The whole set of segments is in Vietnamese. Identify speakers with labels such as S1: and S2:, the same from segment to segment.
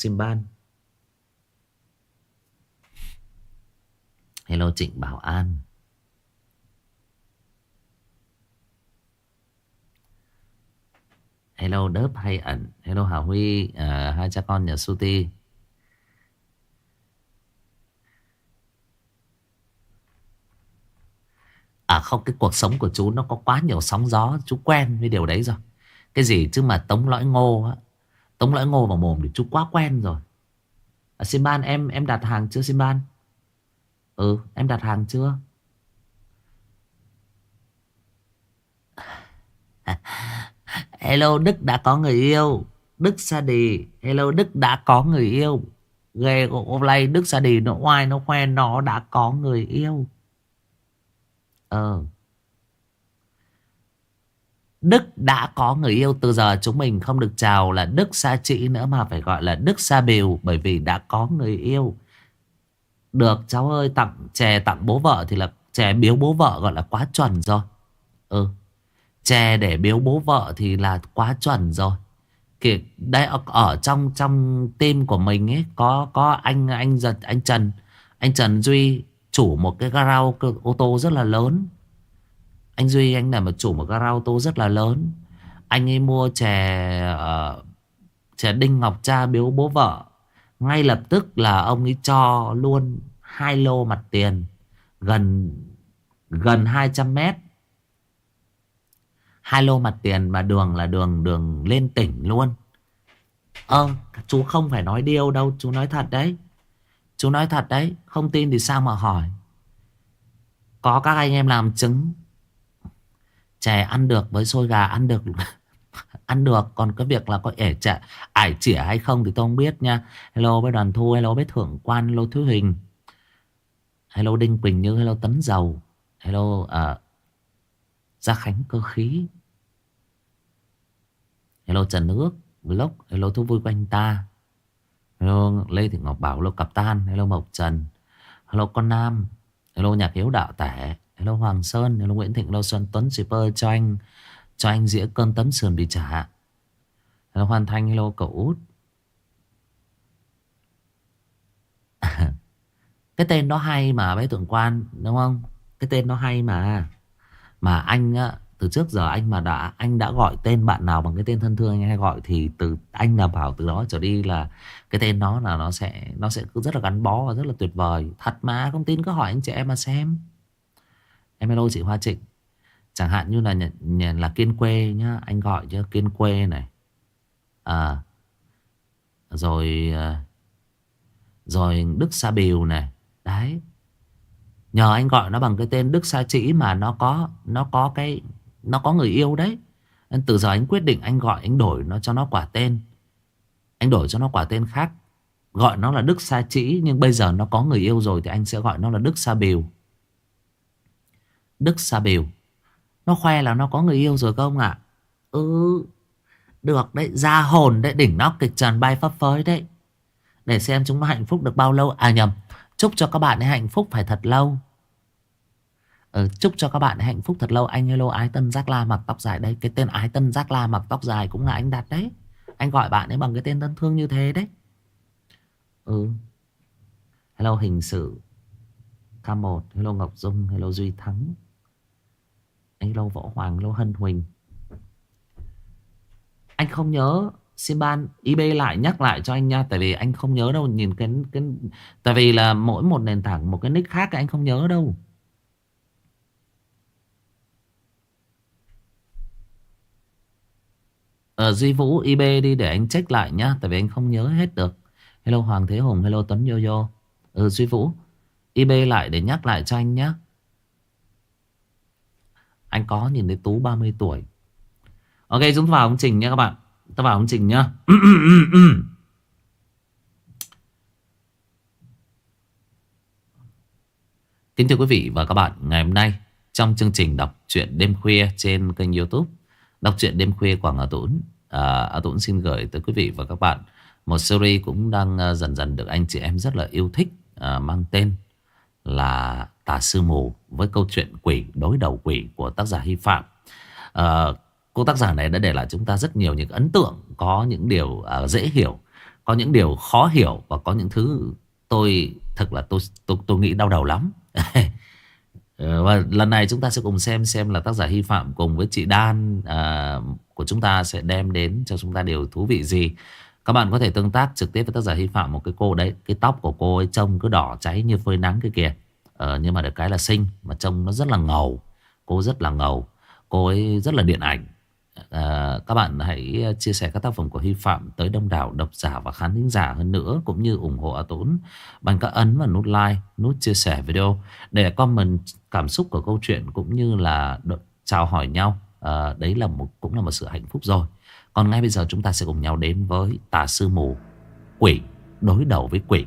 S1: Simban Hello Trịnh Bảo An. Hello Đớp hay ẩn. Hello Hà Huy à, Hai cha con nhà Suti. À không cái cuộc sống của chú nó có quá nhiều sóng gió. Chú quen với điều đấy rồi. Cái gì chứ mà tống lõi ngô á. Tống lõi ngô vào mồm để chú quá quen rồi. À, Simban em em đặt hàng chưa Simban? Ừ em đặt hàng chưa? Hello Đức đã có người yêu. Đức Sa Đi. Hello Đức đã có người yêu. Ghê hôm nay Đức Sa Đi. Nó oai nó khoe nó đã có người yêu. Ờ. Đức đã có người yêu từ giờ chúng mình không được chào là Đức Sa Trĩ nữa mà phải gọi là Đức Sa Biều bởi vì đã có người yêu. Được cháu ơi tặng chè tặng bố vợ thì là chè biếu bố vợ gọi là quá chuẩn rồi. Ừ. Chè để biếu bố vợ thì là quá chuẩn rồi. Kìa, đây ở, ở trong trong team của mình ấy có có anh anh giật anh Trần, anh Trần Duy chủ một cái garage ô tô rất là lớn anh Duy anh là một chủ một gara ô tô rất là lớn. Anh ấy mua chè uh, Chè Đinh Ngọc Cha biếu bố vợ. Ngay lập tức là ông ấy cho luôn hai lô mặt tiền Gần gần 200 mét. Hai lô mặt tiền mà đường là đường đường lên tỉnh luôn. Ờ chú không phải nói điêu đâu Chú nói thật đấy. Chú nói thật đấy Không tin thì sao mà hỏi. Có các anh em làm chứng chè ăn được với xôi gà ăn được ăn được. Còn cái việc là có ẻ chả ải chĩa hay không thì tôi không biết nha. Hello với đoàn thu hello với thượng quan hello thứ hình hello đinh quỳnh như hello tấn dầu. Hello uh, gia khánh cơ khí. Hello trần nước vlog hello thú vui quanh ta. Hello lê thị ngọc bảo hello cặp tan hello mộc trần. Hello con nam hello nhạc hiếu đạo tẻ. Hello Hoàng Sơn, hello Nguyễn Thịnh, hello Xuân Tuấn Shipper cho anh cho anh dĩa cơn tấm sườn bị trả. Hello Hoàn Thanh, hello cậu út. cái tên nó hay mà bé tượng quan đúng không? Cái tên nó hay mà. Mà anh á, từ trước giờ anh mà đã anh đã gọi tên bạn nào bằng cái tên thân thương anh hay gọi thì từ anh là bảo từ đó trở đi là cái tên nó là nó sẽ nó sẽ rất là gắn bó và rất là tuyệt vời. Thật mà không tin cứ hỏi anh chị em mà xem. Em hello chị Hoa Trịnh. Chẳng hạn như là nhà, là Kiên Quê nhá Anh gọi cho Kiên Quê này. À, Rồi à, Rồi Đức Sa Bìu này. Đấy. Nhờ anh gọi nó bằng cái tên Đức Sa Chỉ Mà nó có Nó có cái Nó có người yêu đấy. Nên từ giờ anh quyết định anh gọi Anh đổi nó cho nó quả tên. Anh đổi cho nó quả tên khác. Gọi nó là Đức Sa Chỉ Nhưng bây giờ nó có người yêu rồi Thì anh sẽ gọi nó là Đức Sa Bìu. Đức Sa biểu Nó khoe là nó có người yêu rồi không ạ? Ừ Được đấy ra hồn đấy đỉnh nóc kịch trần bay phấp phới đấy. Để xem chúng nó hạnh phúc được bao lâu. À nhầm Chúc cho các bạn ấy hạnh phúc phải thật lâu. Ừ, Chúc cho các bạn ấy hạnh phúc thật lâu. Anh hello Ái Tân Giác La mặc tóc dài. Đây Cái tên Ái Tân Giác La mặc tóc dài cũng là anh đặt đấy. Anh gọi bạn ấy bằng cái tên thân thương như thế đấy. Ừ. Hello hình sự. K1 Hello Ngọc Dung Hello Duy Thắng anh Lâu Võ Hoàng Lâu Hân Huỳnh. Anh không nhớ xin ban eBay lại nhắc lại cho anh nha Tại vì anh không nhớ đâu Nhìn cái, cái Tại vì là mỗi một nền tảng Một cái nick khác anh không nhớ đâu. Ờ, Duy Vũ ib đi để anh check lại nhá Tại vì anh không nhớ hết được. Hello Hoàng Thế Hùng Hello Tuấn Yo Yo. Ừ Duy Vũ ib lại để nhắc lại cho anh nhá anh có nhìn thấy Tú 30 tuổi. Ok chúng ta vào công trình nha các bạn. Ta vào công trình nhá. Kính thưa quý vị và các bạn Ngày hôm nay trong chương trình đọc truyện đêm khuya trên kênh youtube Đọc truyện đêm khuya Quảng Hà Tũng à, A Tũng xin gửi tới quý vị và các bạn Một series cũng đang à, dần dần được anh chị em rất là yêu thích à, Mang tên là Tà Sư Mù với câu chuyện quỷ đối đầu quỷ của tác giả Hy Phạm. À, cô tác giả này đã để lại chúng ta rất nhiều những ấn tượng, có những điều uh, dễ hiểu, Có những điều khó hiểu Và có những thứ tôi Thật là tôi tôi, tôi nghĩ đau đầu lắm. Ờ, và lần này chúng ta sẽ cùng xem Xem là tác giả Hy Phạm cùng với chị Đan à, Của chúng ta sẽ đem đến Cho chúng ta điều thú vị gì. Các bạn có thể tương tác trực tiếp với tác giả Hy Phạm Một cái cô đấy Cái tóc của cô ấy trông cứ đỏ cháy như phơi nắng cái kìa ờ, Nhưng mà được cái là xinh Mà trông nó rất là ngầu. Cô rất là ngầu. Cô ấy rất là điện ảnh. À, Các bạn hãy ờ, chia sẻ các tác phẩm của Hy Phạm Tới đông đảo độc giả và khán thính giả hơn nữa Cũng như ủng hộ A Tốn. Bằng các ấn và nút like, nút chia sẻ video Để comment cảm xúc của câu chuyện Cũng như là chào hỏi nhau. À, Đấy là một cũng là một sự hạnh phúc rồi. Còn ngay bây giờ chúng ta sẽ cùng nhau đến với Tà Sư Mù Quỷ đối đầu với quỷ.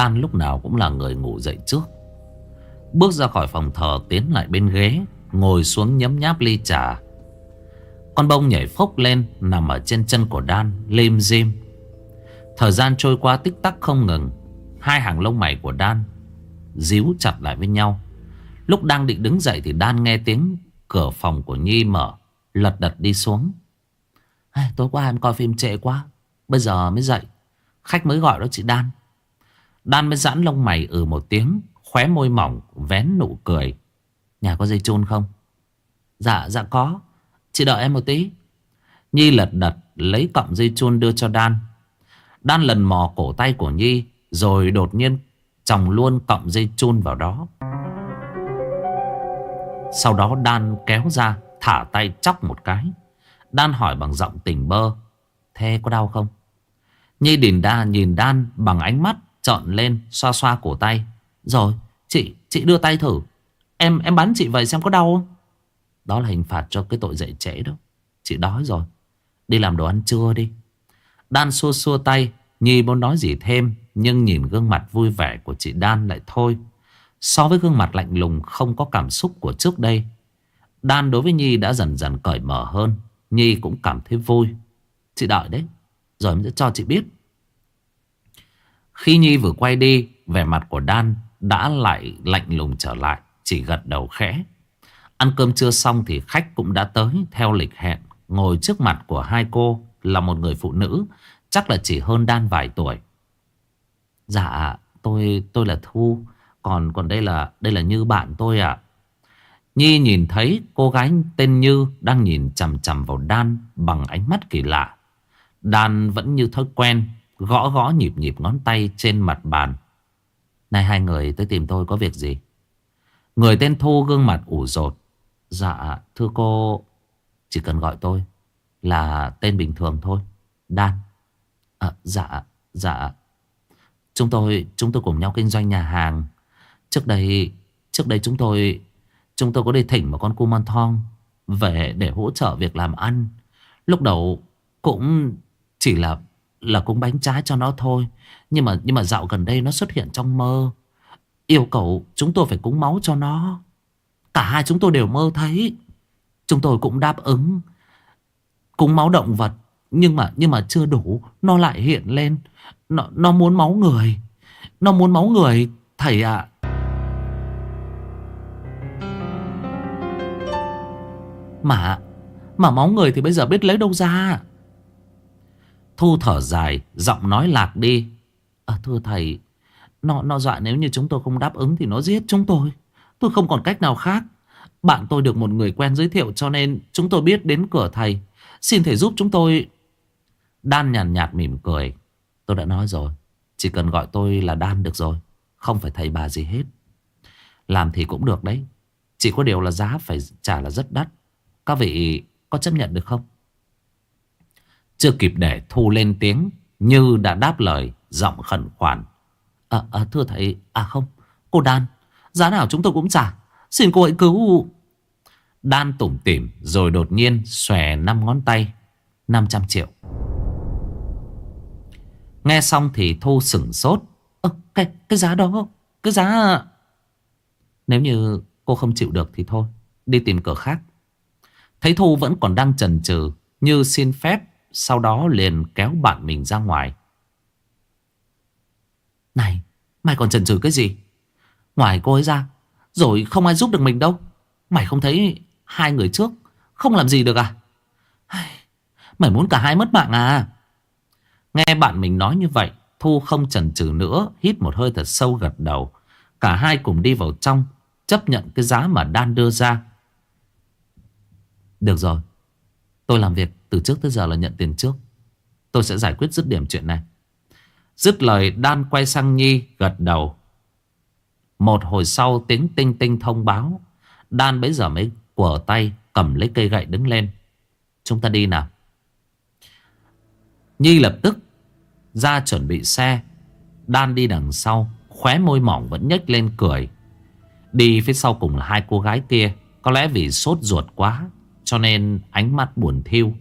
S1: Đan lúc nào cũng là người ngủ dậy trước. Bước ra khỏi phòng thờ, Tiến lại bên ghế, Ngồi xuống nhấm nháp ly trà. Con bông nhảy phốc lên, Nằm ở trên chân của Đan Lim dim. Thời gian trôi qua tích tắc không ngừng, Hai hàng lông mày của Đan Díu chặt lại với nhau. Lúc đang định đứng dậy thì Đan nghe tiếng Cửa phòng của Nhi mở, Lật đật đi xuống. Tối qua em coi phim trễ quá, Bây giờ mới dậy. Khách mới gọi đó chị Đan Đan mới giãn lông mày ừ một tiếng, Khóe môi mỏng, vén nụ cười. Nhà có dây chun không? Dạ dạ có. Chị đợi em một tí. Nhi lật đật lấy cọng dây chun đưa cho Đan Đan lần mò cổ tay của Nhi, Rồi đột nhiên Chồng luôn cọng dây chun vào đó. Sau đó Đan kéo ra, Thả tay chóc một cái. Đan hỏi bằng giọng tỉnh bơ, Thế có đau không? Nhi đỉnh đa nhìn Đan bằng ánh mắt Chọn lên, xoa xoa cổ tay. Rồi, chị chị đưa tay thử. Em em bắn chị vậy xem có đau không? Đó là hình phạt cho cái tội dậy trễ đó. Chị đói rồi. Đi làm đồ ăn trưa đi. Đan xua xua tay, Nhi muốn nói gì thêm, Nhưng nhìn gương mặt vui vẻ của chị Đan lại thôi. So với gương mặt lạnh lùng, Không có cảm xúc của trước đây. Đan đối với Nhi đã dần dần cởi mở hơn. Nhi cũng cảm thấy vui. Chị đợi đấy. Rồi em sẽ cho chị biết khi Nhi vừa quay đi, vẻ mặt của Đan đã lại lạnh lùng trở lại, chỉ gật đầu khẽ. Ăn cơm trưa xong thì khách cũng đã tới theo lịch hẹn. Ngồi trước mặt của hai cô là một người phụ nữ, chắc là chỉ hơn Đan vài tuổi. Dạ, tôi tôi là Thu, còn còn đây là đây là Như bạn tôi ạ. Nhi nhìn thấy cô gái tên Như đang nhìn chằm chằm vào Đan bằng ánh mắt kỳ lạ. Đan vẫn như thói quen Gõ gõ nhịp nhịp ngón tay trên mặt bàn. Này hai người tới tìm tôi có việc gì? Người tên Thu gương mặt ủ rột. Dạ thưa cô Chỉ cần gọi tôi Là tên bình thường thôi. Đan à, Dạ dạ. Chúng tôi chúng tôi cùng nhau kinh doanh nhà hàng. Trước đây Trước đây chúng tôi Chúng tôi có đi thỉnh một con cu man thong Về để hỗ trợ việc làm ăn. Lúc đầu cũng chỉ là là cúng bánh trái cho nó thôi. Nhưng mà nhưng mà dạo gần đây nó xuất hiện trong mơ. Yêu cầu chúng tôi phải cúng máu cho nó. Cả hai chúng tôi đều mơ thấy. Chúng tôi cũng đáp ứng. Cúng máu động vật. Nhưng mà nhưng mà chưa đủ. Nó lại hiện lên. Nó, nó muốn máu người. Nó muốn máu người. Thầy ạ. Mà Mà máu người thì bây giờ biết lấy đâu ra Thu thở dài Giọng nói lạc đi. À thưa thầy Nó, nó dọa nếu như chúng tôi không đáp ứng Thì nó giết chúng tôi. Tôi không còn cách nào khác. Bạn tôi được một người quen giới thiệu cho nên Chúng tôi biết đến cửa thầy. Xin thầy giúp chúng tôi. Đan nhàn nhạt, nhạt mỉm cười. Tôi đã nói rồi Chỉ cần gọi tôi là Đan được rồi Không phải thầy bà gì hết. Làm thì cũng được đấy Chỉ có điều là giá phải trả là rất đắt. Các vị có chấp nhận được không? Chưa kịp để Thu lên tiếng Như đã đáp lời Giọng khẩn khoản. À, à thưa thầy À không Cô Đan Giá nào chúng tôi cũng trả. Xin cô hãy cứu. Đan tủm tỉm rồi đột nhiên xòe năm ngón tay 500 triệu. Nghe xong thì Thu sửng sốt. À, cái, cái giá đó Cái giá Nếu như cô không chịu được thì thôi Đi tìm cửa khác. Thấy Thu vẫn còn đang chần chừ Như xin phép sau đó liền kéo bạn mình ra ngoài. Này, Mày còn chần chừ cái gì? Ngoài cô ấy ra, Rồi không ai giúp được mình đâu. Mày không thấy hai người trước Không làm gì được à? Mày muốn cả hai mất mạng à? Nghe bạn mình nói như vậy, Thu không chần chừ nữa, Hít một hơi thật sâu gật đầu. Cả hai cùng đi vào trong, Chấp nhận cái giá mà Đan đưa ra. Được rồi, Tôi làm việc từ trước tới giờ là nhận tiền trước. Tôi sẽ giải quyết dứt điểm chuyện này. Dứt lời, Đan quay sang Nhi, gật đầu. Một hồi sau, tiếng tinh tinh thông báo. Đan bấy giờ mới quở tay, Cầm lấy cây gậy đứng lên. Chúng ta đi nào. Nhi lập tức ra chuẩn bị xe. Đan đi đằng sau, Khóe môi mỏng vẫn nhếch lên cười. Đi phía sau cùng là hai cô gái kia. Có lẽ vì sốt ruột quá, Cho nên ánh mắt buồn thiêu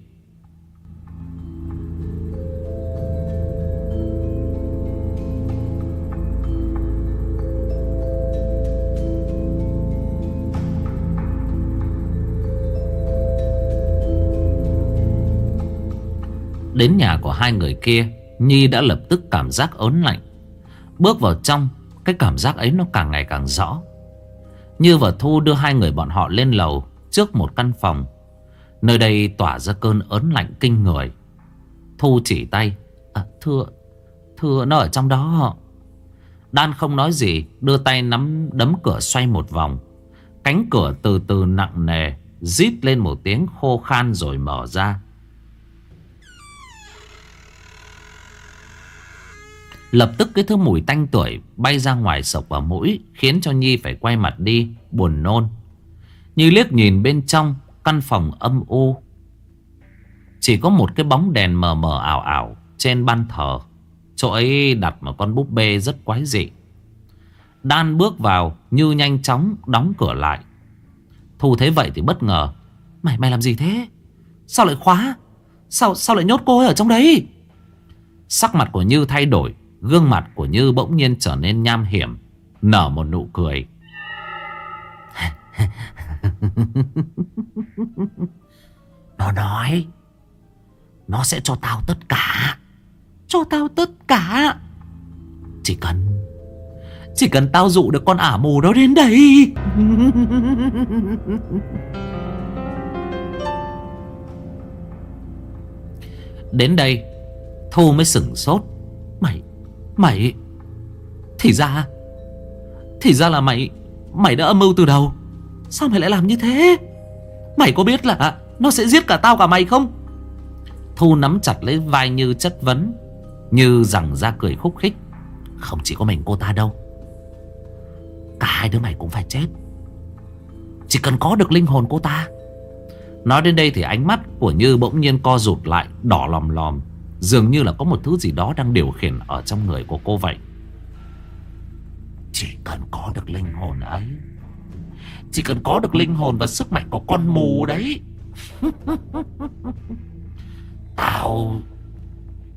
S1: Đến nhà của hai người kia Nhi đã lập tức cảm giác ớn lạnh. Bước vào trong Cái cảm giác ấy nó càng ngày càng rõ. Như và Thu đưa hai người bọn họ lên lầu Trước một căn phòng. Nơi đây tỏa ra cơn ớn lạnh kinh người. Thu chỉ tay à, Thưa Thưa nó ở trong đó họ. Đan không nói gì Đưa tay nắm đấm cửa xoay một vòng. Cánh cửa từ từ nặng nề Rít lên một tiếng khô khan rồi mở ra. Lập tức cái thứ mùi tanh tuổi bay ra ngoài sộc vào mũi, Khiến cho Nhi phải quay mặt đi, Buồn nôn. Nhi liếc nhìn bên trong, Căn phòng âm u. Chỉ có một cái bóng đèn mờ mờ ảo ảo Trên ban thờ. Chỗ ấy đặt một con búp bê rất quái dị. Đan bước vào, Như nhanh chóng đóng cửa lại. Thu thấy vậy thì bất ngờ. Mày mày làm gì thế? Sao lại khóa? Sao sao lại nhốt cô ấy ở trong đấy? Sắc mặt của Như thay đổi. Gương mặt của Như bỗng nhiên trở nên nham hiểm Nở một nụ cười. Nó nói Nó sẽ cho tao tất cả. Cho tao tất cả? Chỉ cần Chỉ cần tao dụ được con ả mù đó đến đây. Đến đây Thu mới sửng sốt Mày? Thì ra Thì ra là mày Mày đã âm mưu từ đầu. Sao mày lại làm như thế? Mày có biết là Nó sẽ giết cả tao cả mày không? Thu nắm chặt lấy vai Như chất vấn, Như rằng ra cười khúc khích. Không chỉ có mình cô ta đâu. Cả hai đứa mày cũng phải chết. Chỉ cần có được linh hồn cô ta. Nói đến đây thì ánh mắt của Như bỗng nhiên co rụt lại, Đỏ lòm lòm. Dường như là có một thứ gì đó đang điều khiển ở trong người của cô vậy. Chỉ cần có được linh hồn ấy, Chỉ cần có được linh hồn và sức mạnh của con mù đấy, Tao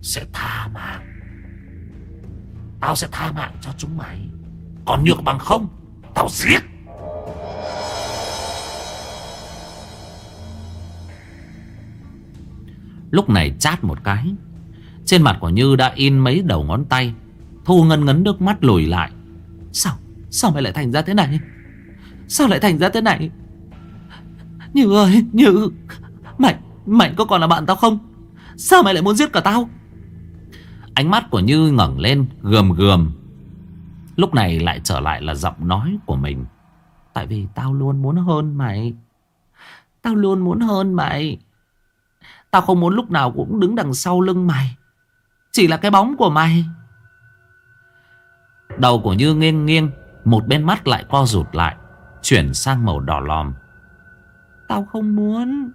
S1: sẽ tha mạng. Tao sẽ tha mạng cho chúng mày. Còn nhược bằng không, Tao giết. Lúc này chát một cái trên mặt của Như đã in mấy đầu ngón tay. Thu ngân ngấn nước mắt lùi lại. Sao? Sao mày lại thành ra thế này? Sao lại thành ra thế này? Như ơi, Như, Mày Mày có còn là bạn tao không? Sao mày lại muốn giết cả tao? Ánh mắt của Như ngẩng lên, Gườm gườm. Lúc này lại trở lại là giọng nói của mình. Tại vì tao luôn muốn hơn mày. Tao luôn muốn hơn mày. Tao không muốn lúc nào cũng đứng đằng sau lưng mày chỉ là cái bóng của mày. Đầu của Như nghiêng nghiêng Một bên mắt lại co rụt lại Chuyển sang màu đỏ lòm. Tao không muốn.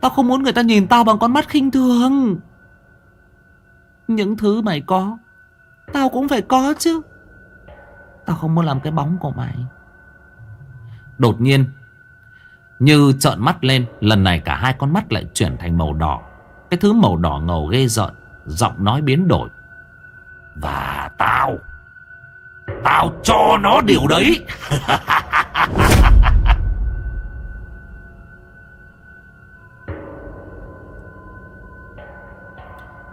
S1: Tao không muốn người ta nhìn tao bằng con mắt khinh thường. Những thứ mày có Tao cũng phải có chứ. Tao không muốn làm cái bóng của mày. Đột nhiên Như trợn mắt lên Lần này cả hai con mắt lại chuyển thành màu đỏ. Cái thứ màu đỏ ngầu ghê rợn Giọng nói biến đổi. Và tao Tao cho nó điều đấy.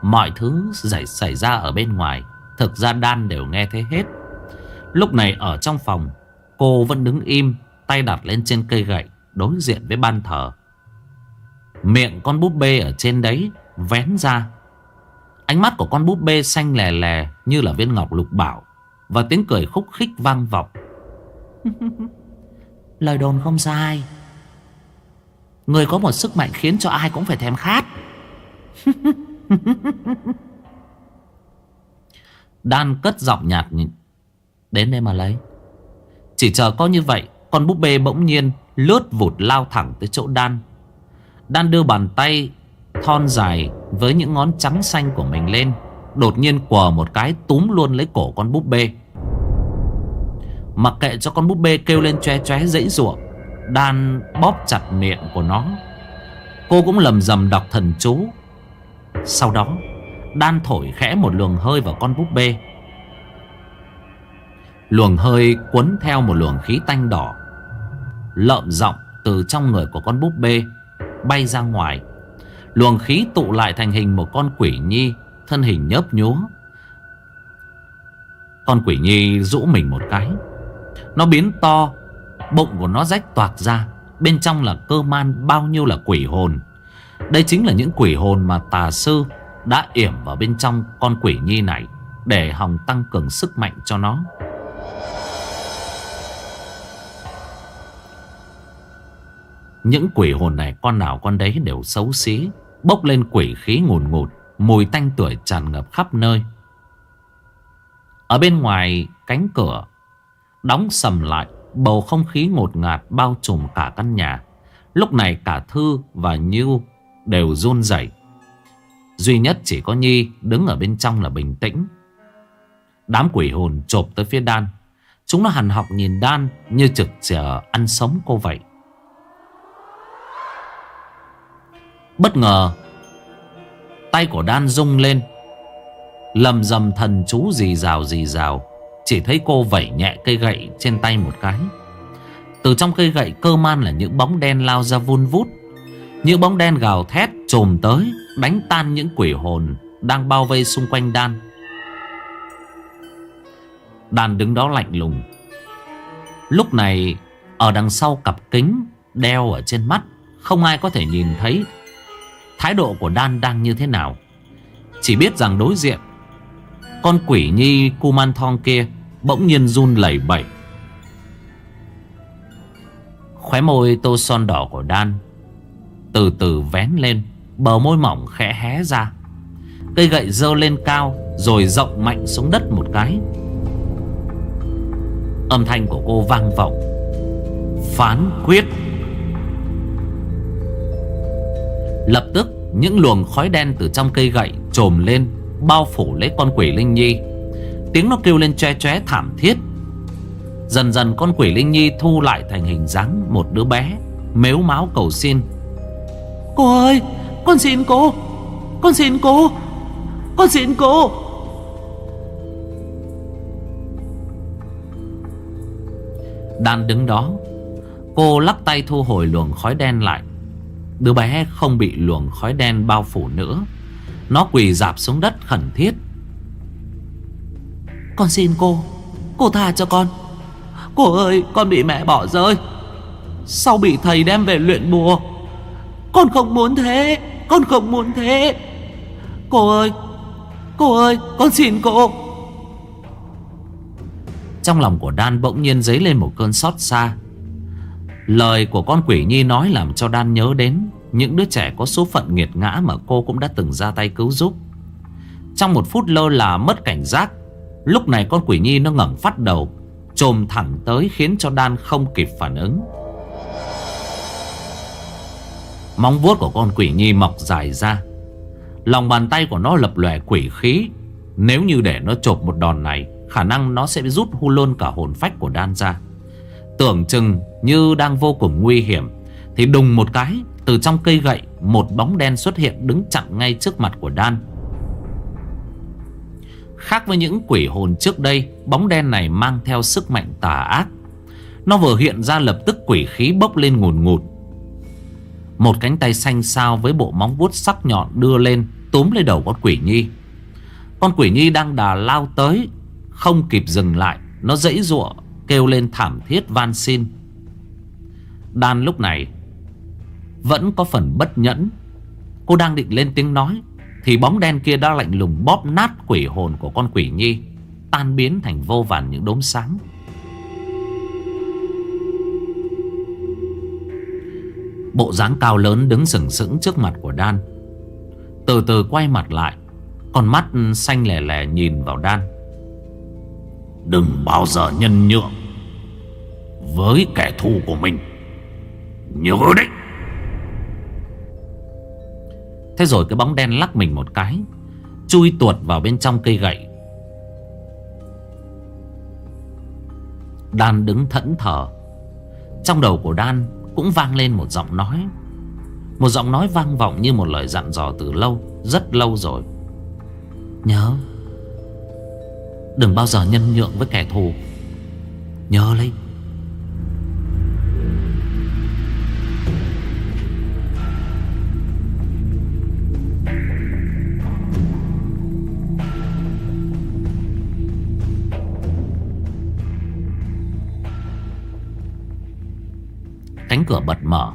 S1: Mọi thứ xảy, xảy ra ở bên ngoài Thực ra Đan đều nghe thấy hết. Lúc này ở trong phòng Cô vẫn đứng im Tay đặt lên trên cây gậy Đối diện với ban thờ. Miệng con búp bê ở trên đấy Vén ra. Ánh mắt của con búp bê xanh lè lè Như là viên ngọc lục bảo Và tiếng cười khúc khích vang vọng. Lời đồn không sai Người có một sức mạnh khiến cho ai cũng phải thèm khát. Đan cất giọng nhạt Đến đây mà lấy. Chỉ chờ có như vậy Con búp bê bỗng nhiên lướt vụt lao thẳng tới chỗ Đan. Đan đưa bàn tay thon dài với những ngón trắng xanh của mình lên, Đột nhiên quờ một cái túm luôn lấy cổ con búp bê. Mặc kệ cho con búp bê kêu lên choe choe dãy ruộng Đan bóp chặt miệng của nó. Cô cũng lầm rầm đọc thần chú. Sau đó Đan thổi khẽ một luồng hơi vào con búp bê. Luồng hơi cuốn theo một luồng khí tanh đỏ, Lợm giọng từ trong người của con búp bê Bay ra ngoài. Luồng khí tụ lại thành hình một con quỷ nhi, Thân hình nhớp nhúa. Con quỷ nhi rũ mình một cái. Nó biến to, Bụng của nó rách toạc ra, Bên trong là cơ man bao nhiêu là quỷ hồn. Đây chính là những quỷ hồn mà tà sư Đã yểm vào bên trong con quỷ nhi này Để hòng tăng cường sức mạnh cho nó. Những quỷ hồn này con nào con đấy đều xấu xí. Bốc lên quỷ khí ngùn ngụt, Mùi tanh tuổi tràn ngập khắp nơi. Ở bên ngoài cánh cửa, Đóng sầm lại, Bầu không khí ngột ngạt bao trùm cả căn nhà. Lúc này cả Thư và Như đều run rẩy. Duy nhất chỉ có Nhi đứng ở bên trong là bình tĩnh. Đám quỷ hồn chộp tới phía Đan Chúng nó hằn học nhìn Đan như trực chờ ăn sống cô vậy. Bất ngờ, Tay của Đan rung lên. Lầm dầm thần chú gì rào gì rào, Chỉ thấy cô vẩy nhẹ cây gậy trên tay một cái. Từ trong cây gậy, cơ man là những bóng đen lao ra vun vút. Những bóng đen gào thét trồm tới, Đánh tan những quỷ hồn Đang bao vây xung quanh Đan Đan đứng đó lạnh lùng. Lúc này, Ở đằng sau cặp kính Đeo ở trên mắt, Không ai có thể nhìn thấy Thái độ của Đan đang như thế nào? Chỉ biết rằng đối diện, Con quỷ nhi Kuman Thong kia Bỗng nhiên run lẩy bẩy. Khóe môi tô son đỏ của Đan Từ từ vén lên, Bờ môi mỏng khẽ hé ra. Cây gậy dơ lên cao Rồi rộng mạnh xuống đất một cái. Âm thanh của cô vang vọng. Phán quyết. Lập tức những luồng khói đen từ trong cây gậy trồm lên Bao phủ lấy con quỷ Linh Nhi. Tiếng nó kêu lên choe choe thảm thiết. Dần dần con quỷ Linh Nhi thu lại thành hình dáng một đứa bé Mếu máu cầu xin. Cô ơi Con xin cô Con xin cô Con xin cô. Đan đứng đó Cô lắc tay thu hồi luồng khói đen lại Đứa bé không bị luồng khói đen bao phủ nữa. Nó quỳ dạp xuống đất khẩn thiết. Con xin cô Cô tha cho con. Cô ơi, con bị mẹ bỏ rơi. Sau bị thầy đem về luyện bùa, Con không muốn thế, Con không muốn thế. Cô ơi Cô ơi, con xin cô. Trong lòng của Đan bỗng nhiên dấy lên một cơn xót xa. Lời của con quỷ nhi nói làm cho Đan nhớ đến Những đứa trẻ có số phận nghiệt ngã mà cô cũng đã từng ra tay cứu giúp. Trong một phút lơ là mất cảnh giác, Lúc này con quỷ nhi nó ngẩng phát đầu Trồm thẳng tới khiến cho Đan không kịp phản ứng. Móng vuốt của con quỷ nhi mọc dài ra, Lòng bàn tay của nó lập lòe quỷ khí. Nếu như để nó chộp một đòn này, Khả năng nó sẽ rút hu luôn cả hồn phách của Đan ra. Tưởng chừng như đang vô cùng nguy hiểm, Thì đùng một cái, Từ trong cây gậy, Một bóng đen xuất hiện đứng chặn ngay trước mặt của Đan Khác với những quỷ hồn trước đây, Bóng đen này mang theo sức mạnh tà ác. Nó vừa hiện ra lập tức quỷ khí bốc lên ngùn ngụt. Một cánh tay xanh sao với bộ móng vuốt sắc nhọn đưa lên, Túm lấy đầu con quỷ nhi. Con quỷ nhi đang đà lao tới, Không kịp dừng lại, Nó dãy ruộng kêu lên thảm thiết van xin. Đan lúc này Vẫn có phần bất nhẫn. Cô đang định lên tiếng nói, Thì bóng đen kia đã lạnh lùng bóp nát quỷ hồn của con quỷ nhi, Tan biến thành vô vàn những đốm sáng. Bộ dáng cao lớn đứng sừng sững trước mặt của Đan. Từ từ quay mặt lại, Con mắt xanh lẻ lẻ nhìn vào Đan. Đừng bao giờ nhân nhượng Với kẻ thù của mình. Nhớ đấy Thế rồi cái bóng đen lắc mình một cái, Chui tuột vào bên trong cây gậy. Đan đứng thẫn thờ. Trong đầu của Đan cũng vang lên một giọng nói. Một giọng nói vang vọng như một lời dặn dò từ lâu, Rất lâu rồi. Nhớ Đừng bao giờ nhân nhượng với kẻ thù. Nhớ lấy. Cánh cửa bật mở.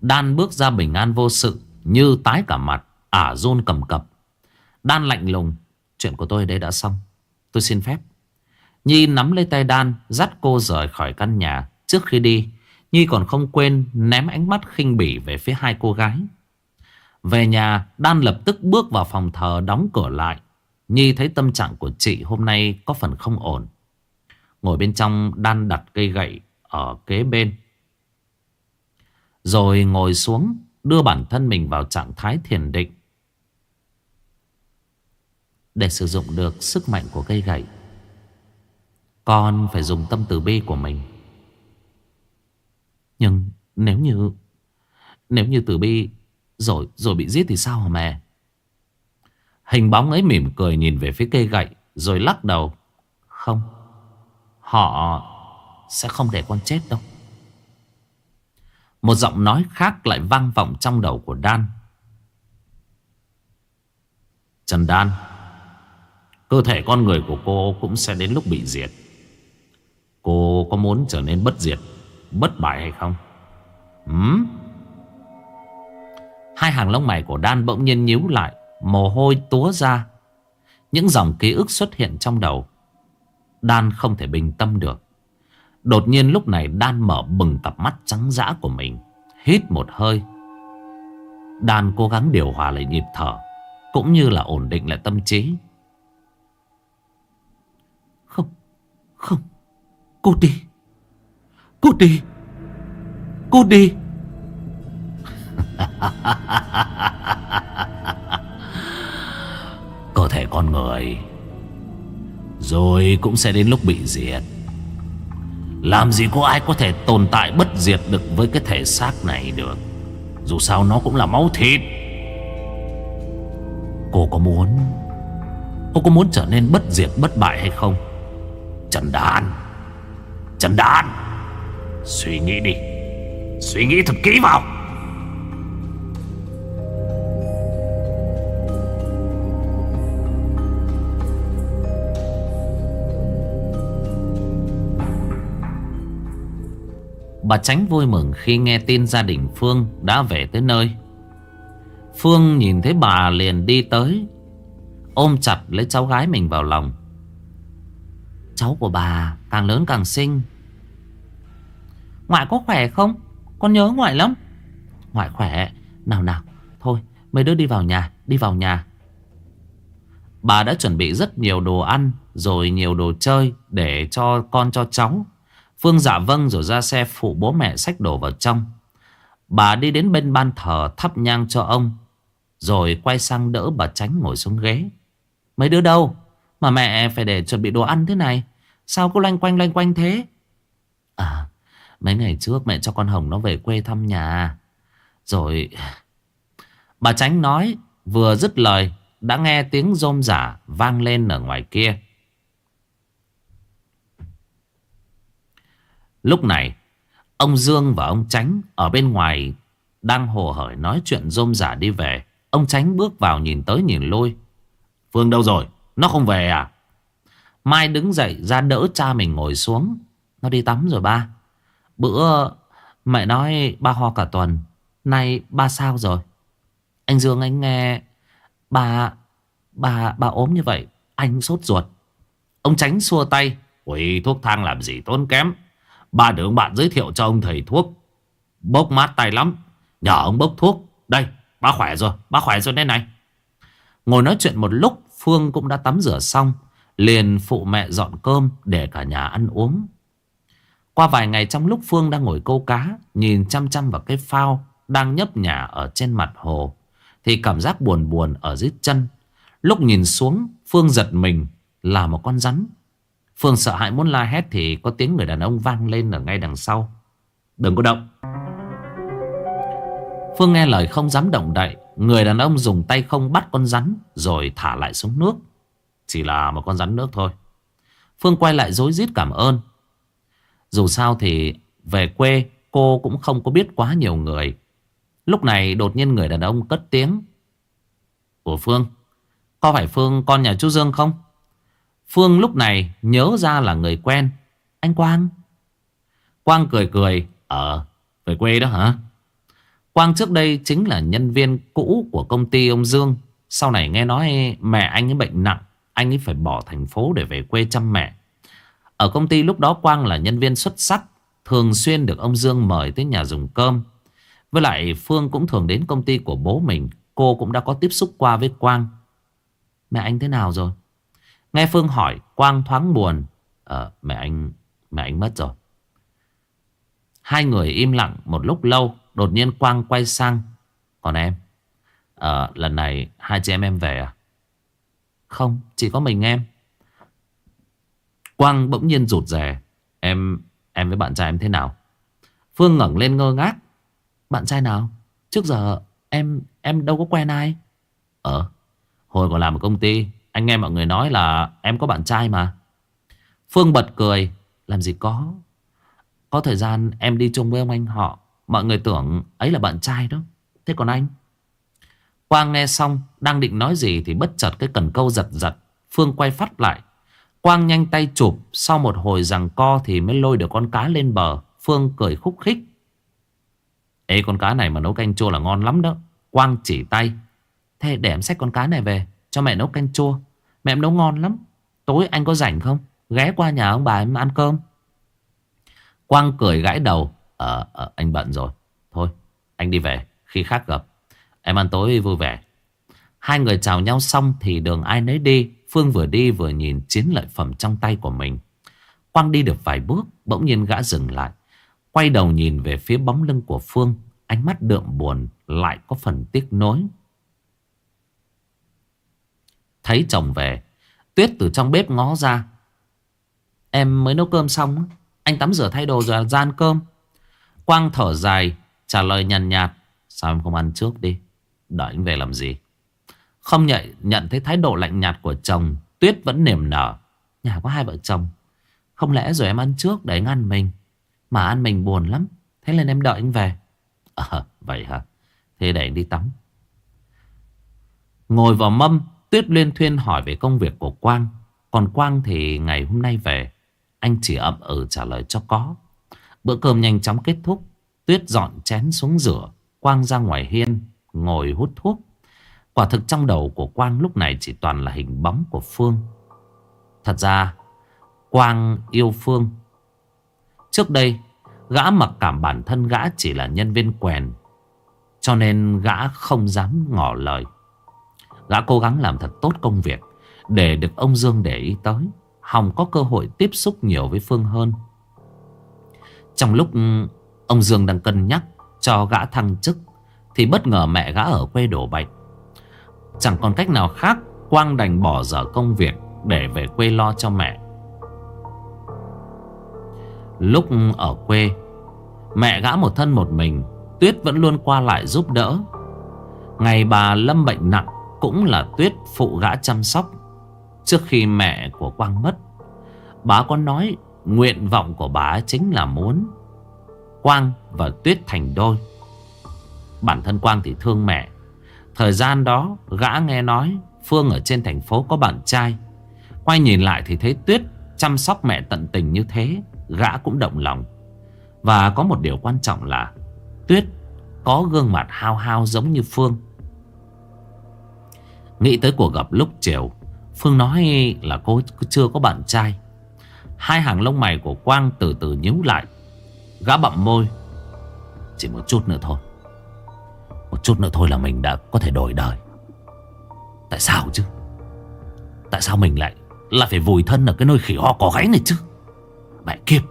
S1: Đan bước ra bình an vô sự, Như tái cả mặt, Ả run cầm cập. Đan lạnh lùng, Chuyện của tôi đây đã xong. Tôi xin phép. Nhi nắm lấy tay Đan Dắt cô rời khỏi căn nhà. Trước khi đi, Nhi còn không quên ném ánh mắt khinh bỉ về phía hai cô gái. Về nhà Đan lập tức bước vào phòng thờ đóng cửa lại. Nhi thấy tâm trạng của chị hôm nay có phần không ổn. Ngồi bên trong Đan đặt cây gậy ở kế bên. Rồi ngồi xuống, đưa bản thân mình vào trạng thái thiền định. Để sử dụng được sức mạnh của cây gậy. Con phải dùng tâm từ bi của mình. Nhưng nếu như Nếu như từ bi Rồi rồi bị giết thì sao hả mẹ? Hình bóng ấy mỉm cười nhìn về phía cây gậy Rồi lắc đầu. Không Họ sẽ không để con chết đâu. Một giọng nói khác lại vang vọng trong đầu của Đan. Trần Đan, cơ thể con người của cô cũng sẽ đến lúc bị diệt. Cô có muốn trở nên bất diệt, bất bại hay không? Ừm? Hai hàng lông mày của Đan bỗng nhiên nhíu lại, mồ hôi túa ra. Những dòng ký ức xuất hiện trong đầu. Đan không thể bình tâm được. Đột nhiên lúc này Đan mở bừng cặp mắt trắng dã của mình Hít một hơi Đan cố gắng điều hòa lại nhịp thở Cũng như là ổn định lại tâm trí Không? Cô đi. Cô đi. Cô đi. Cơ thể con người. Rồi cũng sẽ đến lúc bị diệt. Làm gì có ai có thể tồn tại bất diệt được với cái thể xác này được? Dù sao nó cũng là máu thịt. Cô có muốn? Cô có muốn trở nên bất diệt, bất bại hay không? Trần Đan Trần Đan, Suy nghĩ đi Suy nghĩ thật kỹ vào Bà Tránh vui mừng khi nghe tin gia đình Phương đã về tới nơi. Phương nhìn thấy bà liền đi tới. Ôm chặt lấy cháu gái mình vào lòng. Cháu của bà càng lớn càng xinh. Ngoại có khỏe không? Con nhớ ngoại lắm. Ngoại khỏe. Nào nào. Thôi, mấy đứa đi vào nhà. Đi vào nhà. Bà đã chuẩn bị rất nhiều đồ ăn, rồi nhiều đồ chơi để cho con cho cháu. Phương dạ vâng rồi ra xe phụ bố mẹ xách đồ vào trong. Bà đi đến bên ban thờ thắp nhang cho ông. Rồi quay sang đỡ bà tránh ngồi xuống ghế. Mấy đứa đâu? Mà mẹ phải để chuẩn bị đồ ăn thế này. Sao cứ loanh quanh loanh quanh thế? À, Mấy ngày trước mẹ cho con Hồng nó về quê thăm nhà. Rồi Bà Tránh nói Vừa dứt lời Đã nghe tiếng rôm giả vang lên ở ngoài kia. Lúc này Ông Dương và ông Tránh Ở bên ngoài Đang hồ hởi nói chuyện rôm giả đi về. Ông Tránh bước vào nhìn tới nhìn lui. Phương đâu rồi? Nó không về à? Mai đứng dậy ra đỡ cha mình ngồi xuống. Nó đi tắm rồi ba. Bữa mẹ nói ba ho cả tuần. Nay ba sao rồi? Anh Dương, anh nghe Ba Ba ba ốm như vậy, Anh sốt ruột. Ông tránh xua tay. Ui, thuốc thang làm gì tốn kém. Ba được bạn giới thiệu cho ông thầy thuốc. Bốc mát tay lắm. Nhờ ông bốc thuốc. Đây, ba khỏe rồi, Ba khỏe rồi đây này. Ngồi nói chuyện một lúc Phương cũng đã tắm rửa xong, Liền phụ mẹ dọn cơm Để cả nhà ăn uống. Qua vài ngày trong lúc Phương đang ngồi câu cá, Nhìn chăm chăm vào cái phao Đang nhấp nhả ở trên mặt hồ, Thì cảm giác buồn buồn ở dưới chân. Lúc nhìn xuống, Phương giật mình là một con rắn. Phương sợ hãi muốn la hét Thì có tiếng người đàn ông vang lên ở ngay đằng sau. Đừng có động. Phương nghe lời không dám động đậy Người đàn ông dùng tay không bắt con rắn Rồi thả lại xuống nước. Chỉ là một con rắn nước thôi. Phương quay lại dối rít cảm ơn. Dù sao thì về quê, cô cũng không có biết quá nhiều người. Lúc này đột nhiên người đàn ông cất tiếng. Của Phương, Có phải Phương con nhà chú Dương không? Phương lúc này nhớ ra là người quen. Anh Quang. Quang cười cười. Ờ về quê đó hả? Quang trước đây chính là nhân viên cũ của công ty ông Dương. Sau này nghe nói mẹ anh ấy bệnh nặng. Anh ấy phải bỏ thành phố để về quê chăm mẹ. Ở công ty lúc đó Quang là nhân viên xuất sắc. Thường xuyên được ông Dương mời tới nhà dùng cơm. Với lại Phương cũng thường đến công ty của bố mình. Cô cũng đã có tiếp xúc qua với Quang. Mẹ anh thế nào rồi? Nghe Phương hỏi, Quang thoáng buồn. Ờ mẹ anh mẹ anh mất rồi. Hai người im lặng một lúc lâu Đột nhiên Quang quay sang. Còn em à, Lần này hai chị em em về à? Không chỉ có mình em. Quang bỗng nhiên rụt rè. Em em với bạn trai em thế nào? Phương ngẩng lên ngơ ngác. Bạn trai nào? Trước giờ em em đâu có quen ai. Ờ Hồi còn làm ở công ty Anh nghe mọi người nói là em có bạn trai mà. Phương bật cười. Làm gì có? Có thời gian em đi chung với ông anh họ. Mọi người tưởng ấy là bạn trai đó. Thế còn anh? Quang nghe xong, Đang định nói gì thì bất chợt cái cần câu giật giật. Phương quay phát lại. Quang nhanh tay chụp, Sau một hồi rằng co thì mới lôi được con cá lên bờ. Phương cười khúc khích. Ê, con cá này mà nấu canh chua là ngon lắm đó. Quang chỉ tay. Thế để em xách con cá này về, Cho mẹ nấu canh chua. Mẹ em nấu ngon lắm. Tối anh có rảnh không? Ghé qua nhà ông bà em ăn cơm. Quang cười gãi đầu à, à, anh bận rồi. Thôi, anh đi về. Khi khác gặp. Em ăn tối vui vẻ. Hai người chào nhau xong thì đường ai nấy đi. Phương vừa đi vừa nhìn chiến lợi phẩm trong tay của mình. Quang đi được vài bước, bỗng nhiên gã dừng lại. Quay đầu nhìn về phía bóng lưng của Phương. Ánh mắt đượm buồn, lại có phần tiếc nối. Thấy chồng về, Tuyết từ trong bếp ngó ra. Em mới nấu cơm xong, anh tắm rửa thay đồ rồi ra ăn cơm. Quang thở dài Trả lời nhàn nhạt Sao em không ăn trước đi? Đợi anh về làm gì? Không nhận, nhận thấy thái độ lạnh nhạt của chồng Tuyết vẫn niềm nở. Nhà có hai vợ chồng. Không lẽ rồi em ăn trước để anh ăn mình? Mà ăn mình buồn lắm Thế nên em đợi anh về. À vậy hả? Thế để anh đi tắm. Ngồi vào mâm Tuyết liên thuyên hỏi về công việc của Quang. Còn Quang thì ngày hôm nay về. Anh chỉ ậm ừ trả lời cho có. Bữa cơm nhanh chóng kết thúc. Tuyết dọn chén xuống rửa. Quang ra ngoài hiên, Ngồi hút thuốc. Quả thực trong đầu của Quang lúc này chỉ toàn là hình bóng của Phương. Thật ra, Quang yêu Phương. Trước đây, Gã mặc cảm bản thân gã chỉ là nhân viên quèn, Cho nên gã không dám ngỏ lời. Gã cố gắng làm thật tốt công việc Để được ông Dương để ý tới. Hòng có cơ hội tiếp xúc nhiều với Phương hơn trong lúc ừ, ông Dương đang cân nhắc cho gã thăng chức, Thì bất ngờ mẹ gã ở quê đổ bệnh Chẳng còn cách nào khác, Quang đành bỏ dở công việc Để về quê lo cho mẹ. Lúc ở quê, Mẹ gã một thân một mình, Tuyết vẫn luôn qua lại giúp đỡ. Ngày bà lâm bệnh nặng Cũng là Tuyết phụ gã chăm sóc. Trước khi mẹ của Quang mất, Bà có nói Nguyện vọng của bà chính là muốn Quang và Tuyết thành đôi. Bản thân Quang thì thương mẹ. Thời gian đó, gã nghe nói Phương ở trên thành phố có bạn trai. Quay nhìn lại thì thấy Tuyết chăm sóc mẹ tận tình như thế, Gã cũng động lòng. Và có một điều quan trọng là Tuyết có gương mặt hao hao giống như Phương. Nghĩ tới cuộc gặp lúc chiều, Phương nói là cô chưa có bạn trai. Hai hàng lông mày của Quang từ từ nhíu lại. Gã bậm môi. Chỉ một chút nữa thôi. Một chút nữa thôi là mình đã có thể đổi đời. Tại sao chứ? Tại sao mình lại Là phải vùi thân ở cái nơi khỉ ho có gáy này chứ? Mẹ kiếp!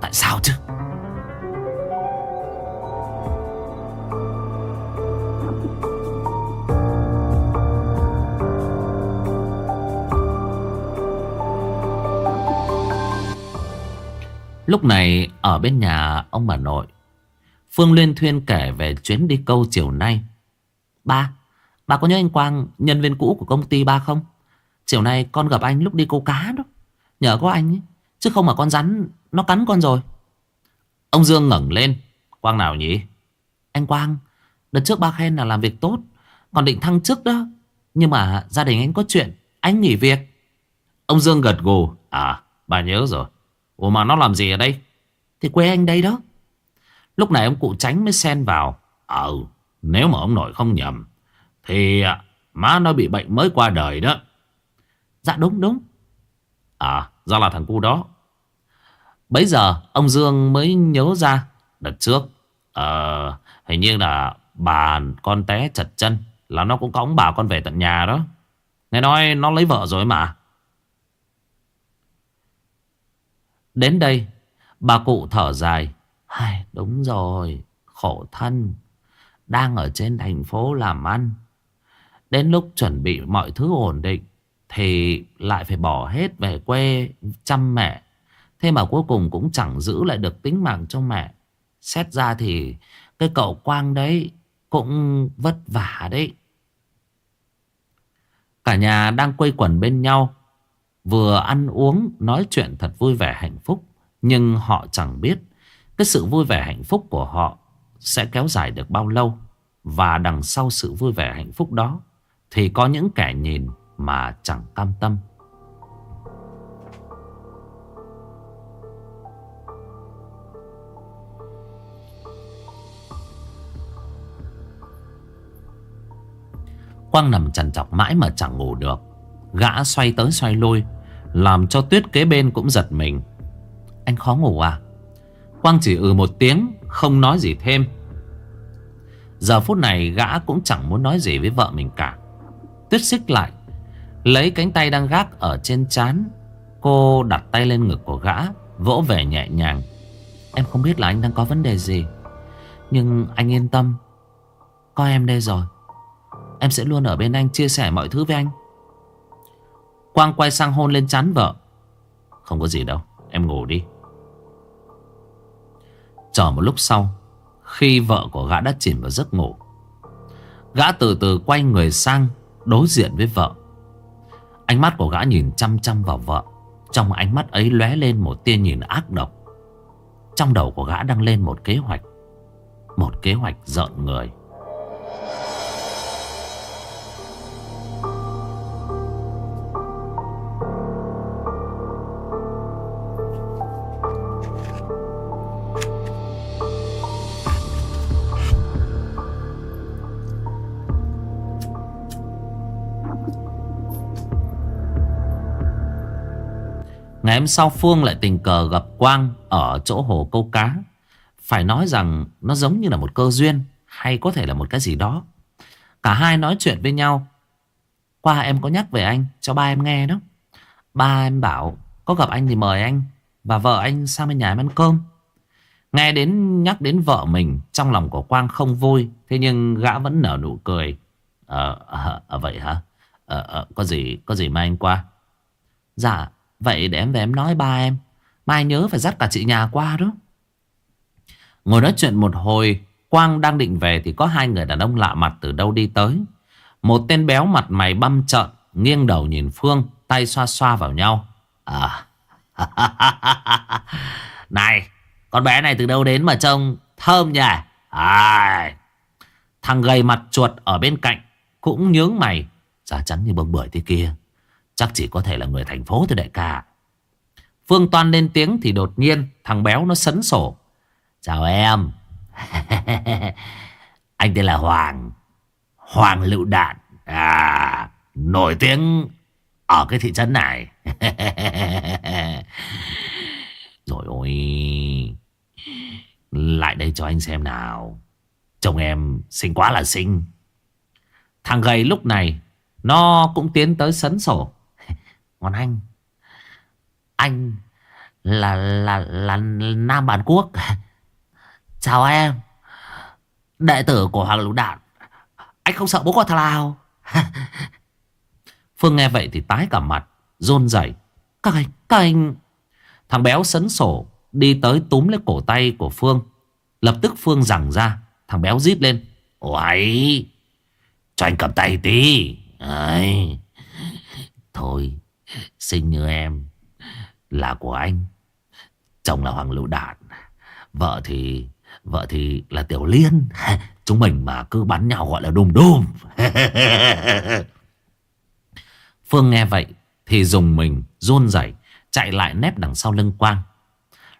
S1: Tại sao chứ? Lúc này, ở bên nhà ông bà nội, Phương Liên Thuyên kể về chuyến đi câu chiều nay. Ba, Bà có nhớ anh Quang, nhân viên cũ của công ty ba không? Chiều nay con gặp anh lúc đi câu cá đó. Nhờ có anh ấy, Chứ không mà con rắn, nó cắn con rồi. Ông Dương ngẩng lên. Quang nào nhỉ? Anh Quang, Đợt trước ba khen là làm việc tốt, Còn định thăng chức đó. Nhưng mà gia đình anh có chuyện, Anh nghỉ việc. Ông Dương gật gù. À bà nhớ rồi. Ủa mà nó làm gì ở đây? Thì quê anh đây đó. Lúc này ông cụ tránh mới xen vào. Ờ nếu mà ông nội không nhầm Thì à, má nó bị bệnh mới qua đời đó. Dạ đúng đúng. À do là thằng cu đó. Bấy giờ ông Dương mới nhớ ra Đợt trước Ờ hình như là bà con té chật chân Là nó cũng cõng bà con về tận nhà đó. Nghe nói nó lấy vợ rồi mà Đến đây Bà cụ thở dài. Ai, Đúng rồi Khổ thân. Đang ở trên thành phố làm ăn. Đến lúc chuẩn bị mọi thứ ổn định Thì lại phải bỏ hết về quê chăm mẹ. Thế mà cuối cùng cũng chẳng giữ lại được tính mạng cho mẹ. Xét ra thì Cái cậu Quang đấy Cũng vất vả đấy. Cả nhà đang quây quần bên nhau. Vừa ăn uống, Nói chuyện thật vui vẻ, hạnh phúc. Nhưng họ chẳng biết, Cái sự vui vẻ, hạnh phúc của họ Sẽ kéo dài được bao lâu. Và đằng sau sự vui vẻ, hạnh phúc đó, Thì có những kẻ nhìn Mà chẳng cam tâm. Quang nằm trằn trọc mãi mà chẳng ngủ được. Gã xoay tới xoay lui, Làm cho tuyết kế bên cũng giật mình. Anh khó ngủ à? Quang chỉ ừ một tiếng, Không nói gì thêm. Giờ phút này gã cũng chẳng muốn nói gì với vợ mình cả. Tuyết xích lại, Lấy cánh tay đang gác ở trên chán Cô đặt tay lên ngực của gã, Vỗ về nhẹ nhàng. Em không biết là anh đang có vấn đề gì, Nhưng anh yên tâm, Có em đây rồi. Em sẽ luôn ở bên anh, chia sẻ mọi thứ với anh. Quang quay sang hôn lên chán vợ. Không có gì đâu, Em ngủ đi. Chờ một lúc sau, Khi vợ của gã đã chìm vào giấc ngủ, Gã từ từ quay người sang Đối diện với vợ. Ánh mắt của gã nhìn chăm chăm vào vợ, Trong ánh mắt ấy lóe lên một tia nhìn ác độc. Trong đầu của gã đang lên một kế hoạch, Một kế hoạch giận người. Ngày hôm sau Phương lại tình cờ gặp Quang ở chỗ hồ câu cá. Phải nói rằng nó giống như là một cơ duyên hay có thể là một cái gì đó. Cả hai nói chuyện với nhau. Qua em có nhắc về anh cho ba em nghe đó. Ba em bảo có gặp anh thì mời anh và vợ anh sang bên nhà em ăn cơm. Nghe đến nhắc đến vợ mình trong lòng của Quang không vui. Thế nhưng gã vẫn nở nụ cười. Ờ, à, à, vậy hả? à, à, có gì có gì mà anh qua? Dạ Vậy để em về em nói ba em. Mai nhớ phải dắt cả chị nhà qua đó. Ngồi nói chuyện một hồi Quang đang định về thì có hai người đàn ông lạ mặt từ đâu đi tới. Một tên béo mặt mày băm trợn Nghiêng đầu nhìn Phương Tay xoa xoa vào nhau. À Này Con bé này từ đâu đến mà trông thơm nhỉ? À, Thằng gầy mặt chuột ở bên cạnh Cũng nhướng mày Da trắng như bông bưởi thế kia. Chắc chỉ có thể là người thành phố thôi đại ca. Phương Toan lên tiếng thì đột nhiên Thằng béo nó sấn sổ. Chào em. Anh tên là Hoàng. Hoàng Lựu Đạn. À Nổi tiếng Ở cái thị trấn này. Rồi ôi. Lại đây cho anh xem nào. Chồng em xinh quá là xinh. Thằng gầy lúc này, Nó cũng tiến tới sấn sổ còn anh Anh Là là là Nam Bản Quốc. Chào em Đệ tử của Hoàng Lũ Đạn. Anh không sợ bố con thằng nào? Phương nghe vậy thì tái cả mặt run rẩy. Các anh, các anh. Thằng béo sấn sổ Đi tới túm lấy cổ tay của Phương. Lập tức Phương giằng ra Thằng béo rít lên. Ôi Cho anh cầm tay tí. Đấy. Thôi Xinh như em Là của anh. Chồng là Hoàng Lựu Đạn, Vợ thì Vợ thì là Tiểu Liên. Chúng mình mà cứ bắn nhau gọi là đùm đùm. Phương nghe vậy Thì dùng mình run rẩy, Chạy lại nép đằng sau lưng Quang.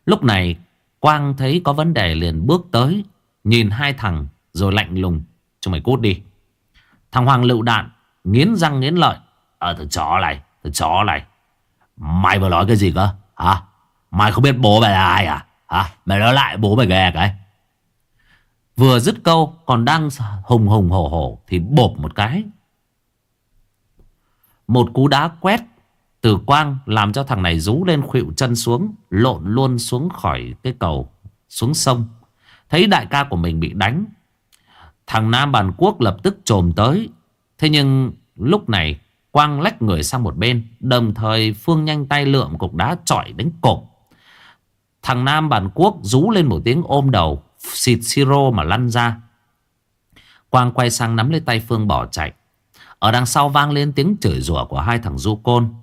S1: Lúc này, Quang thấy có vấn đề liền bước tới, Nhìn hai thằng rồi lạnh lùng, Chúng mày cút đi. Thằng Hoàng lựu đạn nghiến răng nghiến lợi ở thằng chó này Chó này. Mày vừa nói cái gì cơ? Hả? Mày không biết bố mày là ai à? Hả? Mày nói lại bố mày nghe cái. Vừa dứt câu, Còn đang hùng hùng hổ hổ Thì bộp một cái. Một cú đá quét Từ quang làm cho thằng này rú lên khuỵu chân xuống, Lộn luôn xuống khỏi cái cầu, Xuống sông. Thấy đại ca của mình bị đánh, Thằng Nam bàn Quốc lập tức trồm tới. Thế nhưng lúc này Quang lách người sang một bên, Đồng thời Phương nhanh tay lượm cục đá chọi đến cột. Thằng Nam Bản Quốc rú lên một tiếng ôm đầu, Xịt siro mà lăn ra. Quang quay sang nắm lấy tay Phương bỏ chạy. Ở đằng sau vang lên tiếng chửi rủa của hai thằng du côn.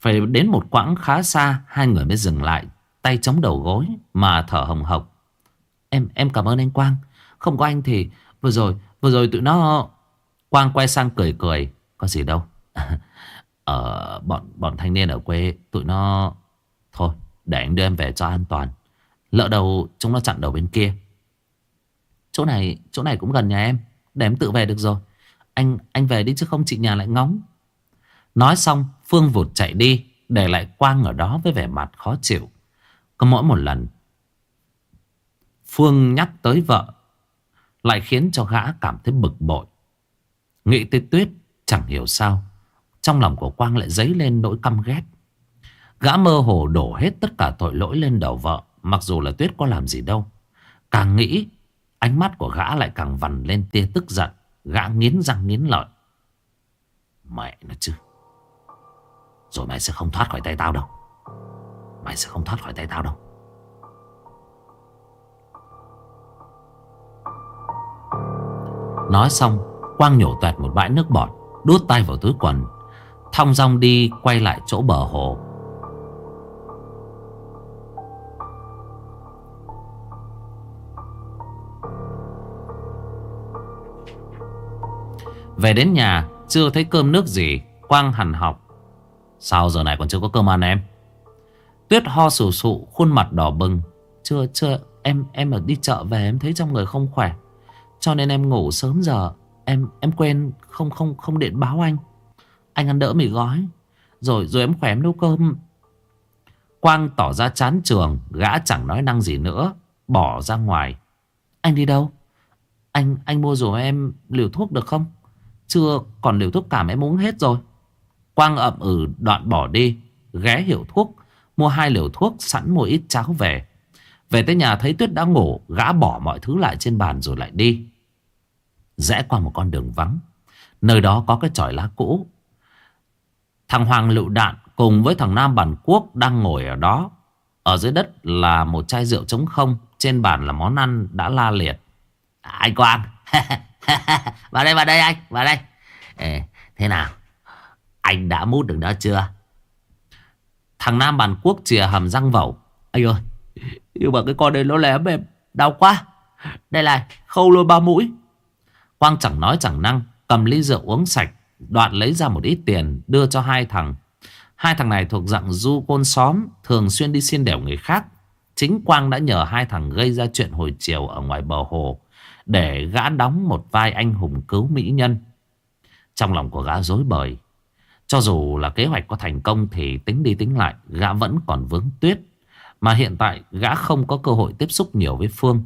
S1: Phải đến một quãng khá xa, Hai người mới dừng lại, Tay chống đầu gối Mà thở hồng hộc. Em em cảm ơn anh Quang. Không có anh thì, vừa rồi vừa rồi tụi nó Quang quay sang cười cười, Có gì đâu. Ở ờ, bọn bọn thanh niên ở quê, Tụi nó, Thôi, để anh đưa em về cho an toàn. Lỡ đầu chúng nó chặn đầu bên kia. Chỗ này chỗ này cũng gần nhà em, Để em tự về được rồi. Anh anh về đi chứ không chị nhà lại ngóng. Nói xong, Phương vụt chạy đi, Để lại Quang ở đó với vẻ mặt khó chịu. Có mỗi một lần, Phương nhắc tới vợ, Lại khiến cho gã cảm thấy bực bội. Nghĩ tới Tuyết Chẳng hiểu sao trong lòng của Quang lại dấy lên nỗi căm ghét. Gã mơ hồ đổ hết tất cả tội lỗi lên đầu vợ, Mặc dù là Tuyết có làm gì đâu. Càng nghĩ, Ánh mắt của gã lại càng vằn lên tia tức giận, Gã nghiến răng nghiến lợi. Mẹ nó chứ. Rồi mày sẽ không thoát khỏi tay tao đâu. Mày sẽ không thoát khỏi tay tao đâu. Nói xong, Quang nhổ toẹt một bãi nước bọt, Đút tay vào túi quần Thong dong đi quay lại chỗ bờ hồ. Về đến nhà, Chưa thấy cơm nước gì, Quang hẳn học. Sao giờ này còn chưa có cơm ăn em? Tuyết ho sù sụ, Khuôn mặt đỏ bừng. Chưa chưa, em em ở đi chợ về, em thấy trong người không khỏe. Cho nên em ngủ sớm giờ. Em em quên, không không không điện báo anh. Anh ăn đỡ mì gói. Rồi rồi em khỏe em nấu cơm. Quang tỏ ra chán trường, Gã chẳng nói năng gì nữa, Bỏ ra ngoài. Anh đi đâu? Anh anh mua rồi em liều thuốc được không? Chưa, còn liều thuốc cảm em uống hết rồi. Quang ậm ừ đoạn bỏ đi, Ghé hiệu thuốc, Mua hai liều thuốc, sẵn mua ít cháo về. Về tới nhà thấy Tuyết đã ngủ, Gã bỏ mọi thứ lại trên bàn rồi lại đi. Rẽ qua một con đường vắng. Nơi đó có cái chòi lá cũ Thằng Hoàng lựu đạn Cùng với thằng Nam Bản Quốc Đang ngồi ở đó. Ở dưới đất là một chai rượu trống không Trên bàn là món ăn đã la liệt. À, Anh Quang. Vào đây vào đây anh Vào đây. Ê, Thế nào? Anh đã mút được đó chưa? Thằng Nam Bản quốc chìa hầm răng vẩu. Anh ơi Nhưng mà cái con này nó lém em Đau quá. Đây là khâu lôi ba mũi. Quang chẳng nói chẳng năng Cầm ly rượu uống sạch. Đoạn lấy ra một ít tiền, đưa cho hai thằng. Hai thằng này thuộc dạng du côn xóm, Thường xuyên đi xin đẻo người khác. Chính Quang đã nhờ hai thằng gây ra chuyện hồi chiều Ở ngoài bờ hồ, Để gã đóng một vai anh hùng cứu mỹ nhân. Trong lòng của gã dối bời. Cho dù là kế hoạch có thành công Thì tính đi tính lại, Gã vẫn còn vướng tuyết. Mà hiện tại, gã không có cơ hội tiếp xúc nhiều với Phương.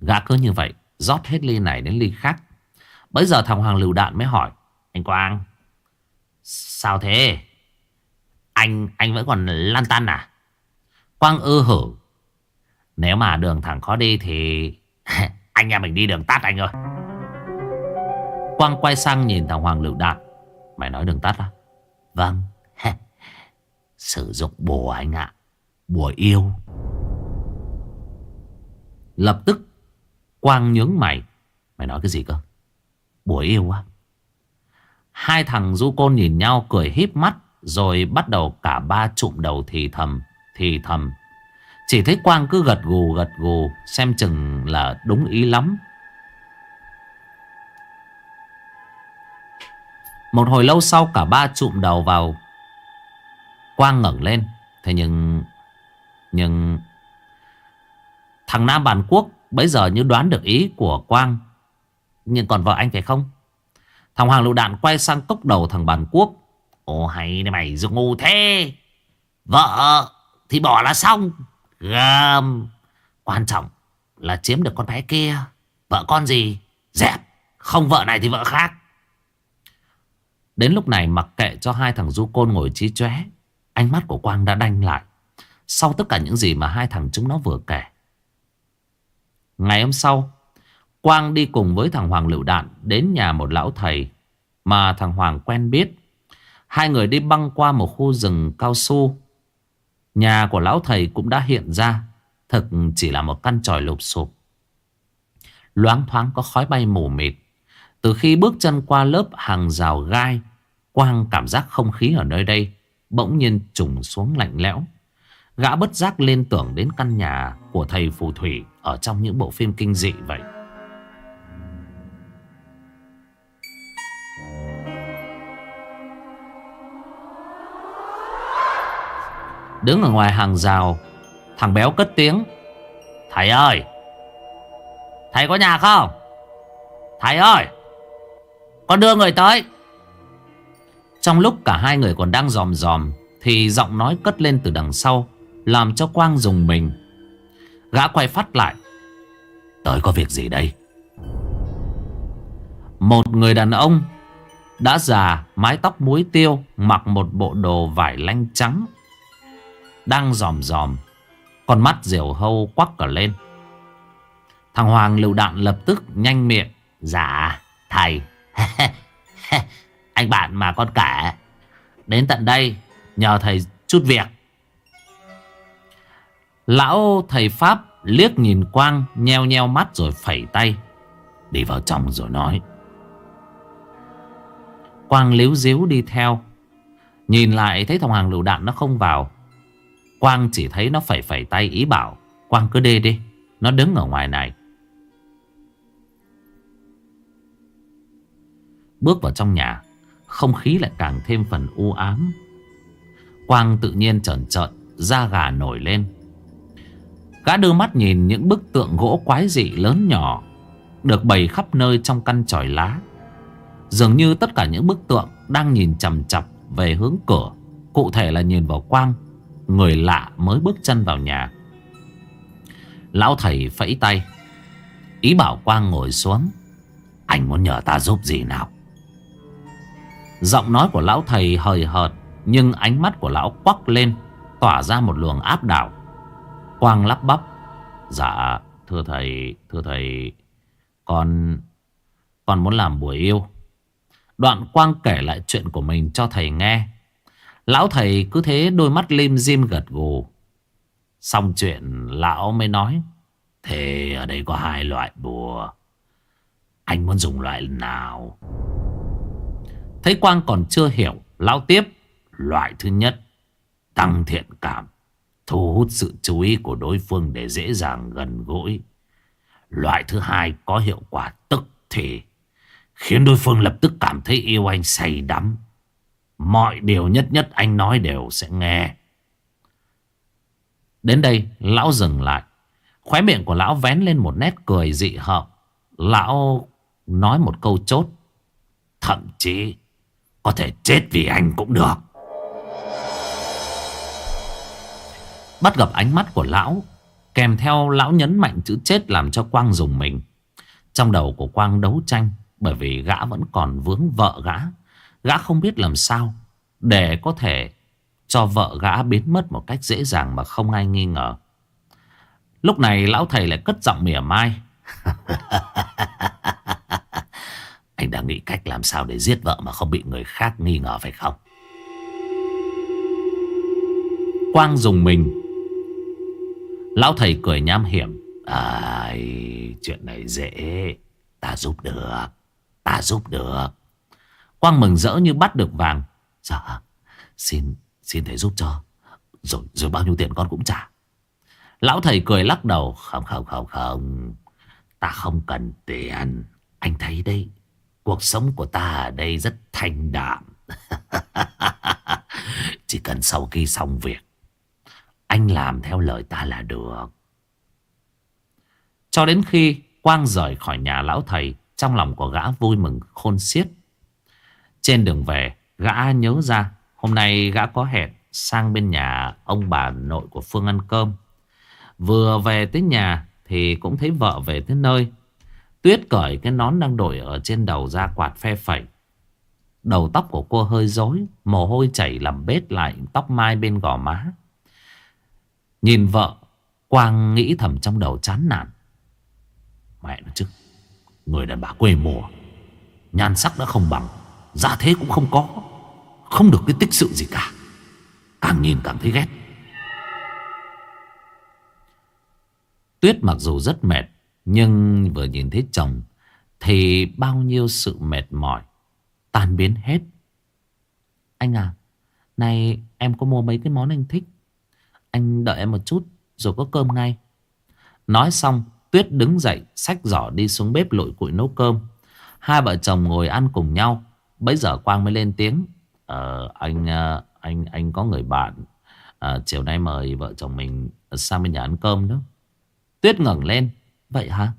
S1: Gã cứ như vậy, rót hết ly này đến ly khác. Bây giờ thằng Hoàng Lưu Đạn mới hỏi. Anh Quang, sao thế? Anh anh vẫn còn lan tan à? Quang ư hử. Nếu mà đường thẳng khó đi thì anh em mình đi đường tắt anh ơi. Quang quay sang nhìn thằng Hoàng Lựu Đạn. Mày nói đường tắt à? Vâng. Sử dụng bùa anh ạ. Bùa yêu. Lập tức Quang nhướng mày. Mày nói cái gì cơ? Bùa yêu á. Hai thằng du côn nhìn nhau cười híp mắt. Rồi bắt đầu cả ba trụm đầu thì thầm. Thì thầm. Chỉ thấy Quang cứ gật gù gật gù. Xem chừng là đúng ý lắm. Một hồi lâu sau cả ba trụm đầu vào. Quang ngẩng lên. Thế nhưng... Nhưng... Thằng Nam Bản Quốc Bây giờ như đoán được ý của Quang Nhưng còn vợ anh phải không Thằng Hoàng lựu đạn quay sang cốc đầu thằng bàn quốc Ồ hay này mày dù ngu thế. Vợ thì bỏ là xong. Gầm Quan trọng là chiếm được con bé kia. Vợ con gì? Dẹp. Không vợ này thì vợ khác. Đến lúc này mặc kệ cho hai thằng du côn ngồi trí chóe Ánh mắt của Quang đã đanh lại. Sau tất cả những gì mà hai thằng chúng nó vừa kể. Ngày hôm sau, Quang đi cùng với thằng Hoàng Lựu Đạn đến nhà một lão thầy mà thằng Hoàng quen biết. Hai người đi băng qua một khu rừng cao su. Nhà của lão thầy cũng đã hiện ra. Thực chỉ là một căn tròi lụp sụp. Loáng thoáng có khói bay mù mịt. Từ khi bước chân qua lớp hàng rào gai, Quang cảm giác không khí ở nơi đây bỗng nhiên trùng xuống lạnh lẽo. Gã bất giác lên tưởng đến căn nhà của thầy phù thủy ở trong những bộ phim kinh dị vậy. Đứng ở ngoài hàng rào, thằng béo cất tiếng. Thầy ơi! Thầy có nhà không? Thầy ơi! Con đưa người tới! Trong lúc cả hai người còn đang dòm dòm Thì giọng nói cất lên từ đằng sau làm cho Quang dùng mình Gã quay phát lại Tới có việc gì đây Một người đàn ông Đã già Mái tóc muối tiêu Mặc một bộ đồ vải lanh trắng đang dòm dòm, Con mắt diều hâu quắc cả lên Thằng Hoàng lựu đạn lập tức nhanh miệng Dạ thầy Anh bạn mà con cả, Đến tận đây Nhờ thầy chút việc Lão thầy Pháp liếc nhìn Quang, nheo nheo mắt rồi phẩy tay. Đi vào trong rồi nói. Quang liếu díu đi theo. Nhìn lại thấy thằng hàng lựu đạn nó không vào. Quang chỉ thấy nó phẩy phẩy tay ý bảo. Quang cứ đi đi. Nó đứng ở ngoài này. Bước vào trong nhà. Không khí lại càng thêm phần u ám. Quang tự nhiên trởn trợn. Da gà nổi lên. Gã đưa mắt nhìn những bức tượng gỗ quái dị lớn nhỏ, Được bày khắp nơi trong căn tròi lá Dường như tất cả những bức tượng đang nhìn chầm chập về hướng cửa, Cụ thể là nhìn vào quang Người lạ mới bước chân vào nhà Lão thầy phẫy tay Ý bảo Quang ngồi xuống Anh muốn nhờ ta giúp gì nào Giọng nói của lão thầy hời hợt Nhưng ánh mắt của lão quắc lên Tỏa ra một luồng áp đảo Quang lắp bắp. Dạ, thưa thầy, thưa thầy, con, con muốn làm buổi yêu. Đoạn Quang kể lại chuyện của mình cho thầy nghe. Lão thầy cứ thế đôi mắt lim dim gật gù. Xong chuyện, lão mới nói, Thế ở đây có hai loại bùa. Anh muốn dùng loại nào? Thấy Quang còn chưa hiểu, Lão tiếp, Loại thứ nhất, Tăng thiện cảm, Thu hút sự chú ý của đối phương để dễ dàng gần gũi. Loại thứ hai có hiệu quả tức thì, Khiến đối phương lập tức cảm thấy yêu anh say đắm. Mọi điều nhất nhất anh nói đều sẽ nghe. Đến đây, lão dừng lại. Khóe miệng của lão vén lên một nét cười dị hợm. Lão nói một câu chốt. Thậm chí, Có thể chết vì anh cũng được. Bắt gặp ánh mắt của lão, Kèm theo lão nhấn mạnh chữ chết làm cho Quang dùng mình. Trong đầu của Quang đấu tranh, Bởi vì gã vẫn còn vướng vợ gã. Gã không biết làm sao Để có thể cho vợ gã biến mất một cách dễ dàng mà không ai nghi ngờ. Lúc này lão thầy lại cất giọng mỉa mai. Anh đang nghĩ cách làm sao để giết vợ mà không bị người khác nghi ngờ phải không? Quang dùng mình. Lão thầy cười nham hiểm. À chuyện này dễ. Ta giúp được. Ta giúp được. Quang mừng rỡ như bắt được vàng. Dạ Xin xin thầy giúp cho. Rồi rồi bao nhiêu tiền con cũng trả. Lão thầy cười lắc đầu. Không không không không. Ta không cần tiền. Anh thấy đây Cuộc sống của ta ở đây rất thanh đạm. Chỉ cần sau khi xong việc, Anh làm theo lời ta là được. Cho đến khi Quang rời khỏi nhà lão thầy, Trong lòng của gã vui mừng khôn xiết. Trên đường về Gã nhớ ra Hôm nay gã có hẹn sang bên nhà ông bà nội của Phương ăn cơm. Vừa về tới nhà thì cũng thấy vợ về tới nơi. Tuyết cởi cái nón đang đội ở trên đầu ra quạt phe phẩy. Đầu tóc của cô hơi rối, mồ hôi chảy làm bết lại tóc mai bên gò má. Nhìn vợ, Quang nghĩ thầm trong đầu chán nản. Mẹ nó chứ, người đàn bà quê mùa, nhan sắc đã không bằng, gia thế cũng không có. Không được cái tích sự gì cả. Càng nhìn càng thấy ghét. Tuyết mặc dù rất mệt, Nhưng vừa nhìn thấy chồng Thì bao nhiêu sự mệt mỏi, Tan biến hết. Anh à Này em có mua mấy cái món anh thích? Anh đợi em một chút Rồi có cơm ngay. Nói xong, Tuyết đứng dậy, Xách giỏ đi xuống bếp lội củi nấu cơm. Hai vợ chồng ngồi ăn cùng nhau Bấy giờ Quang mới lên tiếng uh, anh ờ, anh anh có người bạn à, chiều nay mời vợ chồng mình sang bên nhà ăn cơm đó. Tuyết ngẩng lên. Vậy hả?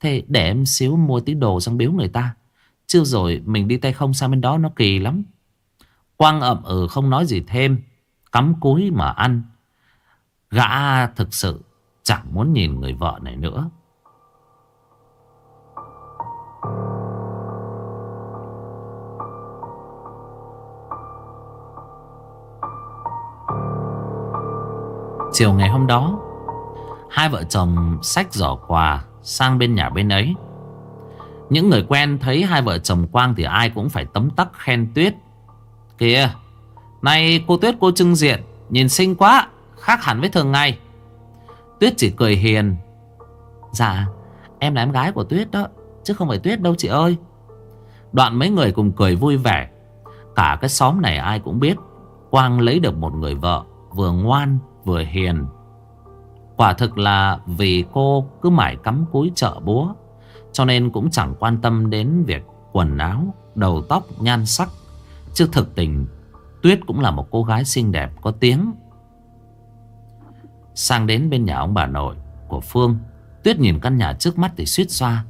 S1: Thế để em xíu mua tí đồ sang biếu người ta. Chưa rồi mình đi tay không sang bên đó nó kỳ lắm. Quang ậm ừ không nói gì thêm. Cắm cúi mà ăn. Gã thực sự chẳng muốn nhìn người vợ này nữa. Chiều ngày hôm đó, Hai vợ chồng xách giỏ quà Sang bên nhà bên ấy. Những người quen thấy hai vợ chồng Quang Thì ai cũng phải tấm tắc khen Tuyết. Kìa Này cô Tuyết cô trưng diện, Nhìn xinh quá, Khác hẳn với thường ngày. Tuyết chỉ cười hiền. Dạ em là em gái của Tuyết đó, Chứ không phải Tuyết đâu chị ơi. Đoạn mấy người cùng cười vui vẻ. Cả cái xóm này ai cũng biết, Quang lấy được một người vợ Vừa ngoan vừa hiền. Quả thực là vì cô cứ mãi cắm cúi chợ búa Cho nên cũng chẳng quan tâm đến việc quần áo, đầu tóc, nhan sắc. Chứ thực tình Tuyết cũng là một cô gái xinh đẹp có tiếng. Sang đến bên nhà ông bà nội của Phương Tuyết nhìn căn nhà trước mắt thì suýt xoa.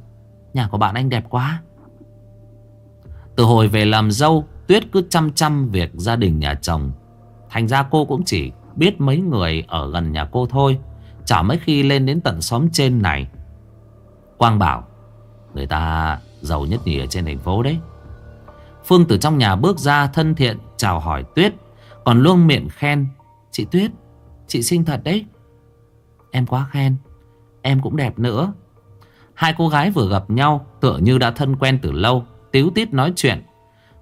S1: Nhà của bạn anh đẹp quá. Từ hồi về làm dâu Tuyết cứ chăm chăm việc gia đình nhà chồng. Thành ra cô cũng chỉ biết mấy người ở gần nhà cô thôi, Chả mấy khi lên đến tận xóm trên này. Quang bảo, Người ta giàu nhất nhì ở trên thành phố đấy. Phương từ trong nhà bước ra thân thiện chào hỏi Tuyết, Còn luôn miệng khen, Chị Tuyết, Chị xinh thật đấy. Em quá khen, Em cũng đẹp nữa. Hai cô gái vừa gặp nhau Tựa như đã thân quen từ lâu, Tiếu tít nói chuyện.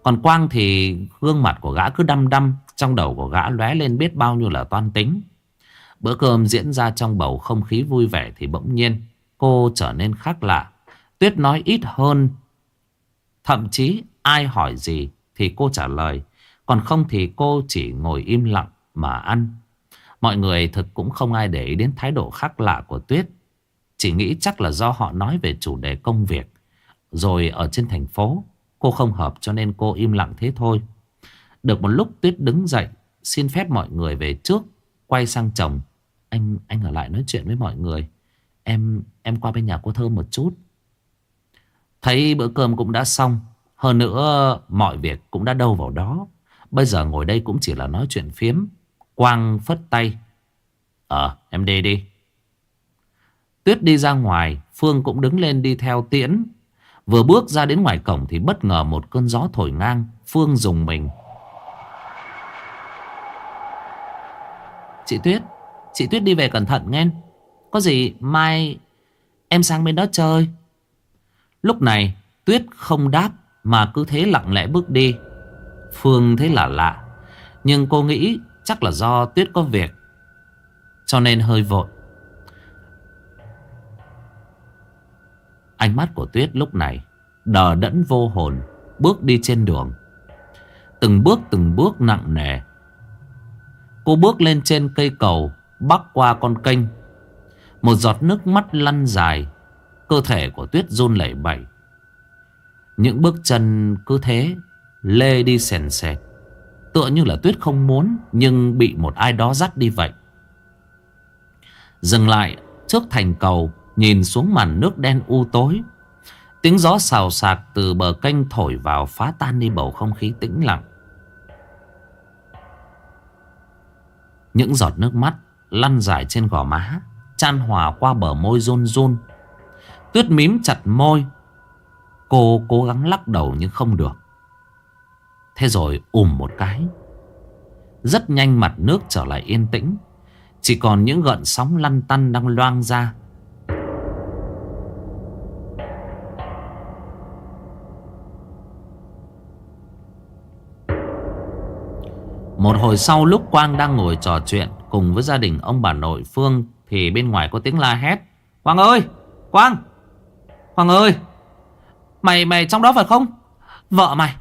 S1: Còn Quang thì gương mặt của gã cứ đăm đăm trong đầu của gã lóe lên biết bao nhiêu là toan tính Bữa cơm diễn ra trong bầu không khí vui vẻ thì bỗng nhiên cô trở nên khác lạ. Tuyết nói ít hơn. Thậm chí ai hỏi gì thì cô trả lời. Còn không thì cô chỉ ngồi im lặng mà ăn. Mọi người thực cũng không ai để ý đến thái độ khác lạ của Tuyết. Chỉ nghĩ chắc là do họ nói về chủ đề công việc. Rồi ở trên thành phố, cô không hợp cho nên cô im lặng thế thôi. Được một lúc Tuyết đứng dậy, xin phép mọi người về trước, quay sang chồng. Anh anh ở lại nói chuyện với mọi người. Em em qua bên nhà cô Thơm một chút. Thấy bữa cơm cũng đã xong, hơn nữa mọi việc cũng đã đâu vào đó. Bây giờ ngồi đây cũng chỉ là nói chuyện phiếm. Quang phất tay. Ờ, em đi đi. Tuyết đi ra ngoài, Phương cũng đứng lên đi theo tiễn. Vừa bước ra đến ngoài cổng thì bất ngờ một cơn gió thổi ngang. Phương dùng mình. Chị Tuyết, chị Tuyết đi về cẩn thận nghe. Có gì mai em sang bên đó chơi. Lúc này Tuyết không đáp mà cứ thế lặng lẽ bước đi. Phương thấy là lạ. Nhưng cô nghĩ chắc là do Tuyết có việc. Cho nên hơi vội. Ánh mắt của Tuyết lúc này đờ đẫn vô hồn, bước đi trên đường. Từng bước từng bước nặng nề. Cô bước lên trên cây cầu, bắc qua con kênh. Một giọt nước mắt lăn dài, cơ thể của Tuyết run lẩy bẩy. Những bước chân cứ thế lê đi sèn sệt. Tựa như là Tuyết không muốn nhưng bị một ai đó dắt đi vậy. Dừng lại trước thành cầu Nhìn xuống màn nước đen u tối. Tiếng gió xào xạc từ bờ kênh thổi vào phá tan đi bầu không khí tĩnh lặng. Những giọt nước mắt lăn dài trên gò má, Chan hòa qua bờ môi run run. Tuyết mím chặt môi. Cô cố gắng lắc đầu nhưng không được. Thế rồi ùm một cái. Rất nhanh mặt nước trở lại yên tĩnh. Chỉ còn những gợn sóng lăn tăn đang loang ra. Một hồi sau lúc Quang đang ngồi trò chuyện cùng với gia đình ông bà nội Phương, thì bên ngoài có tiếng la hét. Quang ơi! Quang! Quang ơi! Mày mày trong đó phải không? Vợ mày!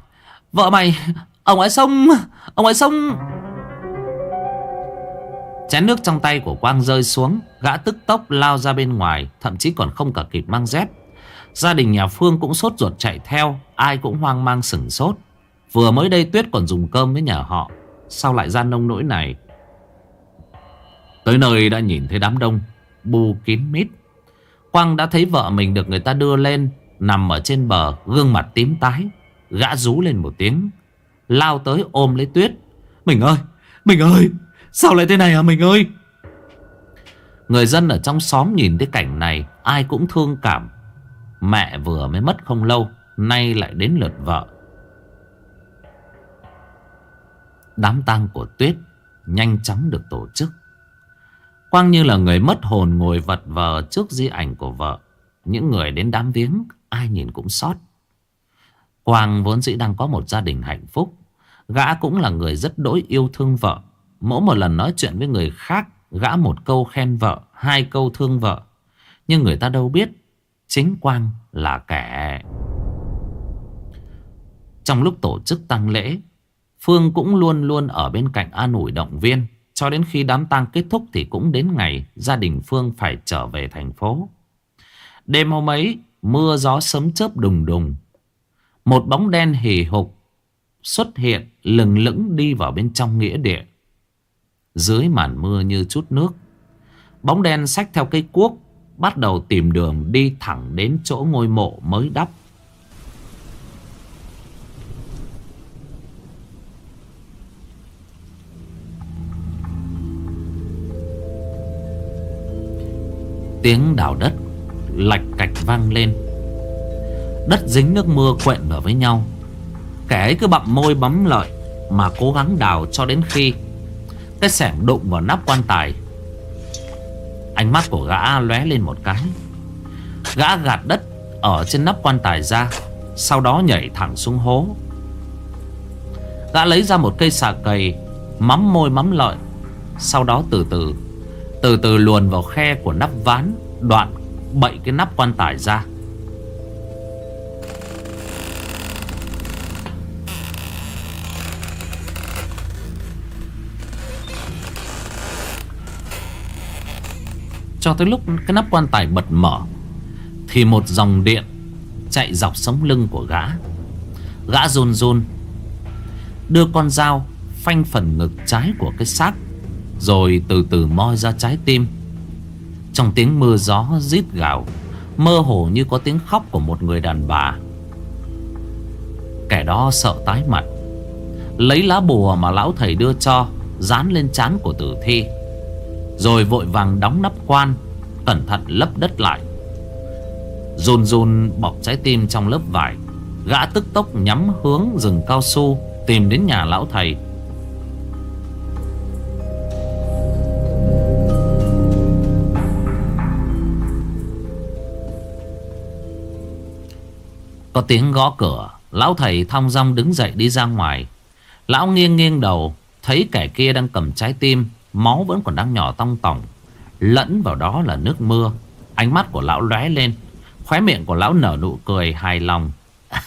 S1: Vợ mày! Ông ấy sông! Ông ấy sông! Chén nước trong tay của Quang rơi xuống, Gã tức tốc lao ra bên ngoài, Thậm chí còn không cả kịp mang dép Gia đình nhà Phương cũng sốt ruột chạy theo, Ai cũng hoang mang sửng sốt Vừa mới đây Tuyết còn dùng cơm với nhà họ Sao lại ra nông nỗi này? Tới nơi đã nhìn thấy đám đông, Bu kín mít. Quang đã thấy vợ mình được người ta đưa lên, Nằm ở trên bờ, Gương mặt tím tái. Gã rú lên một tiếng, Lao tới ôm lấy Tuyết. Mình ơi Mình ơi, Sao lại thế này hả mình ơi? Người dân ở trong xóm nhìn thấy cảnh này, Ai cũng thương cảm. Mẹ vừa mới mất không lâu, Nay lại đến lượt vợ. Đám tang của Tuyết Nhanh chóng được tổ chức. Quang như là người mất hồn ngồi vật vờ trước di ảnh của vợ. Những người đến đám viếng, Ai nhìn cũng sót Quang vốn dĩ đang có một gia đình hạnh phúc. Gã cũng là người rất đỗi yêu thương vợ. Mỗi một lần nói chuyện với người khác, Gã một câu khen vợ, Hai câu thương vợ. Nhưng người ta đâu biết, Chính Quang là kẻ. Trong lúc tổ chức tăng lễ Phương cũng luôn luôn ở bên cạnh an ủi động viên. Cho đến khi đám tang kết thúc thì cũng đến ngày gia đình Phương phải trở về thành phố. Đêm hôm ấy, mưa gió sấm chớp đùng đùng. Một bóng đen hì hục xuất hiện lừng lững đi vào bên trong nghĩa địa. Dưới màn mưa như chút nước, bóng đen xách theo cây cuốc bắt đầu tìm đường đi thẳng đến chỗ ngôi mộ mới đắp. Tiếng đào đất, Lạch cạch vang lên. Đất dính nước mưa quện vào với nhau. Kẻ ấy cứ bặm môi bấm lợi Mà cố gắng đào cho đến khi Cái sẻng đụng vào nắp quan tài. Ánh mắt của gã lóe lên một cái. Gã gạt đất Ở trên nắp quan tài ra, Sau đó nhảy thẳng xuống hố. Gã lấy ra một cây xà cầy, Mắm môi mắm lợi, Sau đó từ từ từ từ luồn vào khe của nắp ván, Đoạn bậy cái nắp quan tài ra. Cho tới lúc cái nắp quan tài bật mở, Thì một dòng điện Chạy dọc sống lưng của gã. Gã run run, Đưa con dao Phanh phần ngực trái của cái xác rồi từ từ moi ra trái tim. Trong tiếng mưa gió rít gào, Mơ hồ như có tiếng khóc của một người đàn bà. Kẻ đó sợ tái mặt, Lấy lá bùa mà lão thầy đưa cho, Dán lên trán của tử thi, Rồi vội vàng đóng nắp quan, Cẩn thận lấp đất lại. Run run bọc trái tim trong lớp vải, Gã tức tốc nhắm hướng rừng cao su Tìm đến nhà lão thầy. Có tiếng gõ cửa, Lão thầy thong dong đứng dậy đi ra ngoài. Lão nghiêng nghiêng đầu, Thấy kẻ kia đang cầm trái tim, Máu vẫn còn đang nhỏ tong tỏng Lẫn vào đó là nước mưa. Ánh mắt của lão lóe lên, Khóe miệng của lão nở nụ cười hài lòng.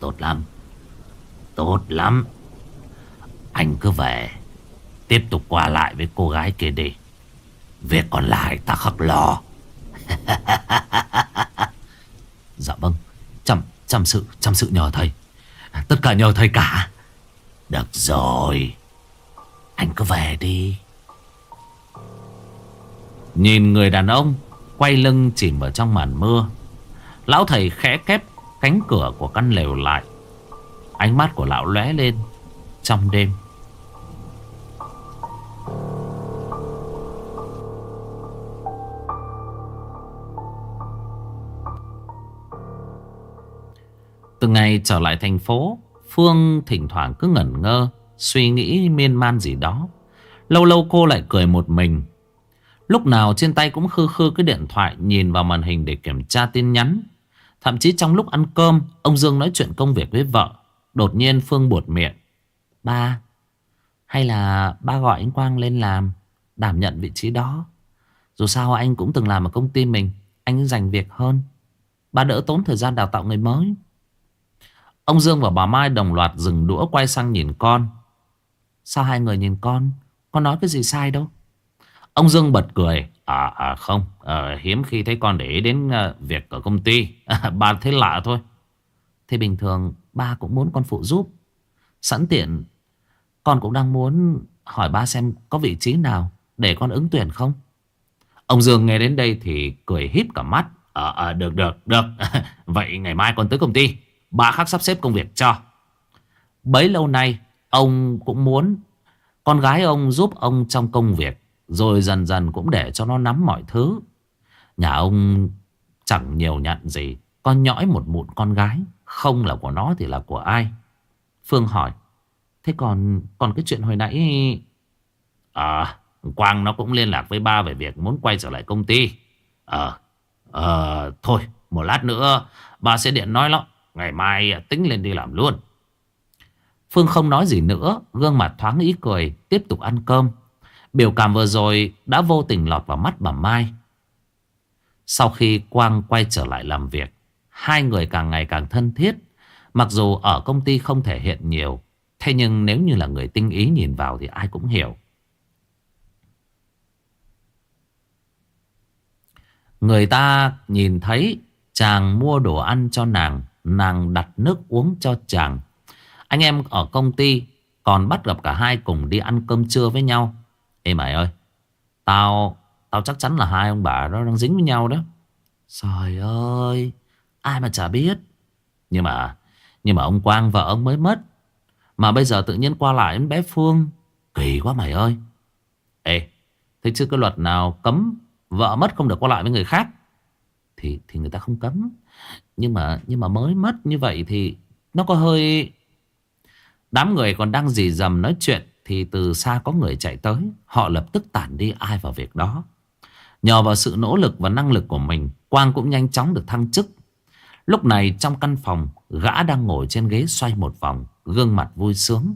S1: Tốt lắm. Tốt lắm. Anh cứ về. Tiếp tục qua lại với cô gái kia đi. Việc còn lại ta khắc lo. Dạ vâng. Chăm, chăm sự, chăm sự nhờ thầy. À, tất cả nhờ thầy cả. Được rồi. Anh cứ về đi. Nhìn người đàn ông Quay lưng chìm vào trong màn mưa. Lão thầy khẽ kép cánh cửa của căn lều lại. Ánh mắt của lão lóe lên Trong đêm. Từ ngày trở lại thành phố, Phương thỉnh thoảng cứ ngẩn ngơ, Suy nghĩ miên man gì đó. Lâu lâu cô lại cười một mình. Lúc nào trên tay cũng khư khư cái điện thoại Nhìn vào màn hình để kiểm tra tin nhắn. Thậm chí trong lúc ăn cơm, Ông Dương nói chuyện công việc với vợ. Đột nhiên Phương buột miệng. Ba, Hay là ba gọi anh Quang lên làm, Đảm nhận vị trí đó. Dù sao anh cũng từng làm ở công ty mình, Anh dành việc hơn. Ba đỡ tốn thời gian đào tạo người mới. Ông Dương và bà Mai đồng loạt dừng đũa quay sang nhìn con. Sao hai người nhìn con? Con nói cái gì sai đâu? Ông Dương bật cười. À, à không. À, Hiếm khi thấy con để ý đến à, việc ở công ty. À, Ba thấy lạ thôi. Thì bình thường ba cũng muốn con phụ giúp. Sẵn tiện Con cũng đang muốn hỏi ba xem Có vị trí nào để con ứng tuyển không? Ông Dương nghe đến đây thì cười híp cả mắt. À, à, Được được được. Vậy ngày mai con tới công ty bà khắc sắp xếp công việc cho. Bấy lâu nay, Ông cũng muốn Con gái ông giúp ông trong công việc, rồi dần dần cũng để cho nó nắm mọi thứ. Nhà ông chẳng nhiều nhận gì Con nhõi một mụn con gái, Không là của nó thì là của ai? Phương hỏi. Thế còn còn cái chuyện hồi nãy À Quang nó cũng liên lạc với ba về việc muốn quay trở lại công ty. Ờ Ờ Thôi, một lát nữa, Ba sẽ điện nói lắm. Ngày mai à, tính lên đi làm luôn Phương không nói gì nữa Gương mặt thoáng ý cười Tiếp tục ăn cơm Biểu cảm vừa rồi đã vô tình lọt vào mắt bà Mai. Sau khi Quang quay trở lại làm việc, hai người càng ngày càng thân thiết. Mặc dù ở công ty không thể hiện nhiều, thế nhưng nếu như là người tinh ý nhìn vào thì ai cũng hiểu. Người ta nhìn thấy chàng mua đồ ăn cho nàng, nàng đặt nước uống cho chàng. Anh em ở công ty còn bắt gặp cả hai cùng đi ăn cơm trưa với nhau. Ê mày ơi, Tao Tao chắc chắn là hai ông bà đó đang dính với nhau đó. Trời ơi, Ai mà chả biết. Nhưng mà Nhưng mà ông Quang vợ ông mới mất. Mà bây giờ tự nhiên qua lại với bé Phương. Kỳ quá mày ơi. Ê Thế chứ cái luật nào cấm Vợ mất không được qua lại với người khác? Thì thì người ta không cấm. Nhưng mà nhưng mà mới mất như vậy thì Nó có hơi Đám người còn đang dì dầm nói chuyện thì từ xa có người chạy tới. Họ lập tức tản đi ai vào việc đó. Nhờ vào sự nỗ lực và năng lực của mình, Quang cũng nhanh chóng được thăng chức. Lúc này trong căn phòng, Gã đang ngồi trên ghế xoay một vòng, Gương mặt vui sướng.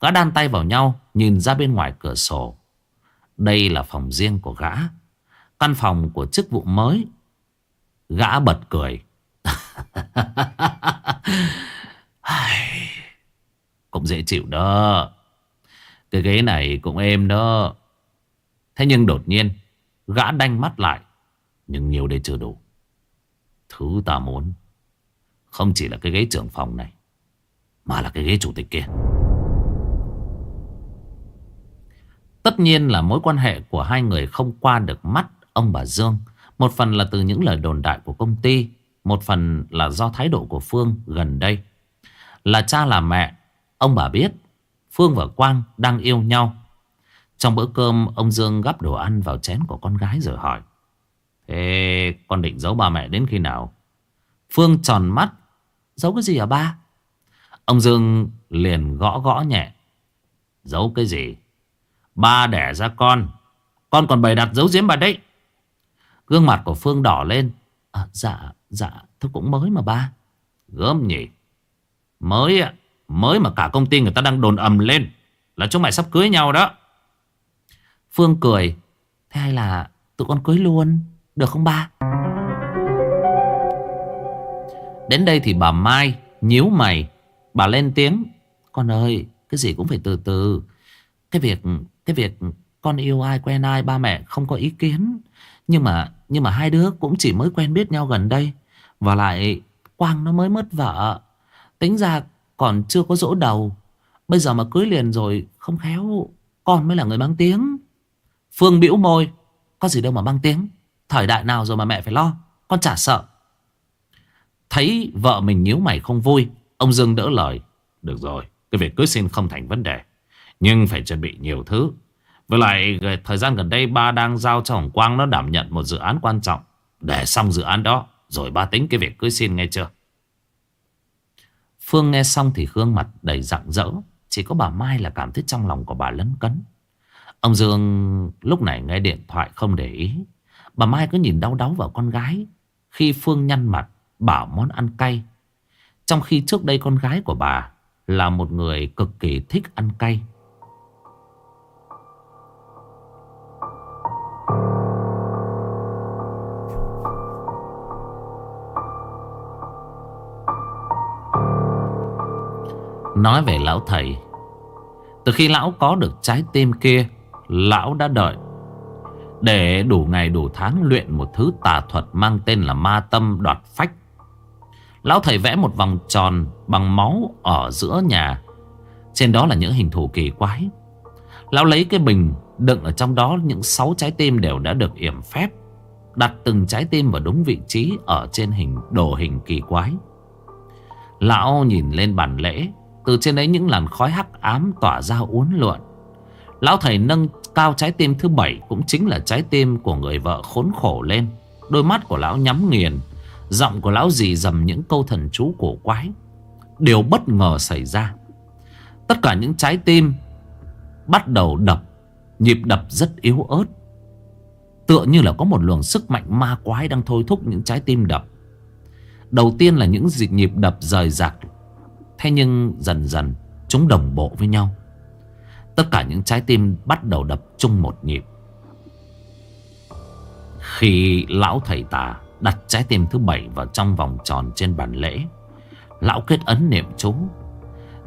S1: Gã đan tay vào nhau, Nhìn ra bên ngoài cửa sổ. Đây là phòng riêng của gã. Căn phòng của chức vụ mới. Gã bật cười. cũng dễ chịu đó Cái ghế này cũng êm đó Thế nhưng đột nhiên, Gã đanh mắt lại, Nhưng nhiều đây chưa đủ Thứ ta muốn Không chỉ là cái ghế trưởng phòng này, Mà là cái ghế chủ tịch kia Tất nhiên là mối quan hệ của hai người không qua được mắt ông bà Dương. Một phần là từ những lời đồn đại của công ty. Một phần là do thái độ của Phương gần đây. Là cha là mẹ. Ông bà biết Phương và Quang đang yêu nhau. Trong bữa cơm ông Dương gắp đồ ăn vào chén của con gái rồi hỏi. Thế con định giấu ba mẹ đến khi nào? Phương tròn mắt. Giấu cái gì hả ba? Ông Dương liền gõ gõ nhẹ. Giấu cái gì? Ba đẻ ra con Con còn bày đặt giấu giếm bà đấy Gương mặt của Phương đỏ lên à, Dạ dạ Tôi cũng mới mà ba. Gớm nhỉ. Mới ạ Mới mà cả công ty người ta đang đồn ầm lên Là chúng mày sắp cưới nhau đó. Phương cười. Thế hay là tụi con cưới luôn? Được không ba? Đến đây thì bà Mai nhíu mày. Bà lên tiếng. Con ơi, cái gì cũng phải từ từ. Cái việc cái việc con yêu ai, quen ai, ba mẹ không có ý kiến. Nhưng mà nhưng mà hai đứa cũng chỉ mới quen biết nhau gần đây. Và lại Quang nó mới mất vợ. Tính ra còn chưa có dỗ đầu. Bây giờ mà cưới liền rồi không khéo con mới là người mang tiếng. Phương bĩu môi. Có gì đâu mà mang tiếng. Thời đại nào rồi mà mẹ phải lo. Con chả sợ. Thấy vợ mình nhíu mày không vui. Ông Dương đỡ lời. Được rồi. Cái việc cưới xin không thành vấn đề. Nhưng phải chuẩn bị nhiều thứ với lại thời gian gần đây ba đang giao cho Hồng Quang nó đảm nhận một dự án quan trọng. Để xong dự án đó, Rồi ba tính cái việc cưới xin nghe chưa? Phương nghe xong thì gương mặt đầy rạng rỡ. Chỉ có bà Mai là cảm thấy trong lòng của bà lấn cấn. Ông Dương lúc này nghe điện thoại không để ý. Bà Mai cứ nhìn đau đáu vào con gái. Khi Phương nhăn mặt bảo món ăn cay. Trong khi trước đây con gái của bà Là một người cực kỳ thích ăn cay. Nói về lão thầy, Từ khi lão có được trái tim kia, Lão đã đợi. Để đủ ngày đủ tháng luyện một thứ tà thuật Mang tên là ma tâm đoạt phách, Lão thầy vẽ một vòng tròn bằng máu ở giữa nhà. Trên đó là những hình thù kỳ quái. Lão lấy cái bình đựng ở trong đó những sáu trái tim đều đã được yểm phép. Đặt từng trái tim vào đúng vị trí ở trên hình, đồ hình kỳ quái. Lão nhìn lên bàn lễ, từ trên đấy những làn khói hắc ám tỏa ra uốn lượn. Lão thầy nâng cao trái tim thứ bảy Cũng chính là trái tim của người vợ khốn khổ lên. Đôi mắt của lão nhắm nghiền, Giọng của lão dì dầm những câu thần chú cổ quái. Điều bất ngờ xảy ra. Tất cả những trái tim Bắt đầu đập Nhịp đập rất yếu ớt. Tựa như là có một luồng sức mạnh ma quái Đang thôi thúc những trái tim đập. Đầu tiên là những dịch nhịp đập rời rạc. Thế nhưng dần dần, chúng đồng bộ với nhau. Tất cả những trái tim bắt đầu đập chung một nhịp. Khi lão thầy tà đặt trái tim thứ bảy vào trong vòng tròn trên bàn lễ, Lão kết ấn niệm chú.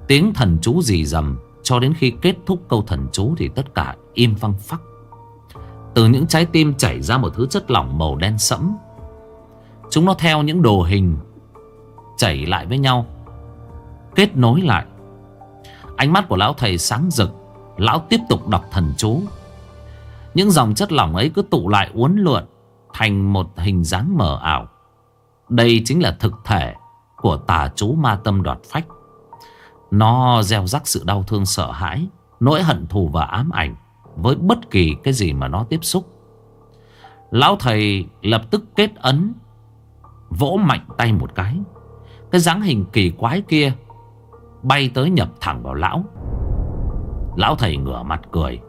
S1: Tiếng thần chú dì dầm cho đến khi kết thúc câu thần chú Thì tất cả im văng phắc. Từ những trái tim chảy ra một thứ chất lỏng màu đen sẫm, Chúng nó theo những đồ hình Chảy lại với nhau, Kết nối lại. Ánh mắt của lão thầy sáng rực, Lão tiếp tục đọc thần chú. Những dòng chất lỏng ấy cứ tụ lại uốn lượn Thành một hình dáng mờ ảo. Đây chính là thực thể Của tà chú ma tâm đoạt phách. Nó gieo rắc sự đau thương sợ hãi, Nỗi hận thù và ám ảnh Với bất kỳ cái gì mà nó tiếp xúc. Lão thầy lập tức kết ấn, Vỗ mạnh tay một cái. Cái dáng hình kỳ quái kia Bay tới nhập thẳng vào lão. Lão thầy ngửa mặt cười.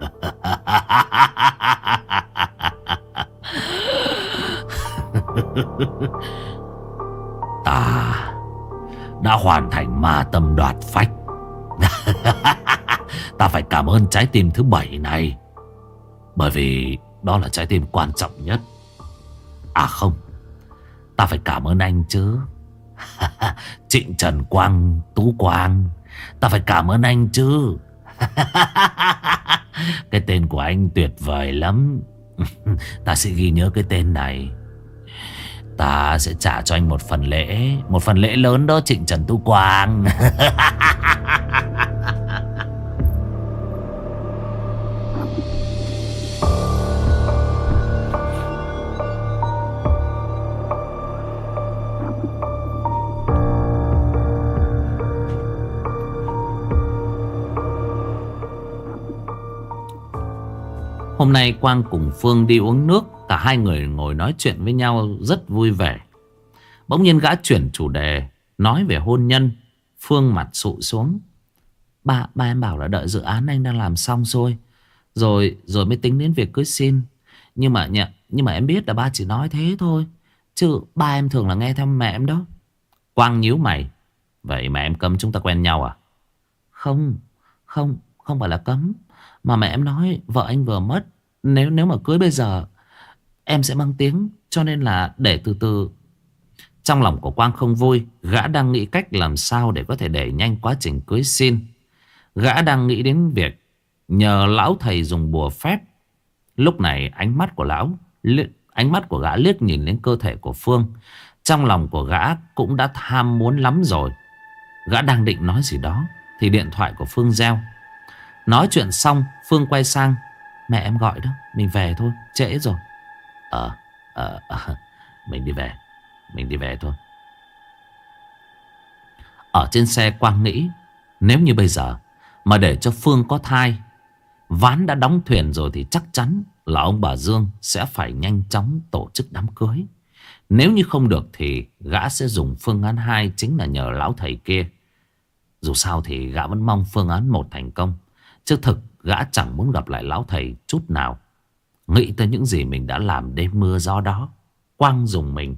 S1: Ta đã hoàn thành ma tâm đoạt phách. Ta phải cảm ơn trái tim thứ bảy này, Bởi vì đó là trái tim quan trọng nhất. À không, Ta phải cảm ơn anh chứ. Trịnh Trần Quang, Tú Quang, Ta phải cảm ơn anh chứ. Cái tên của anh tuyệt vời lắm. Ta sẽ ghi nhớ cái tên này. Ta sẽ trả cho anh một phần lễ, Một phần lễ lớn đó, Trịnh Trần tu Quang. Hôm nay Quang cùng Phương đi uống nước. Cả hai người ngồi nói chuyện với nhau rất vui vẻ. Bỗng nhiên gã chuyển chủ đề Nói về hôn nhân. Phương mặt sụ xuống. Ba, ba em bảo là đợi dự án anh đang làm xong rồi. Rồi rồi mới tính đến việc cưới xin. Nhưng mà nhỉ, Nhưng mà em biết là ba chỉ nói thế thôi. Chứ ba em thường là nghe theo mẹ em đó. Quang nhíu mày. Vậy mà em cấm chúng ta quen nhau à? Không Không Không phải là cấm. Mà mẹ em nói vợ anh vừa mất. Nếu nếu mà cưới bây giờ Em sẽ mang tiếng, Cho nên là để từ từ. Trong lòng của Quang không vui, Gã đang nghĩ cách làm sao để có thể đẩy nhanh quá trình cưới xin. Gã đang nghĩ đến việc Nhờ lão thầy dùng bùa phép. Lúc này ánh mắt của lão Ánh mắt của gã liếc nhìn đến cơ thể của Phương. Trong lòng của gã cũng đã tham muốn lắm rồi. Gã đang định nói gì đó, Thì điện thoại của Phương reo. Nói chuyện xong, Phương quay sang. Mẹ em gọi đó, Mình về thôi, Trễ rồi. Ờ, ờ, ờ, mình đi về. Mình đi về thôi. Ở trên xe Quang nghĩ nếu như bây giờ mà để cho Phương có thai, ván đã đóng thuyền rồi thì chắc chắn là ông bà Dương sẽ phải nhanh chóng tổ chức đám cưới. Nếu như không được thì gã sẽ dùng phương án 2 chính là nhờ lão thầy kia. Dù sao thì gã vẫn mong phương án 1 thành công. Chứ thực gã chẳng muốn gặp lại lão thầy chút nào. Nghĩ tới những gì mình đã làm đêm mưa gió đó, Quang dùng mình.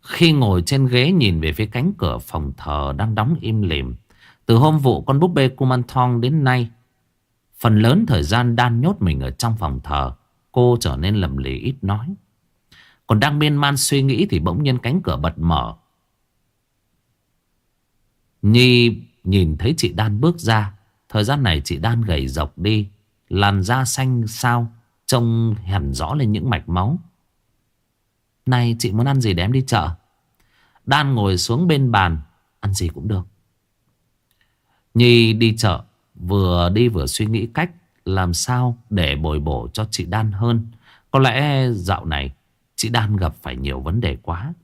S1: Khi ngồi trên ghế nhìn về phía cánh cửa phòng thờ đang đóng im lìm, Từ hôm vụ con búp bê Kumanthong đến nay, Phần lớn thời gian đan nhốt mình ở trong phòng thờ, Cô trở nên lầm lì ít nói. Còn đang miên man suy nghĩ thì bỗng nhiên cánh cửa bật mở. Nhi nhìn thấy chị Đan bước ra, Thời gian này chị Đan gầy dọc đi, Làn da xanh sao Trông hẳn rõ lên những mạch máu. Này, chị muốn ăn gì để em đi chợ? Đan ngồi xuống bên bàn, Ăn gì cũng được. Nhi đi chợ, Vừa đi vừa suy nghĩ cách Làm sao để bồi bổ cho chị Đan hơn. Có lẽ dạo này, Chị Đan gặp phải nhiều vấn đề quá.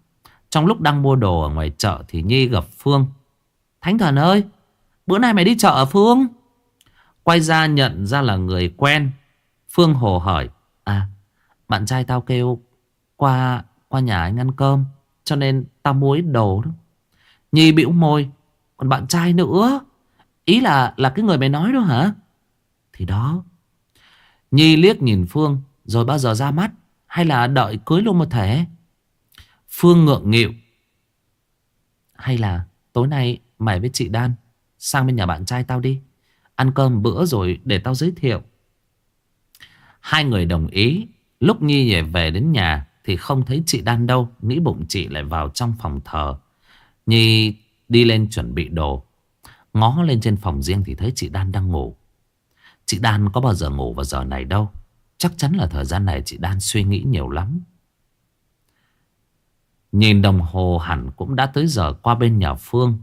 S1: Trong lúc đang mua đồ ở ngoài chợ Thì Nhi gặp Phương. Thánh thần ơi, Bữa nay mày đi chợ ở Phương? Quay ra nhận ra là người quen. Phương Hồ hỏi À bạn trai tao kêu qua qua nhà anh ăn cơm, Cho nên tao mua ít đồ đó. Nhi bĩu môi, Còn bạn trai nữa? Ý là là cái người mày nói đó hả? Thì đó. Nhi liếc nhìn Phương, Rồi bao giờ ra mắt, Hay là đợi cưới luôn một thể? Phương ngượng nghịu, Hay là tối nay mày với chị Đan Sang bên nhà bạn trai tao đi, Ăn cơm bữa rồi để tao giới thiệu. Hai người đồng ý. Lúc Nhi về đến nhà Thì không thấy chị Đan đâu. Nghĩ bụng chị lại vào trong phòng thờ. Nhi đi lên chuẩn bị đồ. Ngó lên trên phòng riêng Thì thấy chị Đan đang ngủ. Chị Đan có bao giờ ngủ vào giờ này đâu. Chắc chắn là thời gian này chị Đan suy nghĩ nhiều lắm. Nhìn đồng hồ hẳn cũng đã tới giờ qua bên nhà Phương.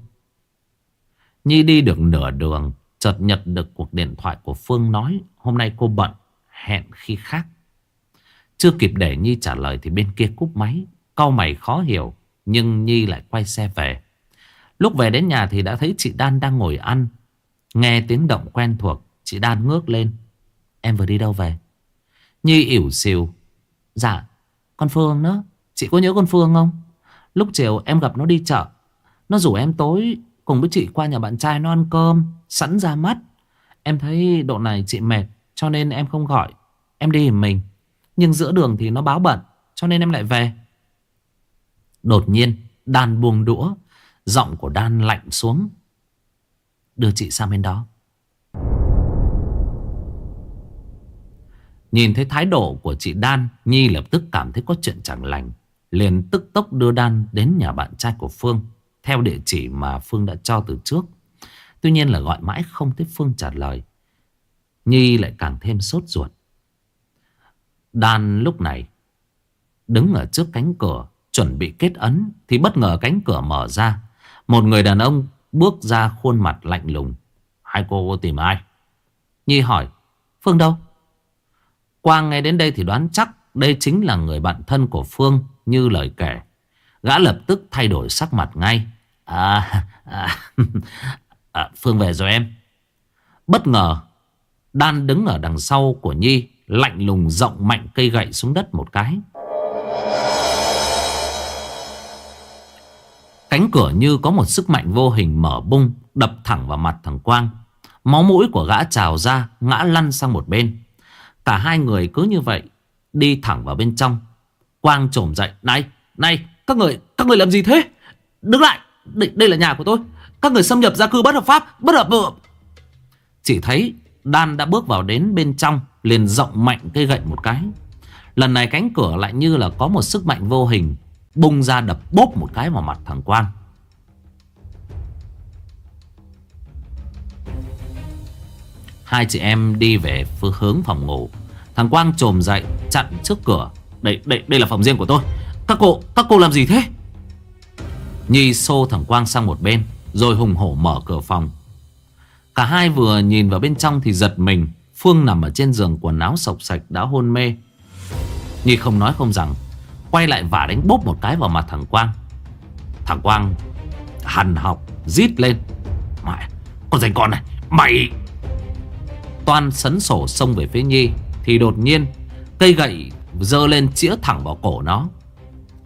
S1: Nhi đi được nửa đường, Chợt nhật được cuộc điện thoại của Phương nói, Hôm nay cô bận hẹn khi khác. Chưa kịp để Nhi trả lời thì bên kia cúp máy. Câu mày khó hiểu. Nhưng Nhi lại quay xe về. Lúc về đến nhà thì đã thấy chị Đan đang ngồi ăn. Nghe tiếng động quen thuộc. Chị Đan ngước lên. Em vừa đi đâu về? Nhi ỉu xìu. Dạ, con Phương đó Chị có nhớ con Phương không? Lúc chiều em gặp nó đi chợ. Nó rủ em tối cùng với chị qua nhà bạn trai nó ăn cơm. Sẵn ra mắt. Em thấy độ này chị mệt. Cho nên em không gọi. Em đi mình. Nhưng giữa đường thì nó báo bận, Cho nên em lại về. Đột nhiên, Đan buông đũa, Giọng của Đan lạnh xuống. Đưa chị sang bên đó. Nhìn thấy thái độ của chị Đan, Nhi lập tức cảm thấy có chuyện chẳng lành. Liền tức tốc đưa Đan đến nhà bạn trai của Phương, Theo địa chỉ mà Phương đã cho từ trước. Tuy nhiên là gọi mãi không thấy Phương trả lời. Nhi lại càng thêm sốt ruột. Đan lúc này Đứng ở trước cánh cửa Chuẩn bị kết ấn Thì bất ngờ cánh cửa mở ra. Một người đàn ông bước ra khuôn mặt lạnh lùng. Hai cô tìm ai? Nhi hỏi. Phương đâu? Quang nghe đến đây thì đoán chắc Đây chính là người bạn thân của Phương Như lời kể. Gã lập tức thay đổi sắc mặt ngay. À, à, à Phương về rồi em. Bất ngờ Đan đứng ở đằng sau của Nhi Lạnh lùng rộng mạnh cây gậy xuống đất một cái. Cánh cửa như có một sức mạnh vô hình mở bung Đập thẳng vào mặt thằng Quang. Máu mũi của gã trào ra Ngã lăn sang một bên. Cả hai người cứ như vậy Đi thẳng vào bên trong. Quang trồm dậy Này, này, các người, các người làm gì thế? Đứng lại, đây, đây là nhà của tôi. Các người xâm nhập gia cư bất hợp pháp Bất hợp. Chỉ thấy Đan đã bước vào đến bên trong, Liền rộng mạnh cây gậy một cái. Lần này cánh cửa lại như là có một sức mạnh vô hình, Bung ra đập bốp một cái vào mặt thằng Quang. Hai chị em đi về phương hướng phòng ngủ. Thằng Quang trồm dậy, chặn trước cửa. Đây đây đây là phòng riêng của tôi. Các cô các cô làm gì thế? Nhi xô thằng Quang sang một bên, Rồi hùng hổ mở cửa phòng. Cả hai vừa nhìn vào bên trong thì giật mình. Phương nằm ở trên giường quần áo sọc sạch đã hôn mê. Nhi không nói không rằng, Quay lại vả đánh bốp một cái vào mặt thằng Quang. Thằng Quang Hằn học, Rít lên. Mày, Con dành con này, Mày! Toan sấn sổ xông về phía Nhi, Thì đột nhiên Cây gậy dơ lên chĩa thẳng vào cổ nó.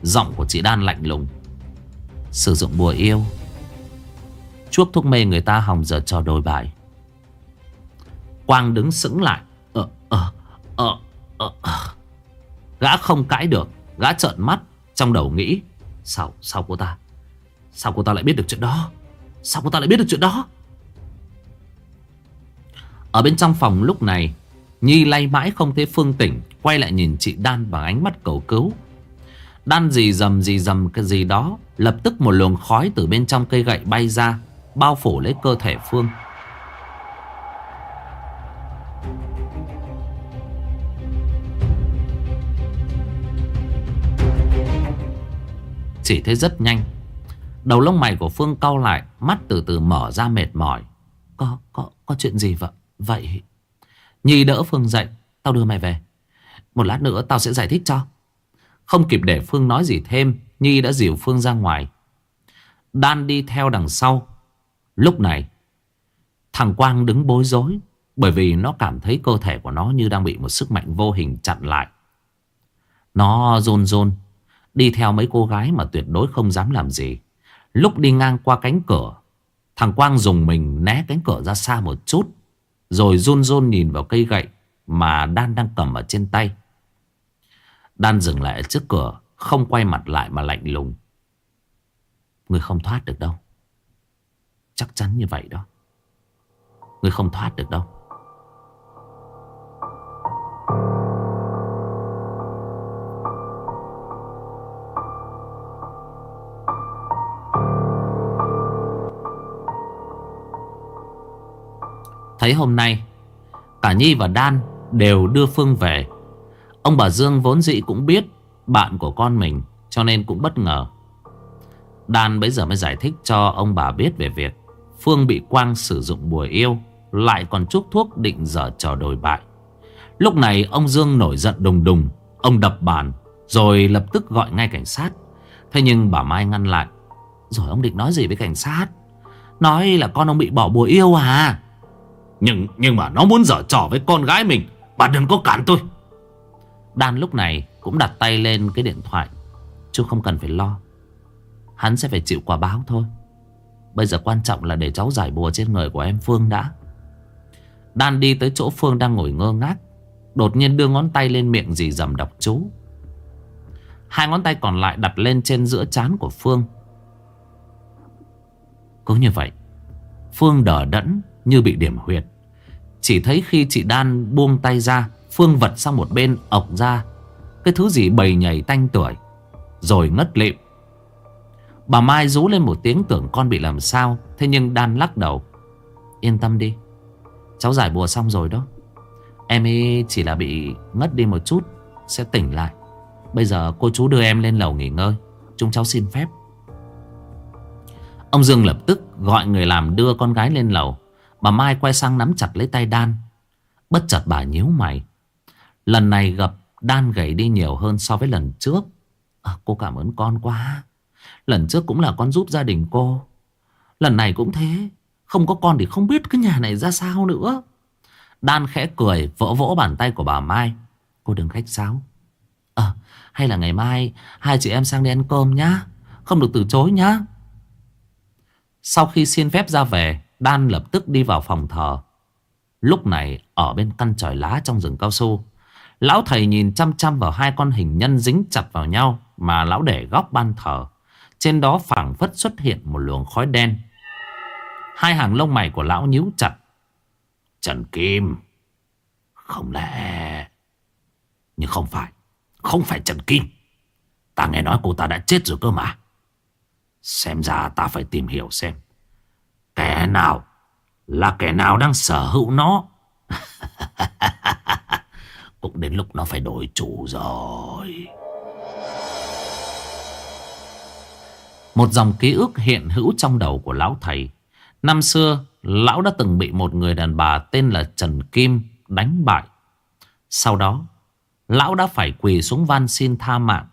S1: Giọng của chị Đan lạnh lùng. Sử dụng bùa yêu. Chuốc thuốc mê người ta hòng giờ cho đồi bài Quang đứng sững lại. Ờ, ờ ờ ờ ờ Gã không cãi được. Gã trợn mắt, Trong đầu nghĩ, Sao sao cô ta? Sao cô ta lại biết được chuyện đó? Sao cô ta lại biết được chuyện đó? Ở bên trong phòng lúc này, Nhi lay mãi không thấy Phương tỉnh, Quay lại nhìn chị Đan bằng ánh mắt cầu cứu. Đan gì dầm gì dầm cái gì đó, Lập tức một luồng khói từ bên trong cây gậy bay ra. Bao phủ lấy cơ thể Phương. Chỉ thấy rất nhanh. Đầu lông mày của Phương cau lại Mắt từ từ mở ra mệt mỏi. Có, có, có chuyện gì vậy? Vậy Nhi đỡ Phương dậy Tao đưa mày về. Một lát nữa tao sẽ giải thích cho. Không kịp để Phương nói gì thêm Nhi đã dìu Phương ra ngoài. Đan đi theo đằng sau Lúc này, Thằng Quang đứng bối rối Bởi vì nó cảm thấy cơ thể của nó như đang bị một sức mạnh vô hình chặn lại. Nó rôn rôn Đi theo mấy cô gái mà tuyệt đối không dám làm gì. Lúc đi ngang qua cánh cửa, Thằng Quang dùng mình né cánh cửa ra xa một chút, Rồi rôn rôn nhìn vào cây gậy Mà Đan đang cầm ở trên tay. Đan dừng lại trước cửa, Không quay mặt lại mà lạnh lùng. Người không thoát được đâu. Chắc chắn như vậy đó. Người không thoát được đâu. Thấy hôm nay, Cả Nhi và Đan đều đưa Phương về. Ông bà Dương vốn dĩ cũng biết Bạn của con mình, Cho nên cũng bất ngờ. Đan bây giờ mới giải thích cho ông bà biết về việc Phương bị Quang sử dụng bùa yêu, Lại còn chúc thuốc định dở trò đồi bại. Lúc này ông Dương nổi giận đùng đùng, Ông đập bàn, Rồi lập tức gọi ngay cảnh sát. Thế nhưng bà Mai ngăn lại, Rồi ông định nói gì với cảnh sát? Nói là con ông bị bỏ bùa yêu à? Nhưng nhưng mà nó muốn dở trò với con gái mình, Bà đừng có cản tôi. Đan lúc này cũng đặt tay lên cái điện thoại, Chú không cần phải lo, Hắn sẽ phải chịu quả báo thôi. Bây giờ quan trọng là để cháu giải bùa trên người của em Phương đã. Đan đi tới chỗ Phương đang ngồi ngơ ngác, Đột nhiên đưa ngón tay lên miệng dì dầm đọc chú. Hai ngón tay còn lại đặt lên trên giữa trán của Phương. Cứ như vậy, Phương đờ đẫn như bị điểm huyệt. Chỉ thấy khi chị Đan buông tay ra, Phương vật sang một bên, ọc ra Cái thứ gì bầy nhảy tanh tuổi Rồi ngất lịm. Bà Mai rú lên một tiếng tưởng con bị làm sao Thế nhưng Đan lắc đầu. Yên tâm đi Cháu giải bùa xong rồi đó. Em ấy chỉ là bị ngất đi một chút Sẽ tỉnh lại. Bây giờ cô chú đưa em lên lầu nghỉ ngơi Chúng cháu xin phép. Ông Dương lập tức gọi người làm đưa con gái lên lầu. Bà Mai quay sang nắm chặt lấy tay Đan. Bất chợt bà nhíu mày. Lần này gặp Đan gầy đi nhiều hơn so với lần trước. À, Cô cảm ơn con quá. Lần trước cũng là con giúp gia đình cô. Lần này cũng thế. Không có con thì không biết cái nhà này ra sao nữa. Đan khẽ cười, vỗ vỗ bàn tay của bà Mai. Cô đừng khách sáo. Ờ hay là ngày mai Hai chị em sang đi ăn cơm nhá. Không được từ chối nhá. Sau khi xin phép ra về, Đan lập tức đi vào phòng thờ. Lúc này, ở bên căn tròi lá trong rừng cao su, Lão thầy nhìn chăm chăm vào hai con hình nhân dính chặt vào nhau Mà lão để góc ban thờ. Trên đó phảng phất xuất hiện một luồng khói đen. Hai hàng lông mày của lão nhíu chặt. Trần Kim, Không lẽ, Nhưng không phải Không phải Trần Kim. Ta nghe nói cô ta đã chết rồi cơ mà. Xem ra ta phải tìm hiểu xem, Kẻ nào Là kẻ nào đang sở hữu nó. Cũng đến lúc nó phải đổi chủ rồi. Một dòng ký ức hiện hữu trong đầu của lão thầy. Năm xưa, Lão đã từng bị một người đàn bà tên là Trần Kim đánh bại. Sau đó, Lão đã phải quỳ xuống van xin tha mạng.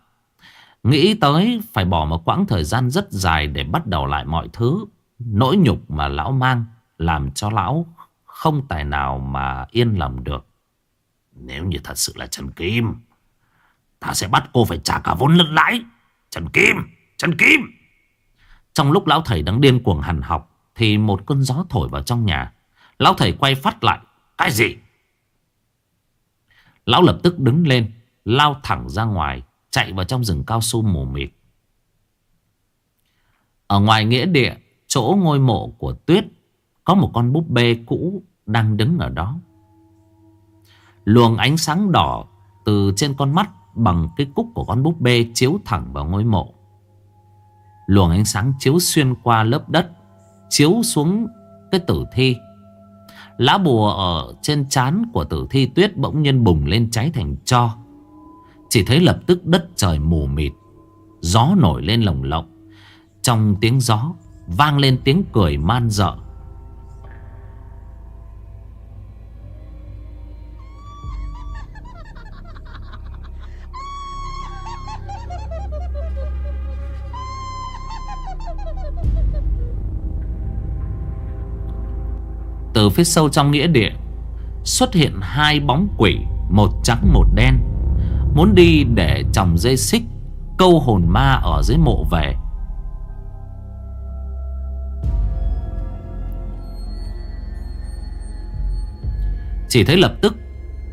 S1: Nghĩ tới phải bỏ một quãng thời gian rất dài để bắt đầu lại mọi thứ, Nỗi nhục mà lão mang Làm cho lão không tài nào mà yên lòng được. Nếu như thật sự là Trần Kim, Ta sẽ bắt cô phải trả cả vốn lẫn lãi. Trần Kim Trần Kim! Trong lúc lão thầy đang điên cuồng hằn học, Thì một cơn gió thổi vào trong nhà. Lão thầy quay phát lại, Cái gì? Lão lập tức đứng lên, Lao thẳng ra ngoài, Chạy vào trong rừng cao su mù mịt. Ở ngoài nghĩa địa, Chỗ ngôi mộ của Tuyết, Có một con búp bê cũ Đang đứng ở đó. Luồng ánh sáng đỏ Từ trên con mắt Bằng cái cúc của con búp bê Chiếu thẳng vào ngôi mộ. Luồng ánh sáng chiếu xuyên qua lớp đất, Chiếu xuống cái tử thi Lá bùa ở trên trán của tử thi tuyết bỗng nhiên bùng lên cháy thành cho. Chỉ thấy lập tức đất trời mù mịt. Gió nổi lên lồng lộng. Trong tiếng gió vang lên tiếng cười man dợ. Từ phía sâu trong nghĩa địa, Xuất hiện hai bóng quỷ, Một trắng một đen, Muốn đi để trồng dây xích Câu hồn ma ở dưới mộ về. Chỉ thấy lập tức,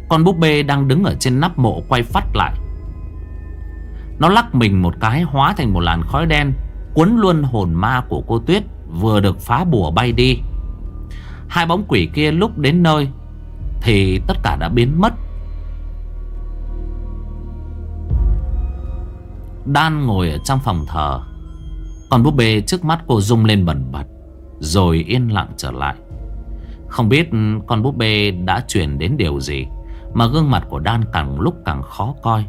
S1: Con búp bê đang đứng ở trên nắp mộ quay phát lại. Nó lắc mình một cái, hóa thành một làn khói đen, Cuốn luôn hồn ma của cô Tuyết Vừa được phá bùa bay đi. Hai bóng quỷ kia lúc đến nơi Thì tất cả đã biến mất. Đan ngồi ở trong phòng thờ. Còn búp bê trước mắt cô rung lên bẩn bật, Rồi yên lặng trở lại. Không biết con búp bê đã truyền đến điều gì Mà gương mặt của Đan càng lúc càng khó coi.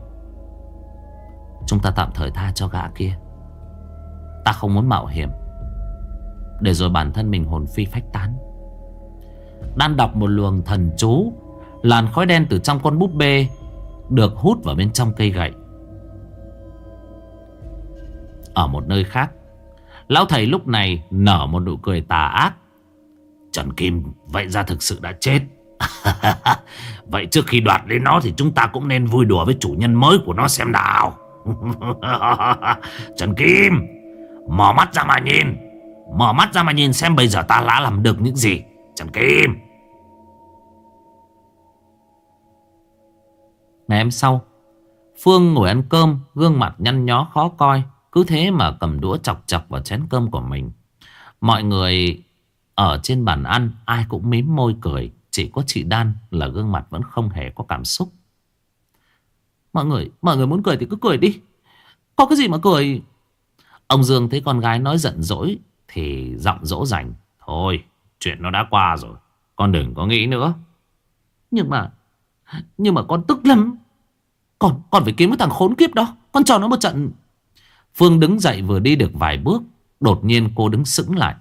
S1: Chúng ta tạm thời tha cho gã kia. Ta không muốn mạo hiểm. Để rồi bản thân mình hồn phi phách tán đang đọc một luồng thần chú. Làn khói đen từ trong con búp bê Được hút vào bên trong cây gậy. Ở một nơi khác, Lão thầy lúc này nở một nụ cười tà ác. Trần Kim, Vậy ra thực sự đã chết. Vậy trước khi đoạt lấy nó Thì chúng ta cũng nên vui đùa với chủ nhân mới của nó xem nào. Trần Kim, Mở mắt ra mà nhìn. Mở mắt ra mà nhìn xem bây giờ ta đã làm được những gì. Trần Kim. Ngày hôm sau Phương ngồi ăn cơm Gương mặt nhăn nhó khó coi Cứ thế mà cầm đũa chọc chọc vào chén cơm của mình. Mọi người Ở trên bàn ăn Ai cũng mím môi cười Chỉ có chị Đan là gương mặt vẫn không hề có cảm xúc. Mọi người, mọi người muốn cười thì cứ cười đi. Có cái gì mà cười? Ông Dương thấy con gái nói giận dỗi Thì giọng dỗ dành. Thôi chuyện nó đã qua rồi Con đừng có nghĩ nữa. Nhưng mà nhưng mà con tức lắm. Con, con phải kiếm cái thằng khốn kiếp đó. Con cho nó một trận. Phương đứng dậy vừa đi được vài bước Đột nhiên cô đứng sững lại.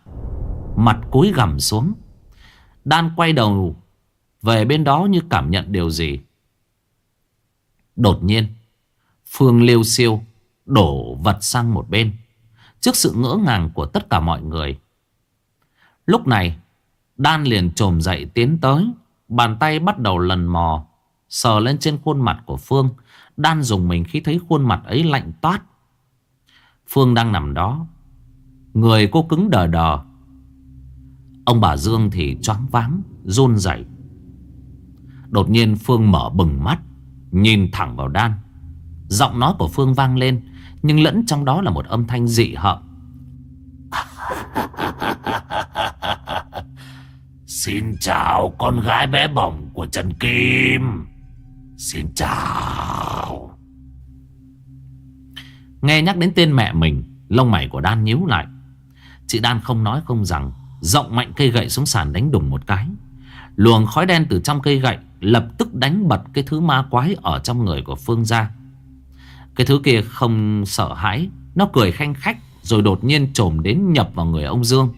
S1: Mặt cúi gằm xuống. Đan quay đầu Về bên đó như cảm nhận điều gì. Đột nhiên Phương liêu siêu Đổ vật sang một bên Trước sự ngỡ ngàng của tất cả mọi người. Lúc này Đan liền trồm dậy tiến tới Bàn tay bắt đầu lần mò. Sờ lên trên khuôn mặt của Phương, Đan dùng mình khi thấy khuôn mặt ấy lạnh toát. Phương đang nằm đó, Người cô cứng đờ đờ. Ông bà Dương thì choáng váng, Run rẩy. Đột nhiên Phương mở bừng mắt, Nhìn thẳng vào Đan. Giọng nói của Phương vang lên, Nhưng lẫn trong đó là một âm thanh dị hợm. Xin chào con gái bé bỏng của Trần Kim. Xin chào. Nghe nhắc đến tên mẹ mình, Lông mày của Đan nhíu lại. Chị Đan không nói không rằng Rộng mạnh cây gậy xuống sàn đánh đùng một cái. Luồng khói đen từ trong cây gậy Lập tức đánh bật cái thứ ma quái Ở trong người của Phương ra Cái thứ kia không sợ hãi, Nó cười khanh khách Rồi đột nhiên trồm đến nhập vào người ông Dương.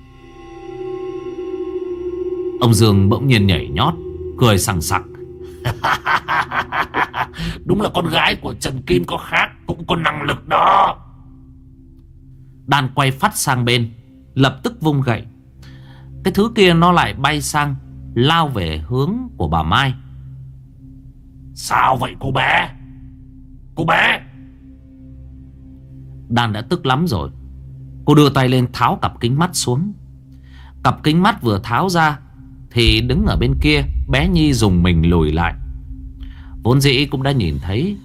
S1: Ông Dương bỗng nhiên nhảy nhót, Cười sằng sặc. Đúng là con gái của Trần Kim có khác Cũng có năng lực đó. Đan quay phát sang bên Lập tức vung gậy. Cái thứ kia nó lại bay sang Lao về hướng của bà Mai. Sao vậy cô bé? Cô bé! Đan đã tức lắm rồi. Cô đưa tay lên tháo cặp kính mắt xuống. Cặp kính mắt vừa tháo ra Thì đứng ở bên kia Bé Nhi dùng mình lùi lại. Vốn dĩ cũng đã nhìn thấy,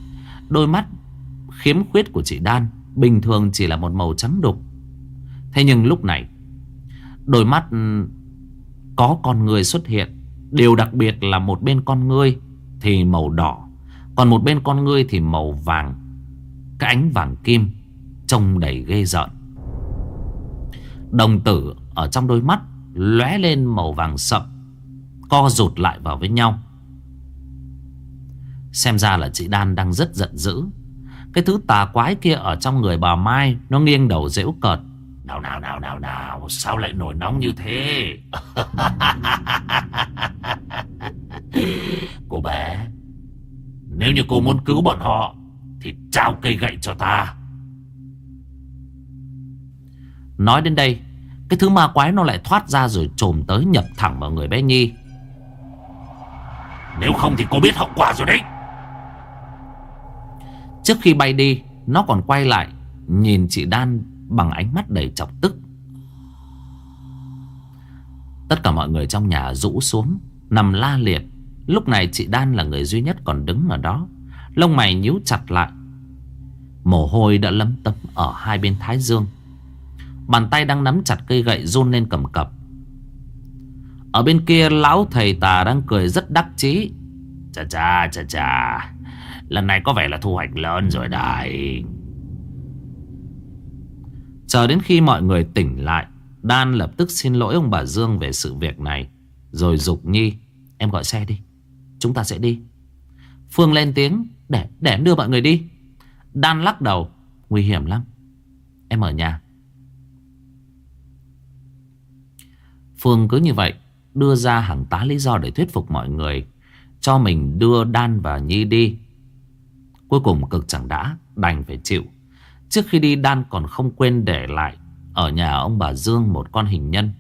S1: Đôi mắt khiếm khuyết của chị Đan Bình thường chỉ là một màu trắng đục. Thế nhưng lúc này, Đôi mắt ừ, có con người xuất hiện. Điều đặc biệt là một bên con ngươi Thì màu đỏ, Còn một bên con ngươi thì màu vàng. Cái ánh vàng kim Trông đầy ghê rợn. Đồng tử ở trong đôi mắt lóe lên màu vàng sậm. Co rụt lại vào với nhau. Xem ra là chị Đan đang rất giận dữ. Cái thứ tà quái kia ở trong người bà Mai, Nó nghiêng đầu dễu cợt. Nào nào nào nào nào, Sao lại nổi nóng như thế? Cô bé, Nếu như cô muốn cứu bọn họ, Thì trao cây gậy cho ta. Nói đến đây, Cái thứ ma quái nó lại thoát ra rồi trồm tới nhập thẳng vào người bé Nhi. Nếu không thì cô biết hậu quả rồi đấy Trước khi bay đi Nó còn quay lại Nhìn chị Đan bằng ánh mắt đầy chọc tức. Tất cả mọi người trong nhà rũ xuống, nằm la liệt. Lúc này chị Đan là người duy nhất còn đứng ở đó. Lông mày nhíu chặt lại. Mồ hôi đã lấm tấm ở hai bên thái dương. Bàn tay đang nắm chặt cây gậy run lên cầm cập. Ở bên kia lão thầy tà đang cười rất đắc chí. Chà chà chà chà. Lần này có vẻ là thu hoạch lớn rồi đại Chờ đến khi mọi người tỉnh lại Đan lập tức xin lỗi ông bà Dương về sự việc này. Rồi dục Nhi Em gọi xe đi. Chúng ta sẽ đi. Phương lên tiếng Để, để em đưa mọi người đi. Đan lắc đầu Nguy hiểm lắm. Em ở nhà. Phương cứ như vậy Đưa ra hàng tá lý do để thuyết phục mọi người, Cho mình đưa Đan và Nhi đi. Cuối cùng cực chẳng đã, Đành phải chịu. Trước khi đi, Đan còn không quên để lại Ở nhà ông bà Dương một con hình nhân.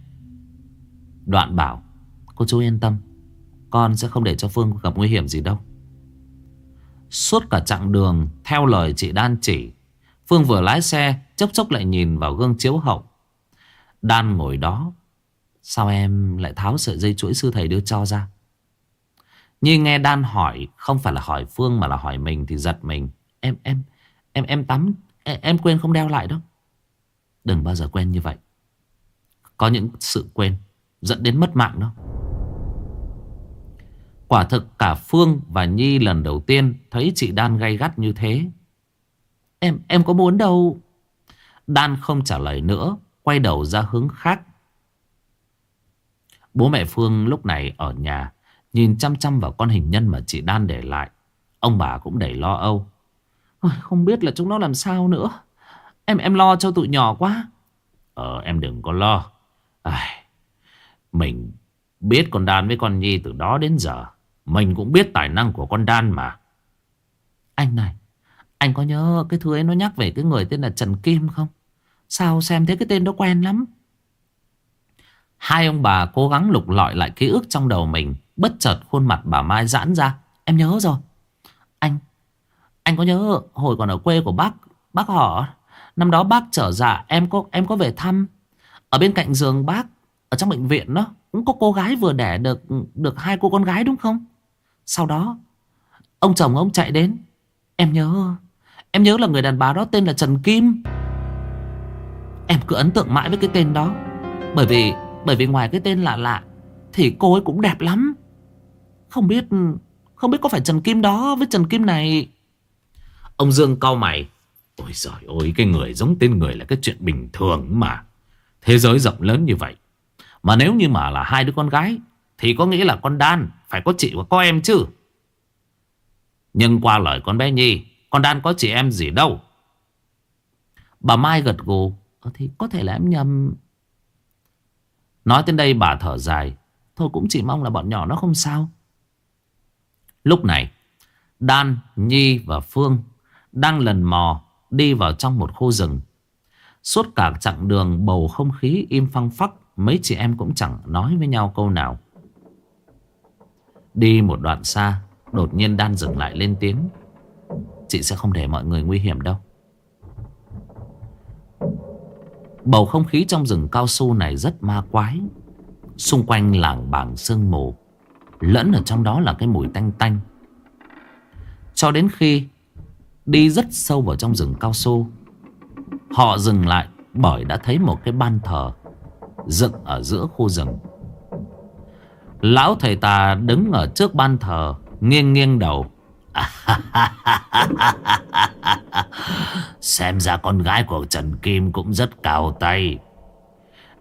S1: Đoạn bảo, Cô chú yên tâm, Con sẽ không để cho Phương gặp nguy hiểm gì đâu. Suốt cả chặng đường, Theo lời chị Đan chỉ, Phương vừa lái xe, Chốc chốc lại nhìn vào gương chiếu hậu. Đan ngồi đó Sao em lại tháo sợi dây chuỗi sư thầy đưa cho ra Nhi nghe Đan hỏi Không phải là hỏi Phương mà là hỏi mình Thì giật mình Em em em em tắm Em quên không đeo lại đâu Đừng bao giờ quên như vậy Có những sự quên Dẫn đến mất mạng đó Quả thực cả Phương và Nhi lần đầu tiên thấy chị Đan gay gắt như thế. Em, em có muốn đâu. Đan không trả lời nữa, quay đầu ra hướng khác. Bố mẹ Phương lúc này ở nhà, nhìn chăm chăm vào con hình nhân mà chị Đan để lại. Ông bà cũng đầy lo âu. Không biết là chúng nó làm sao nữa. Em em lo cho tụi nhỏ quá. Ờ em đừng có lo. Ai, mình biết con Đan với con Nhi từ đó đến giờ. Mình cũng biết tài năng của con Đan mà. Anh này, anh có nhớ cái thứ ấy nó nhắc về cái người tên là Trần Kim không? Sao xem thấy cái tên đó quen lắm. Hai ông bà cố gắng lục lọi lại ký ức trong đầu mình. Bất chợt khuôn mặt bà Mai giãn ra. Em nhớ rồi. Anh, anh có nhớ hồi còn ở quê của bác, bác họ. Năm đó bác trở dạ em có em có về thăm. Ở bên cạnh giường bác, ở trong bệnh viện đó, cũng có cô gái vừa đẻ được được hai cô con gái đúng không? Sau đó, ông chồng ông chạy đến. Em nhớ, em nhớ là người đàn bà đó tên là Trần Kim. Em cứ ấn tượng mãi với cái tên đó. Bởi vì bởi vì ngoài cái tên lạ lạ thì cô ấy cũng đẹp lắm. Không biết không biết có phải Trần Kim đó với Trần Kim này. Ông Dương cau mày. Ôi giời ơi, cái người giống tên người là cái chuyện bình thường mà. Thế giới rộng lớn như vậy. Mà nếu như mà là hai đứa con gái thì có nghĩa là con Đan phải có chị và có em chứ. Nhưng qua lời con bé Nhi, con Đan có chị em gì đâu. Bà Mai gật gù. Ờ, thì có thể là em nhầm. Nói đến đây bà thở dài. Thôi cũng chỉ mong là bọn nhỏ nó không sao. Lúc này, Đan, Nhi và Phương đang lần mò đi vào trong một khu rừng. Suốt cả chặng đường bầu không khí im phăng phắc, mấy chị em cũng chẳng nói với nhau câu nào. Đi một đoạn xa, đột nhiên Đan dừng lại lên tiếng. Chị sẽ không để mọi người nguy hiểm đâu. Bầu không khí trong rừng cao su này rất ma quái. Xung quanh làng bảng sương mù. Lẫn ở trong đó là cái mùi tanh tanh. Cho đến khi đi rất sâu vào trong rừng cao su. Họ dừng lại bởi đã thấy một cái ban thờ dựng ở giữa khu rừng. Lão thầy tà đứng ở trước ban thờ, nghiêng nghiêng đầu. Xem ra con gái của Trần Kim cũng rất cao tay.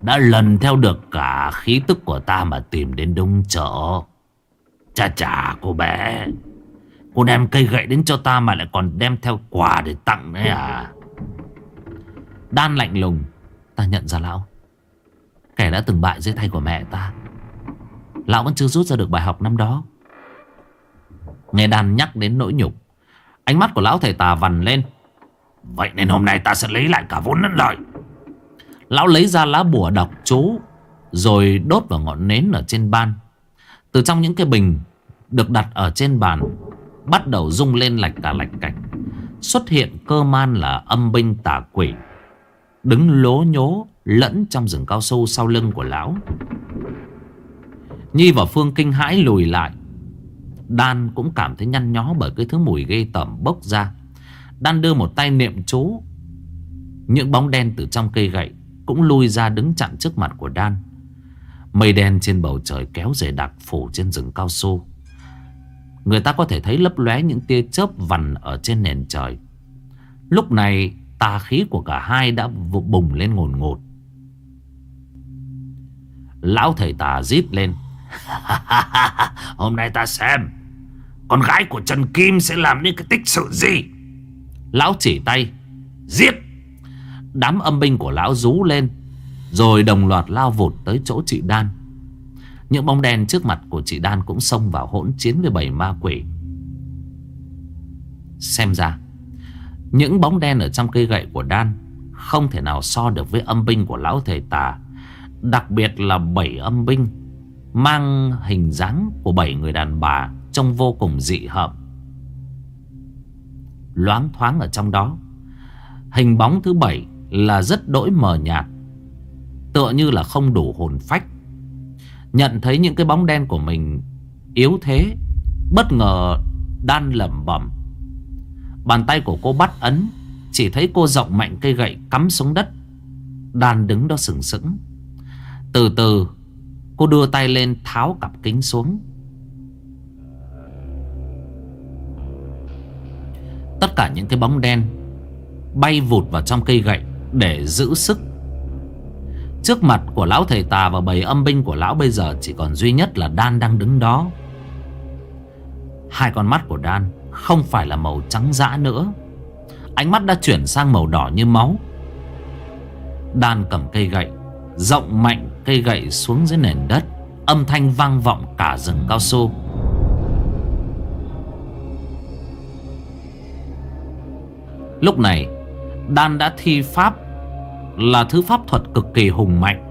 S1: Đã lần theo được cả khí tức của ta mà tìm đến đúng chỗ. Chà chà, cô bé. Cô đem cây gậy đến cho ta mà lại còn đem theo quà để tặng đấy à. Đan lạnh lùng. Ta nhận ra lão. Kẻ đã từng bại dưới tay của mẹ ta. Lão vẫn chưa rút ra được bài học năm đó. Nghe đàn nhắc đến nỗi nhục. Ánh mắt của lão thầy tà vằn lên. Vậy nên hôm nay ta sẽ lấy lại cả vốn lẫn lợi. Lão lấy ra lá bùa đọc chú, Rồi đốt vào ngọn nến ở trên ban Từ trong những cái bình Được đặt ở trên bàn, Bắt đầu rung lên lạch cả lạch cạch Xuất hiện cơ man là âm binh tà quỷ, Đứng lố nhố Lẫn trong rừng cao su sau lưng của lão Nhi và Phương kinh hãi lùi lại Đan cũng cảm thấy nhăn nhó Bởi cái thứ mùi ghê tởm bốc ra. Đan đưa một tay niệm chú. Những bóng đen từ trong cây gậy Cũng lui ra đứng chặn trước mặt của Đan Mây đen trên bầu trời kéo dày đặc phủ trên rừng cao su. Người ta có thể thấy lấp lóe những tia chớp vằn ở trên nền trời. Lúc này, tà khí của cả hai đã bùng lên ngồn ngột. Lão thầy tà rít lên. Hôm nay ta xem. Con gái của Trần Kim sẽ làm nên cái tích sự gì? Lão chỉ tay. Giết! Đám âm binh của lão rú lên, Rồi đồng loạt lao vụt tới chỗ chị Đan. Những bóng đen trước mặt của chị Đan Cũng xông vào hỗn chiến với bảy ma quỷ. Xem ra, Những bóng đen ở trong cây gậy của Đan Không thể nào so được với âm binh của lão thầy tà, Đặc biệt là bảy âm binh. Mang hình dáng của bảy người đàn bà Trông vô cùng dị hợm. Loáng thoáng ở trong đó, Hình bóng thứ bảy là rất đỗi mờ nhạt, Tựa như là không đủ hồn phách. Nhận thấy những cái bóng đen của mình yếu thế, Bất ngờ đan lẩm bẩm. Bàn tay của cô bắt ấn, Chỉ thấy cô rộng mạnh cây gậy cắm xuống đất, Đan đứng đó sừng sững. Từ từ Cô đưa tay lên tháo cặp kính xuống. Tất cả những cái bóng đen Bay vụt vào trong cây gậy Để giữ sức. Trước mặt của lão thầy tà và bầy âm binh của lão bây giờ Chỉ còn duy nhất là Đan đang đứng đó. Hai con mắt của Đan Không phải là màu trắng dã nữa. Ánh mắt đã chuyển sang màu đỏ như máu. Đan cầm cây gậy, Rộng mạnh cây gậy xuống dưới nền đất, Âm thanh vang vọng cả rừng cao su. Lúc này Đan đã thi pháp Là thứ pháp thuật cực kỳ hùng mạnh.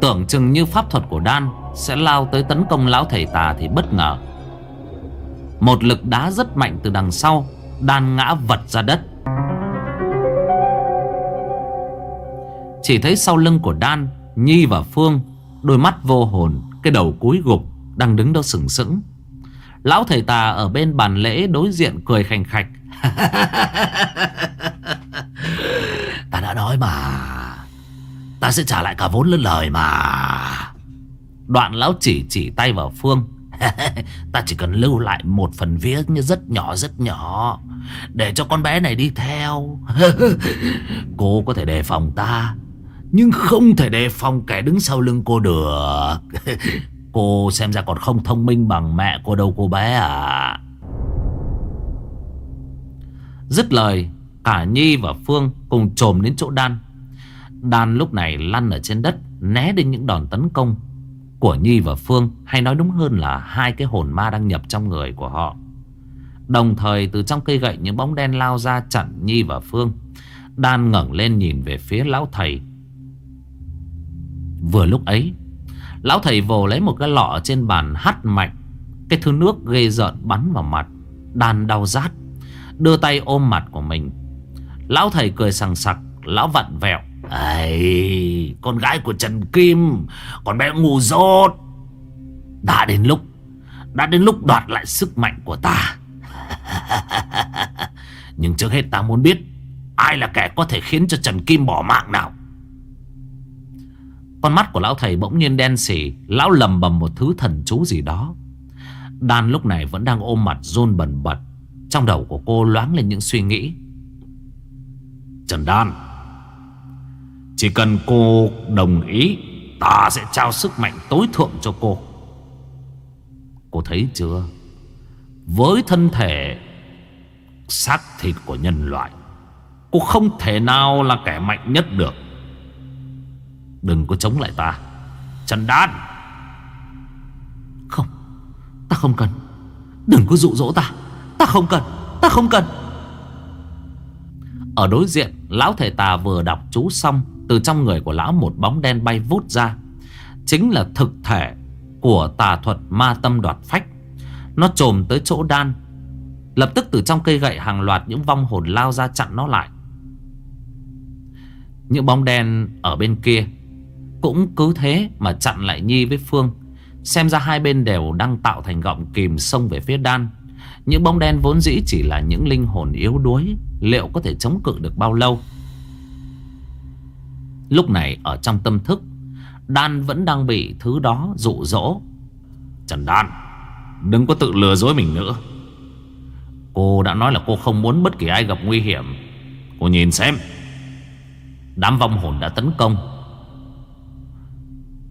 S1: Tưởng chừng như pháp thuật của Đan Sẽ lao tới tấn công lão thầy tà Thì bất ngờ. Một lực đá rất mạnh từ đằng sau Đan ngã vật ra đất. Chỉ thấy sau lưng của Đan Nhi và Phương Đôi mắt vô hồn Cái đầu cúi gục Đang đứng đó sừng sững. Lão thầy tà ở bên bàn lễ đối diện cười khành khạch. Ta đã nói mà. Ta sẽ trả lại cả vốn lẫn lời mà. Đoạn lão chỉ chỉ tay vào Phương. Ta chỉ cần lưu lại một phần viết như rất nhỏ rất nhỏ. Để cho con bé này đi theo. Cô có thể đề phòng ta nhưng không thể đề phòng kẻ đứng sau lưng cô được. Cô xem ra còn không thông minh bằng mẹ cô đâu cô bé à. Dứt lời, Cả Nhi và Phương cùng trồm đến chỗ Đan. Đan lúc này lăn ở trên đất, Né đến những đòn tấn công Của Nhi và Phương, Hay nói đúng hơn là hai cái hồn ma đang nhập trong người của họ. Đồng thời, từ trong cây gậy Những bóng đen lao ra chặn Nhi và Phương. Đan ngẩng lên nhìn về phía lão thầy Vừa lúc ấy Lão thầy vồ lấy một cái lọ trên bàn hắt mạnh Cái thứ nước ghê rợn bắn vào mặt Đan đau rát Đưa tay ôm mặt của mình. Lão thầy cười sằng sặc Lão vặn vẹo. Ây, con gái của Trần Kim Con bé ngu dốt. Đã đến lúc Đã đến lúc đoạt lại sức mạnh của ta. Nhưng trước hết ta muốn biết Ai là kẻ có thể khiến cho Trần Kim bỏ mạng nào? Con mắt của lão thầy bỗng nhiên đen xỉ Lão lầm bầm một thứ thần chú gì đó. Đan lúc này vẫn đang ôm mặt run bần bật Trong đầu của cô loáng lên những suy nghĩ. Trần Đan Chỉ cần cô đồng ý Ta sẽ trao sức mạnh tối thượng cho cô. Cô thấy chưa? Với thân thể Xác thịt của nhân loại Cô không thể nào là kẻ mạnh nhất được Đừng có chống lại ta. Trần Đan! Không, Ta không cần. Đừng có dụ dỗ ta. Ta không cần. Ta không cần. Ở đối diện, Lão thầy tà vừa đọc chú xong, Từ trong người của lão một bóng đen bay vút ra. Chính là thực thể Của tà thuật ma tâm đoạt phách. Nó trồm tới chỗ đan. Lập tức từ trong cây gậy hàng loạt Những vong hồn lao ra chặn nó lại. Những bóng đen ở bên kia cũng cứ thế mà chặn lại Nhi với Phương. Xem ra hai bên đều đang tạo thành gọng kìm xông về phía đan. Những bóng đen vốn dĩ chỉ là những linh hồn yếu đuối Liệu có thể chống cự được bao lâu? Lúc này ở trong tâm thức Đan vẫn đang bị thứ đó dụ dỗ. Trần Đan Đừng có tự lừa dối mình nữa. Cô đã nói là cô không muốn bất kỳ ai gặp nguy hiểm. Cô nhìn xem. Đám vong hồn đã tấn công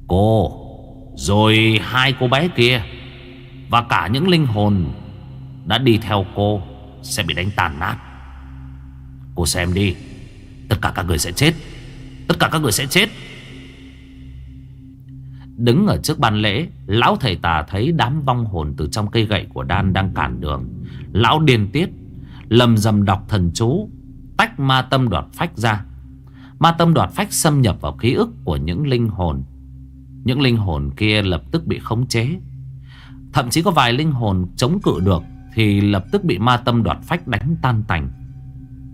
S1: Cô, Rồi hai cô bé kia Và cả những linh hồn Đã đi theo cô Sẽ bị đánh tàn nát. Cô xem đi, Tất cả các người sẽ chết, Tất cả các người sẽ chết. Đứng ở trước ban lễ, Lão thầy tà thấy đám vong hồn Từ trong cây gậy của đan đang cản đường. Lão điên tiết, Lầm dầm đọc thần chú, Tách ma tâm đoạt phách ra. Ma tâm đoạt phách xâm nhập vào ký ức Của những linh hồn. Những linh hồn kia lập tức bị khống chế. Thậm chí có vài linh hồn chống cự được Thì lập tức bị ma tâm đoạt phách đánh tan tành.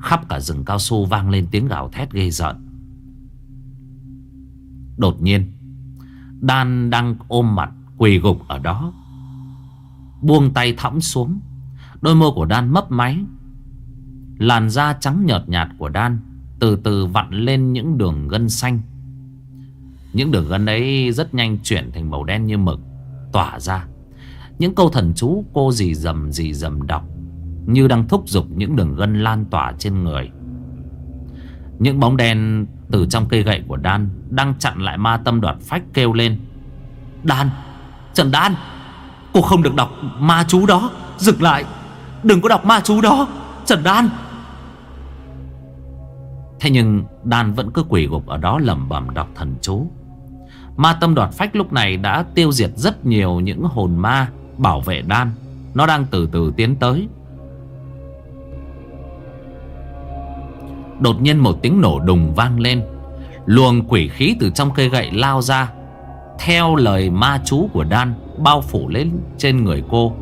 S1: Khắp cả rừng cao su vang lên tiếng gào thét ghê rợn. Đột nhiên, Đan đang ôm mặt quỳ gục ở đó. Buông tay thõng xuống, Đôi môi của Đan mấp máy. Làn da trắng nhợt nhạt của Đan Từ từ vặn lên những đường gân xanh. Những đường gân ấy rất nhanh chuyển thành màu đen như mực, Tỏa ra. Những câu thần chú cô dì dầm dì dầm đọc, Như đang thúc giục những đường gân lan tỏa trên người. Những bóng đen từ trong cây gậy của Đan Đang chặn lại ma tâm đoạt phách kêu lên. Đan, Trần Đan, Cô không được đọc ma chú đó. Dừng lại, Đừng có đọc ma chú đó, Trần Đan. Thế nhưng Đan vẫn cứ quỷ gục ở đó lẩm bẩm đọc thần chú. Ma tâm đoạt phách lúc này đã tiêu diệt rất nhiều những hồn ma bảo vệ Đan. Nó đang từ từ tiến tới. Đột nhiên một tiếng nổ đùng vang lên. Luồng quỷ khí từ trong cây gậy lao ra, Theo lời ma chú của Đan Bao phủ lên trên người cô.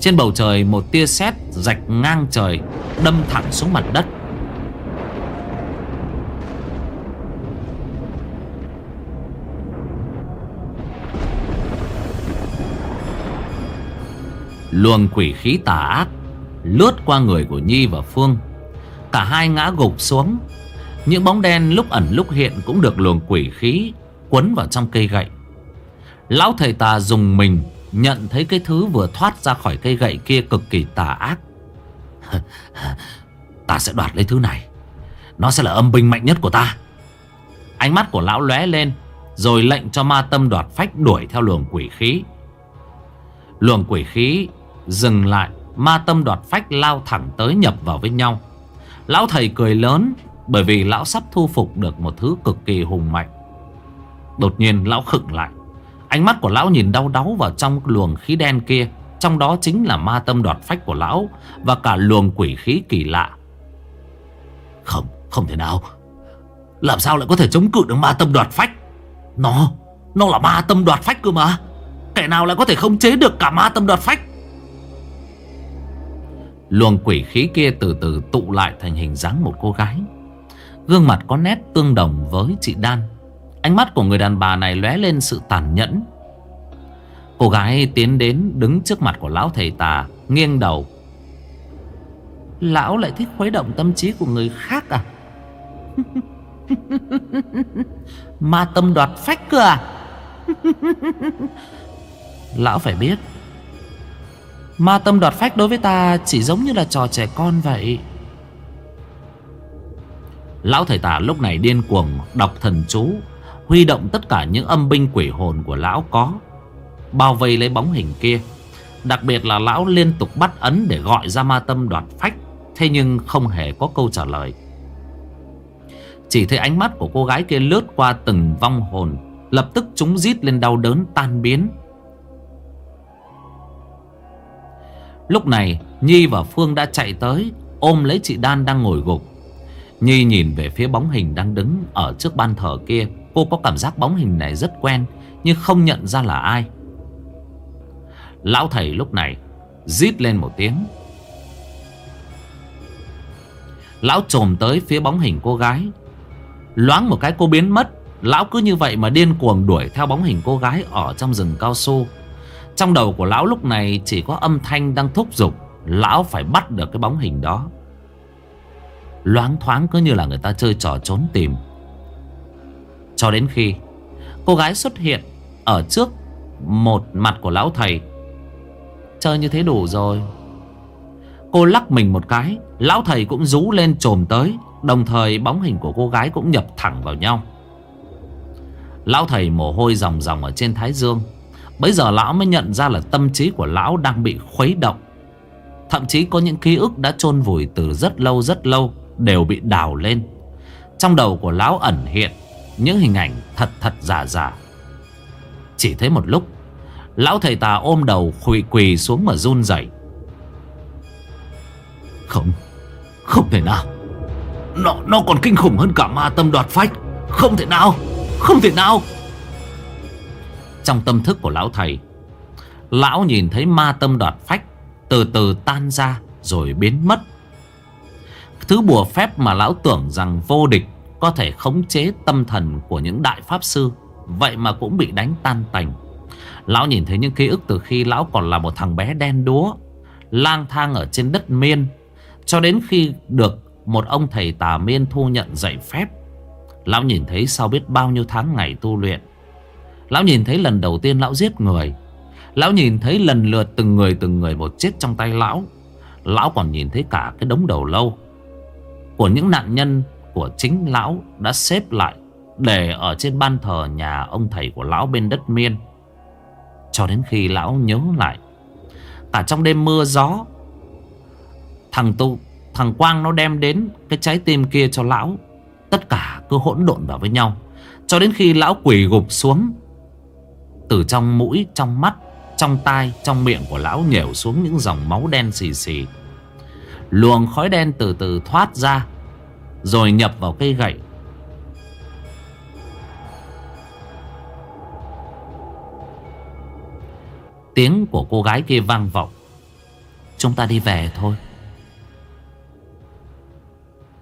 S1: Trên bầu trời một tia sét rạch ngang trời, Đâm thẳng xuống mặt đất. Luồng quỷ khí tà ác, Lướt qua người của Nhi và Phương. Cả hai ngã gục xuống. Những bóng đen lúc ẩn lúc hiện Cũng được luồng quỷ khí Quấn vào trong cây gậy. Lão thầy tà dùng mình Nhận thấy cái thứ vừa thoát ra khỏi cây gậy kia Cực kỳ tà ác. Ta sẽ đoạt lấy thứ này. Nó sẽ là âm binh mạnh nhất của ta. Ánh mắt của lão lóe lên, Rồi lệnh cho ma tâm đoạt phách đuổi theo luồng quỷ khí. Luồng quỷ khí dừng lại Ma tâm đoạt phách lao thẳng tới nhập vào với nhau. Lão thầy cười lớn Bởi vì lão sắp thu phục được một thứ cực kỳ hùng mạnh. Đột nhiên lão khựng lại Ánh mắt của lão nhìn đau đáu vào trong luồng khí đen kia Trong đó chính là ma tâm đoạt phách của lão Và cả luồng quỷ khí kỳ lạ. Không, không thể nào. Làm sao lại có thể chống cự được ma tâm đoạt phách? Nó, nó là ma tâm đoạt phách cơ mà. Kẻ nào lại có thể không chế được cả ma tâm đoạt phách? Luồng quỷ khí kia từ từ tụ lại thành hình dáng một cô gái. Gương mặt có nét tương đồng với chị Đan Ánh mắt của người đàn bà này lóe lên sự tàn nhẫn. Cô gái tiến đến đứng trước mặt của lão thầy tà, Nghiêng đầu. Lão lại thích khuấy động tâm trí của người khác à? Ma tâm đoạt phách cơ à? Lão phải biết Ma tâm đoạt phách đối với ta chỉ giống như là trò trẻ con vậy. Lão thầy tả lúc này điên cuồng đọc thần chú, Huy động tất cả những âm binh quỷ hồn của lão có, Bao vây lấy bóng hình kia. Đặc biệt là lão liên tục bắt ấn để gọi ra ma tâm đoạt phách, Thế nhưng không hề có câu trả lời. Chỉ thấy ánh mắt của cô gái kia lướt qua từng vong hồn, Lập tức chúng rít lên đau đớn tan biến. Lúc này, Nhi và Phương đã chạy tới, Ôm lấy chị Đan đang ngồi gục. Nhi nhìn về phía bóng hình đang đứng Ở trước ban thờ kia. Cô có cảm giác bóng hình này rất quen, Nhưng không nhận ra là ai. Lão thầy lúc này, Rít lên một tiếng. Lão trồm tới phía bóng hình cô gái. Loáng một cái cô biến mất, Lão cứ như vậy mà điên cuồng đuổi theo bóng hình cô gái Ở trong rừng cao su trong đầu của lão lúc này chỉ có âm thanh đang thúc giục, Lão phải bắt được cái bóng hình đó. Loáng thoáng cứ như là người ta chơi trò trốn tìm. Cho đến khi Cô gái xuất hiện Ở trước một mặt của lão thầy, Chơi như thế đủ rồi. Cô lắc mình một cái, Lão thầy cũng rú lên trồm tới, Đồng thời bóng hình của cô gái cũng nhập thẳng vào nhau. Lão thầy mồ hôi ròng ròng ở trên thái dương. Bây giờ lão mới nhận ra là tâm trí của lão đang bị khuấy động. Thậm chí có những ký ức đã chôn vùi từ rất lâu rất lâu Đều bị đào lên. Trong đầu của lão ẩn hiện Những hình ảnh thật thật giả giả. Chỉ thấy một lúc Lão thầy tà ôm đầu quỳ quỳ xuống mà run rẩy. Không Không thể nào. Nó, nó còn kinh khủng hơn cả ma tâm đoạt phách. Không thể nào Không thể nào trong tâm thức của lão thầy. Lão nhìn thấy ma tâm đoạt phách, Từ từ tan ra rồi biến mất. Thứ bùa phép mà lão tưởng rằng vô địch Có thể khống chế tâm thần của những đại pháp sư, Vậy mà cũng bị đánh tan tành. Lão nhìn thấy những ký ức từ khi lão còn là một thằng bé đen đúa, Lang thang ở trên đất miên, Cho đến khi được một ông thầy tà miên thu nhận dạy phép. Lão nhìn thấy sau biết bao nhiêu tháng ngày tu luyện Lão nhìn thấy lần đầu tiên lão giết người. Lão nhìn thấy lần lượt từng người từng người một chết trong tay lão. Lão còn nhìn thấy cả cái đống đầu lâu. Của những nạn nhân của chính lão đã xếp lại Để ở trên ban thờ nhà ông thầy của lão bên đất miên. Cho đến khi lão nhớ lại, Cả trong đêm mưa gió, Thằng tu, Thằng Quang nó đem đến cái trái tim kia cho lão. Tất cả cứ hỗn độn vào với nhau. Cho đến khi lão quỳ gục xuống từ trong mũi, trong mắt, trong tai, trong miệng của lão nhểu xuống những dòng máu đen xì xì. Luồng khói đen từ từ thoát ra Rồi nhập vào cây gậy. Tiếng của cô gái kia vang vọng. Chúng ta đi về thôi.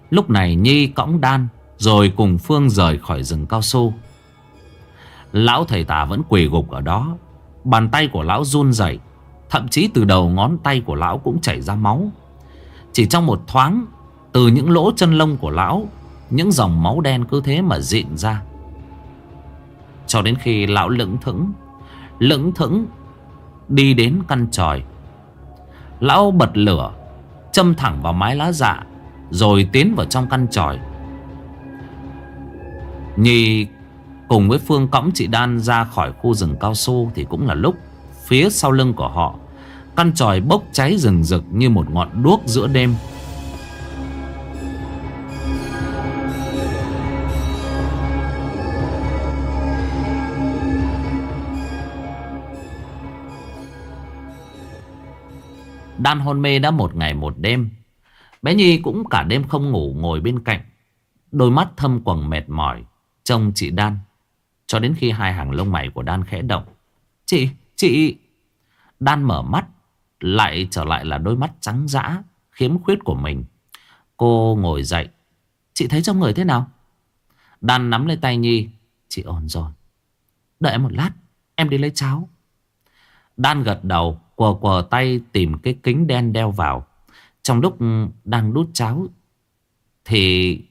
S1: Lúc này Nhi cõng đan Rồi cùng Phương rời khỏi rừng cao su. Lão thầy tà vẫn quỳ gục ở đó. Bàn tay của lão run rẩy, Thậm chí từ đầu ngón tay của lão cũng chảy ra máu. Chỉ trong một thoáng, Từ những lỗ chân lông của lão, Những dòng máu đen cứ thế mà dịn ra. Cho đến khi lão lững thững Lững thững, Đi đến căn tròi, Lão bật lửa, Châm thẳng vào mái lá dạ rồi tiến vào trong căn tròi. Nhi cùng với Phương cõng chị Đan ra khỏi khu rừng cao su Thì cũng là lúc phía sau lưng của họ, Căn tròi bốc cháy rừng rực như một ngọn đuốc giữa đêm Đan hôn mê đã một ngày một đêm Bé Nhi cũng cả đêm không ngủ ngồi bên cạnh. Đôi mắt thâm quầng mệt mỏi. Trông chị Đan. Cho đến khi hai hàng lông mày của Đan khẽ động. Chị, chị... Đan mở mắt. Lại trở lại là đôi mắt trắng dã. Khiếm khuyết của mình. Cô ngồi dậy. Chị thấy trong người thế nào? Đan nắm lấy tay Nhi. Chị ổn rồi. Đợi em một lát. Em đi lấy cháo. Đan gật đầu. Quờ quờ tay tìm cái kính đen đeo vào. Trong lúc đang đút cháo Thì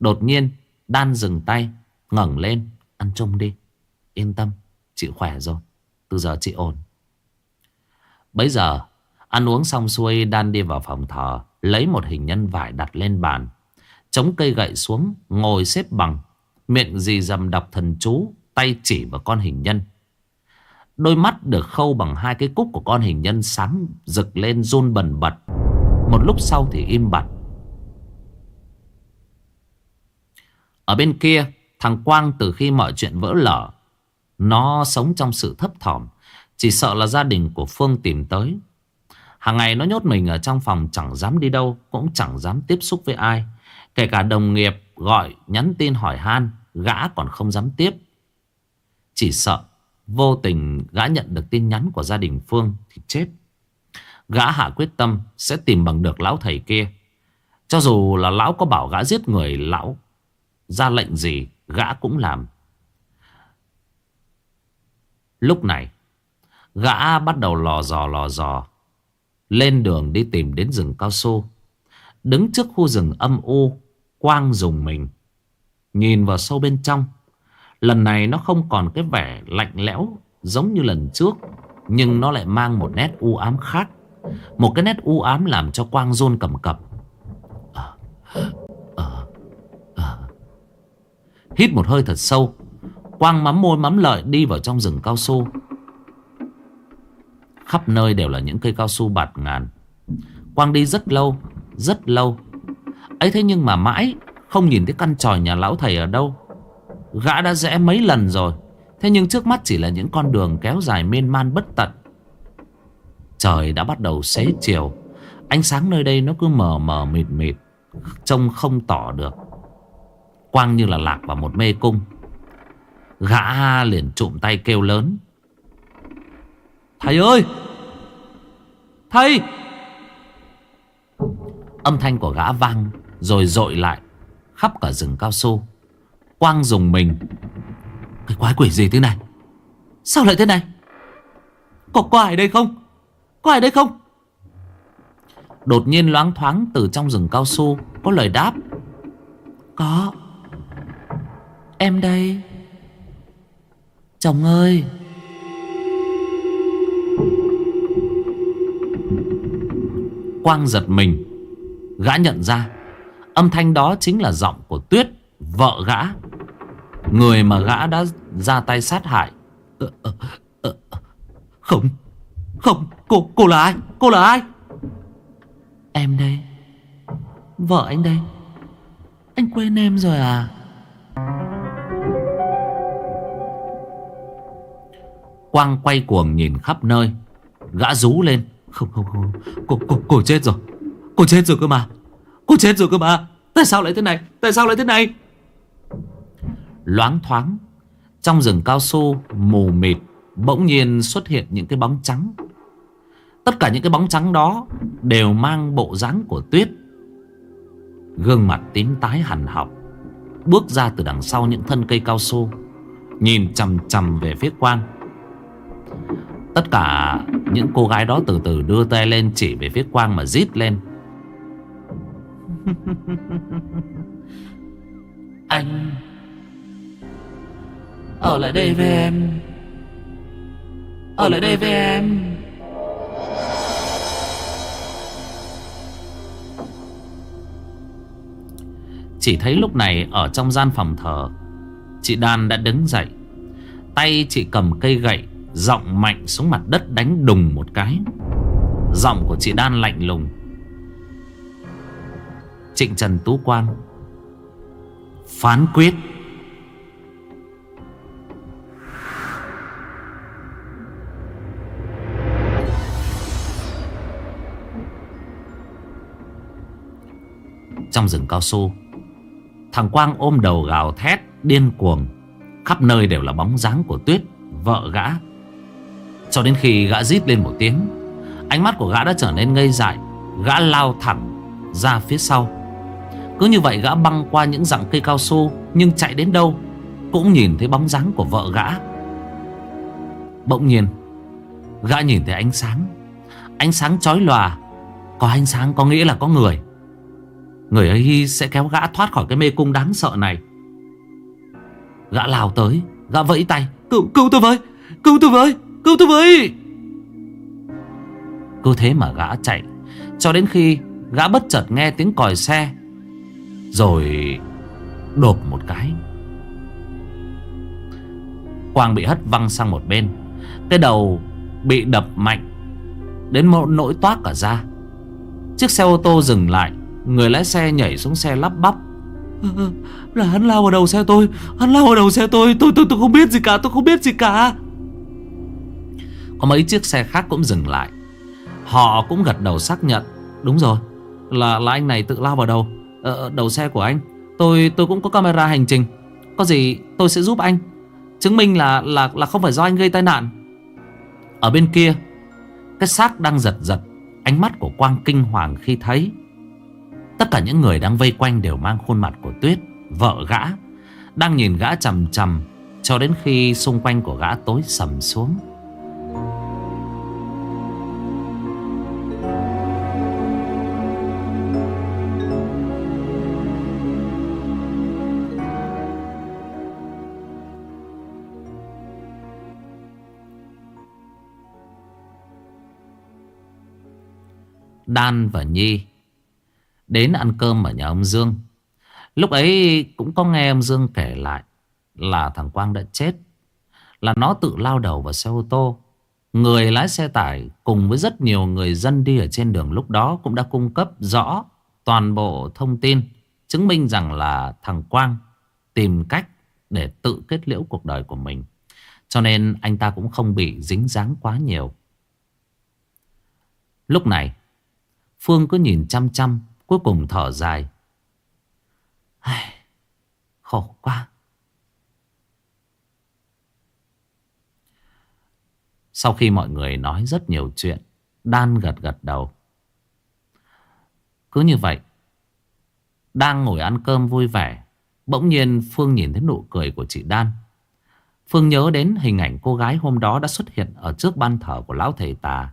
S1: đột nhiên Đan dừng tay ngẩng lên Ăn chung đi. Yên tâm, chị khỏe rồi. Từ giờ chị ổn. Bấy giờ, Ăn uống xong xuôi, Đan đi vào phòng thờ, Lấy một hình nhân vải đặt lên bàn. Chống cây gậy xuống, Ngồi xếp bằng. Miệng dì dầm đọc thần chú, Tay chỉ vào con hình nhân. Đôi mắt được khâu bằng hai cái cúc của con hình nhân sáng rực lên, run bần bật. Một lúc sau thì im bặt. Ở bên kia Thằng Quang từ khi mọi chuyện vỡ lở, Nó sống trong sự thấp thỏm, Chỉ sợ là gia đình của Phương tìm tới. Hàng ngày nó nhốt mình ở trong phòng Chẳng dám đi đâu, Cũng chẳng dám tiếp xúc với ai. Kể cả đồng nghiệp gọi, nhắn tin hỏi han, Gã còn không dám tiếp. Chỉ sợ Vô tình gã nhận được tin nhắn của gia đình Phương Thì chết. Gã hạ quyết tâm sẽ tìm bằng được lão thầy kia. Cho dù là lão có bảo gã giết người, lão ra lệnh gì gã cũng làm. Lúc này, gã bắt đầu lò dò lò dò, lên đường đi tìm đến rừng cao su. Đứng trước khu rừng âm u, quang dùng mình, nhìn vào sâu bên trong. Lần này nó không còn cái vẻ lạnh lẽo giống như lần trước, nhưng nó lại mang một nét u ám khác. Một cái nét u ám làm cho Quang run cầm cập à. Hít một hơi thật sâu. Quang mắm môi mắm lợi đi vào trong rừng cao su. Khắp nơi đều là những cây cao su bạt ngàn. Quang đi rất lâu Rất lâu. Ấy thế nhưng mà mãi Không nhìn thấy căn tròi nhà lão thầy ở đâu. Gã đã rẽ mấy lần rồi, Thế nhưng trước mắt chỉ là những con đường kéo dài miên man bất tận. Trời đã bắt đầu xế chiều, Ánh sáng nơi đây nó cứ mờ mờ mịt mịt, Trông không tỏ được. Quang như là lạc vào một mê cung. Gã liền trụm tay kêu lớn. Thầy ơi! Thầy! Âm thanh của gã vang Rồi dội lại Khắp cả rừng cao su. Quang dùng mình. Cái quái quỷ gì thế này? Sao lại thế này? Có, có ai đây không? Có ai đây không? Đột nhiên loáng thoáng từ trong rừng cao su Có lời đáp. Có. Em đây. Chồng ơi. Quang giật mình. Gã nhận ra Âm thanh đó chính là giọng của Tuyết Vợ gã. Người mà gã đã ra tay sát hại. Ờ, ờ, ờ, Không Không cô, cô là ai? Cô là ai? Em đây. Vợ anh đây. Anh quên em rồi à Quang quay cuồng nhìn khắp nơi. Gã rú lên. Không không không. Cô, cô, cô chết rồi. Cô chết rồi cơ mà. Cô chết rồi cơ mà. Tại sao lại thế này? Tại sao lại thế này? Loáng thoáng Trong rừng cao su mù mịt Bỗng nhiên xuất hiện những cái bóng trắng. Tất cả những cái bóng trắng đó Đều mang bộ dáng của tuyết. Gương mặt tím tái hẳn học Bước ra từ đằng sau những thân cây cao su Nhìn chầm chầm về phía quang Tất cả những cô gái đó từ từ đưa tay lên chỉ về phía quang mà rít lên. Anh Ở lại đây với em. Ở lại đây với em. Chỉ thấy lúc này ở trong gian phòng thờ Chị Đan đã đứng dậy. Tay chị cầm cây gậy Giọng mạnh xuống mặt đất đánh đùng một cái. Giọng của chị Đan lạnh lùng. Trịnh Trần Tú Quang Phán quyết. Trong rừng cao su, Thằng Quang ôm đầu gào thét Điên cuồng. Khắp nơi đều là bóng dáng của Tuyết, Vợ gã. Cho đến khi gã rít lên một tiếng Ánh mắt của gã đã trở nên ngây dại Gã lao thẳng ra phía sau. Cứ như vậy gã băng qua những rặng cây cao su Nhưng chạy đến đâu Cũng nhìn thấy bóng dáng của vợ gã. Bỗng nhiên Gã nhìn thấy ánh sáng. Ánh sáng chói lòa. Có ánh sáng có nghĩa là có người. Người ấy sẽ kéo gã thoát khỏi cái mê cung đáng sợ này. Gã lao tới Gã vẫy tay Cứu, cứu tôi với Cứu tôi với. Cứu tôi với! Cứ thế mà gã chạy Cho đến khi gã bất chợt nghe tiếng còi xe Rồi Đột một cái. Quang bị hất văng sang một bên Cái đầu bị đập mạnh Đến một nỗi toát cả ra Chiếc xe ô tô dừng lại Người lái xe nhảy xuống xe lắp bắp. Là hắn lao vào đầu xe tôi Hắn lao vào đầu xe tôi Tôi tôi tôi không biết gì cả Tôi không biết gì cả có mấy chiếc xe khác cũng dừng lại. Họ cũng gật đầu xác nhận. Đúng rồi Là là anh này tự lao vào đầu. Ờ, ờ, Đầu xe của anh. Tôi tôi cũng có camera hành trình. Có gì tôi sẽ giúp anh. Chứng minh là là là không phải do anh gây tai nạn. Ở bên kia Cái xác đang giật giật. Ánh mắt của Quang kinh hoàng khi thấy. Tất cả những người đang vây quanh đều mang khuôn mặt của Tuyết Vợ gã Đang nhìn gã chầm chầm Cho đến khi xung quanh của gã tối sầm xuống. Đan và Nhi Đến ăn cơm ở nhà ông Dương Lúc ấy cũng có nghe ông Dương kể lại Là thằng Quang đã chết Là nó tự lao đầu vào xe ô tô Người lái xe tải cùng với rất nhiều người dân đi ở trên đường lúc đó cũng đã cung cấp rõ toàn bộ thông tin chứng minh rằng là thằng Quang tìm cách để tự kết liễu cuộc đời của mình. Cho nên anh ta cũng không bị dính dáng quá nhiều. Lúc này, Phương cứ nhìn chăm chăm Cuối cùng thở dài. Ai, Khổ quá. Sau khi mọi người nói rất nhiều chuyện Đan gật gật đầu. Cứ như vậy Đang ngồi ăn cơm vui vẻ Bỗng nhiên Phương nhìn thấy nụ cười của chị Đan. Phương nhớ đến hình ảnh cô gái hôm đó đã xuất hiện Ở trước ban thờ của lão thầy tà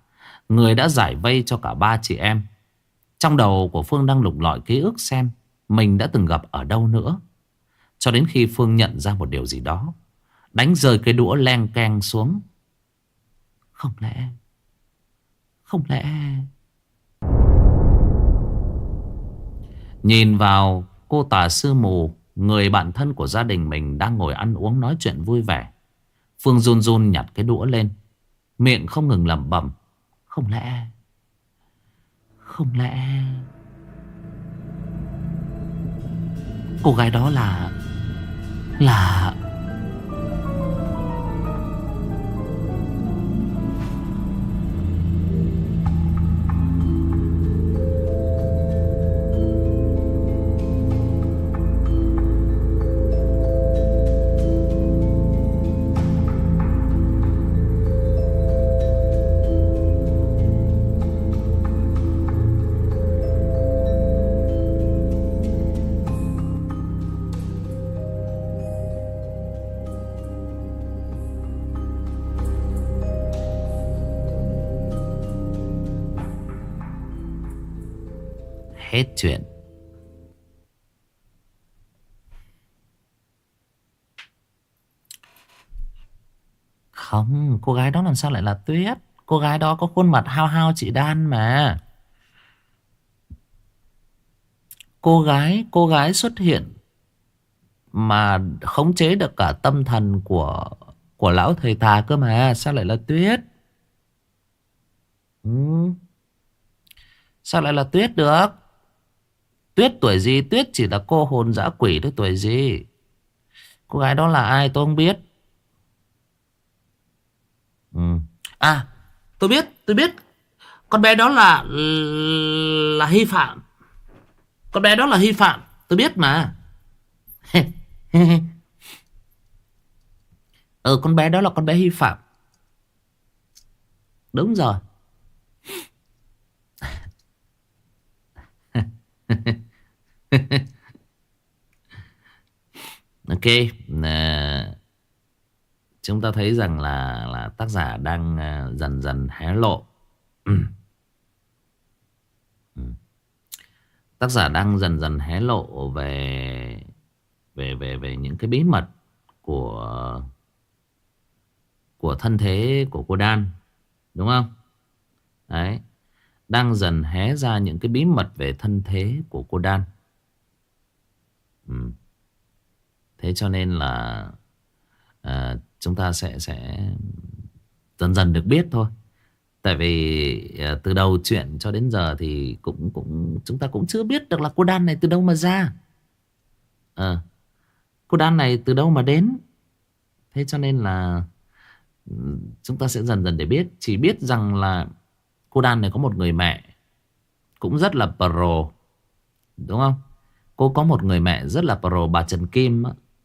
S1: Người đã giải vây cho cả ba chị em trong đầu của Phương đang lục lọi ký ức xem mình đã từng gặp ở đâu nữa. Cho đến khi Phương nhận ra một điều gì đó. Đánh rơi cái đũa len keng xuống. Không lẽ... Không lẽ... Nhìn vào cô tà sư mù, Người bạn thân của gia đình mình Đang ngồi ăn uống nói chuyện vui vẻ, Phương run run nhặt cái đũa lên, Miệng không ngừng lẩm bẩm, Không lẽ không lẽ Cô gái đó là Là cô gái đó làm sao lại là Tuyết? Cô gái đó có khuôn mặt hao hao chị Đan mà. Cô gái, cô gái xuất hiện mà khống chế được cả tâm thần của của lão thầy tà cơ mà, sao lại là Tuyết? Ừ. Sao lại là Tuyết được? Tuyết tuổi gì Tuyết chỉ là cô hồn dã quỷ thôi tuổi gì Cô gái đó là ai tôi không biết ừ. À tôi biết tôi biết. Con bé đó là Là Hy Phạm. Con bé đó là Hy Phạm Tôi biết mà. Ừ con bé đó là con bé Hy Phạm. Đúng rồi. Ok à, chúng ta thấy rằng là là tác giả đang ờ, dần dần hé lộ. Ừ. ừ. tác giả đang dần dần hé lộ về về về về những cái bí mật của của thân thế của cô Đan đúng không? Đấy. Đang dần hé ra những cái bí mật về thân thế của cô Đan ừ. Thế cho nên là à, chúng ta sẽ sẽ dần dần được biết thôi. Tại vì à, từ đầu chuyện cho đến giờ thì cũng cũng chúng ta cũng chưa biết được là cô đan này từ đâu mà ra. À, cô đan này từ đâu mà đến. Thế cho nên là chúng ta sẽ dần dần để biết. Chỉ biết rằng là cô đan này có một người mẹ cũng rất là pro. Đúng không? Cô có một người mẹ rất là pro bà Trần Kim.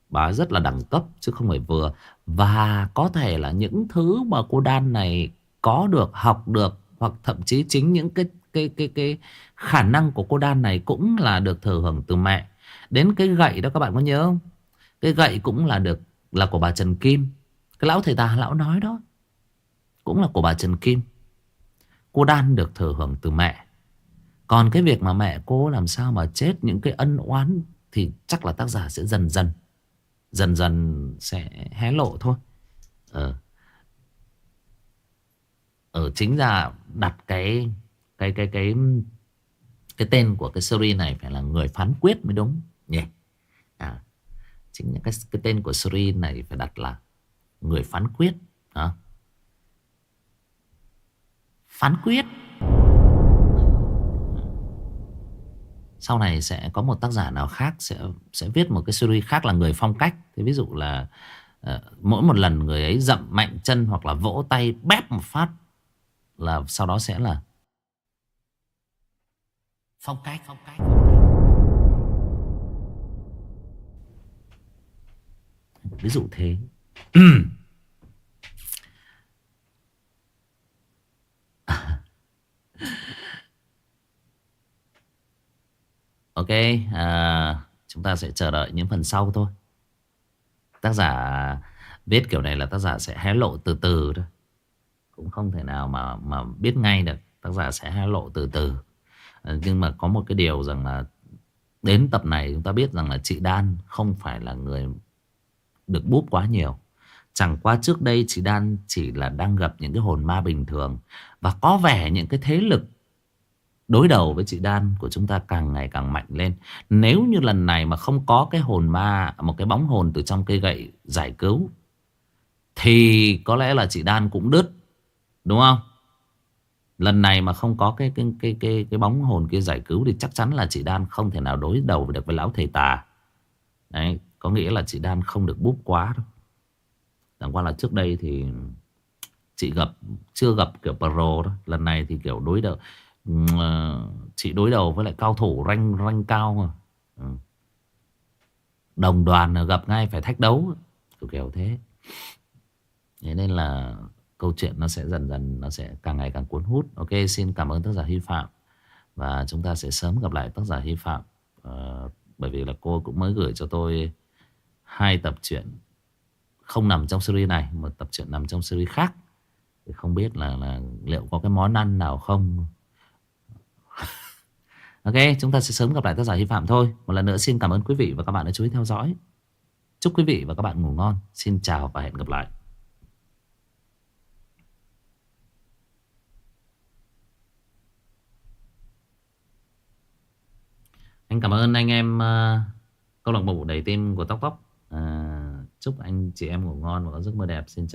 S1: Bà rất là đẳng cấp chứ không phải vừa. Và có thể là những thứ mà cô Đan này có được, học được hoặc thậm chí chính những cái cái cái cái khả năng của cô Đan này cũng là được thừa hưởng từ mẹ. Đến cái gậy đó các bạn có nhớ không? Cái gậy cũng là được là của bà Trần Kim. Cái lão thầy tà lão nói đó cũng là của bà Trần Kim. Cô Đan được thừa hưởng từ mẹ. Còn cái việc mà mẹ cô làm sao mà chết những cái ân oán thì chắc là tác giả sẽ dần dần dần dần sẽ hé lộ thôi. Ờ. Ở chính ra đặt cái cái cái cái cái tên của cái series này phải là người phán quyết mới đúng nhỉ. À, chính cái cái tên của series này phải đặt là người phán quyết đó. Phán quyết sau này sẽ có một tác giả nào khác sẽ sẽ viết một cái series khác là người phong cách. Thì ví dụ là uh, mỗi một lần người ấy dậm mạnh chân hoặc là vỗ tay bép một phát là sau đó sẽ là phong cách. Phong cách, ví dụ thế. Ok, à, chúng ta sẽ chờ đợi những phần sau thôi. Tác giả viết kiểu này là tác giả sẽ hé lộ từ từ thôi. Cũng không thể nào mà mà biết ngay được. Tác giả sẽ hé lộ từ từ. À, nhưng mà có một cái điều rằng là đến tập này chúng ta biết rằng là chị Đan không phải là người được búp quá nhiều. Chẳng qua trước đây chị Đan chỉ là đang gặp những cái hồn ma bình thường. Và có vẻ những cái thế lực đối đầu với chị Đan của chúng ta càng ngày càng mạnh lên. Nếu như lần này mà không có cái hồn ma, một cái bóng hồn từ trong cây gậy giải cứu, thì có lẽ là chị Đan cũng đứt, đúng không? Lần này mà không có cái cái cái cái cái bóng hồn kia giải cứu thì chắc chắn là chị Đan không thể nào đối đầu được với lão thầy tà. Đấy, có nghĩa là chị Đan không được búp quá đâu. Chẳng qua là trước đây thì chị gặp chưa gặp kiểu pro đó, lần này thì kiểu đối đầu chị đối đầu với lại cao thủ ranh ranh cao mà ừ. đồng đoàn gặp ngay phải thách đấu kiểu kiểu thế. Thế nên là câu chuyện nó sẽ dần dần nó sẽ càng ngày càng cuốn hút. Ok xin cảm ơn tác giả hy phạm. Và chúng ta sẽ sớm gặp lại tác giả hy phạm. À, bởi vì là cô cũng mới gửi cho tôi hai tập truyện không nằm trong series này một tập truyện nằm trong series khác. Thì không biết là là liệu có cái món ăn nào không? Ok, chúng ta sẽ sớm gặp lại tác giả Hy Phạm thôi. Một lần nữa xin cảm ơn quý vị và các bạn đã chú ý theo dõi. Chúc quý vị và các bạn ngủ ngon. Xin chào và hẹn gặp lại. Anh cảm ơn anh em uh, câu lạc bộ đầy tim của Tóc Tóc. Uh, ờ, chúc anh chị em ngủ ngon và có giấc mơ đẹp. Xin chào.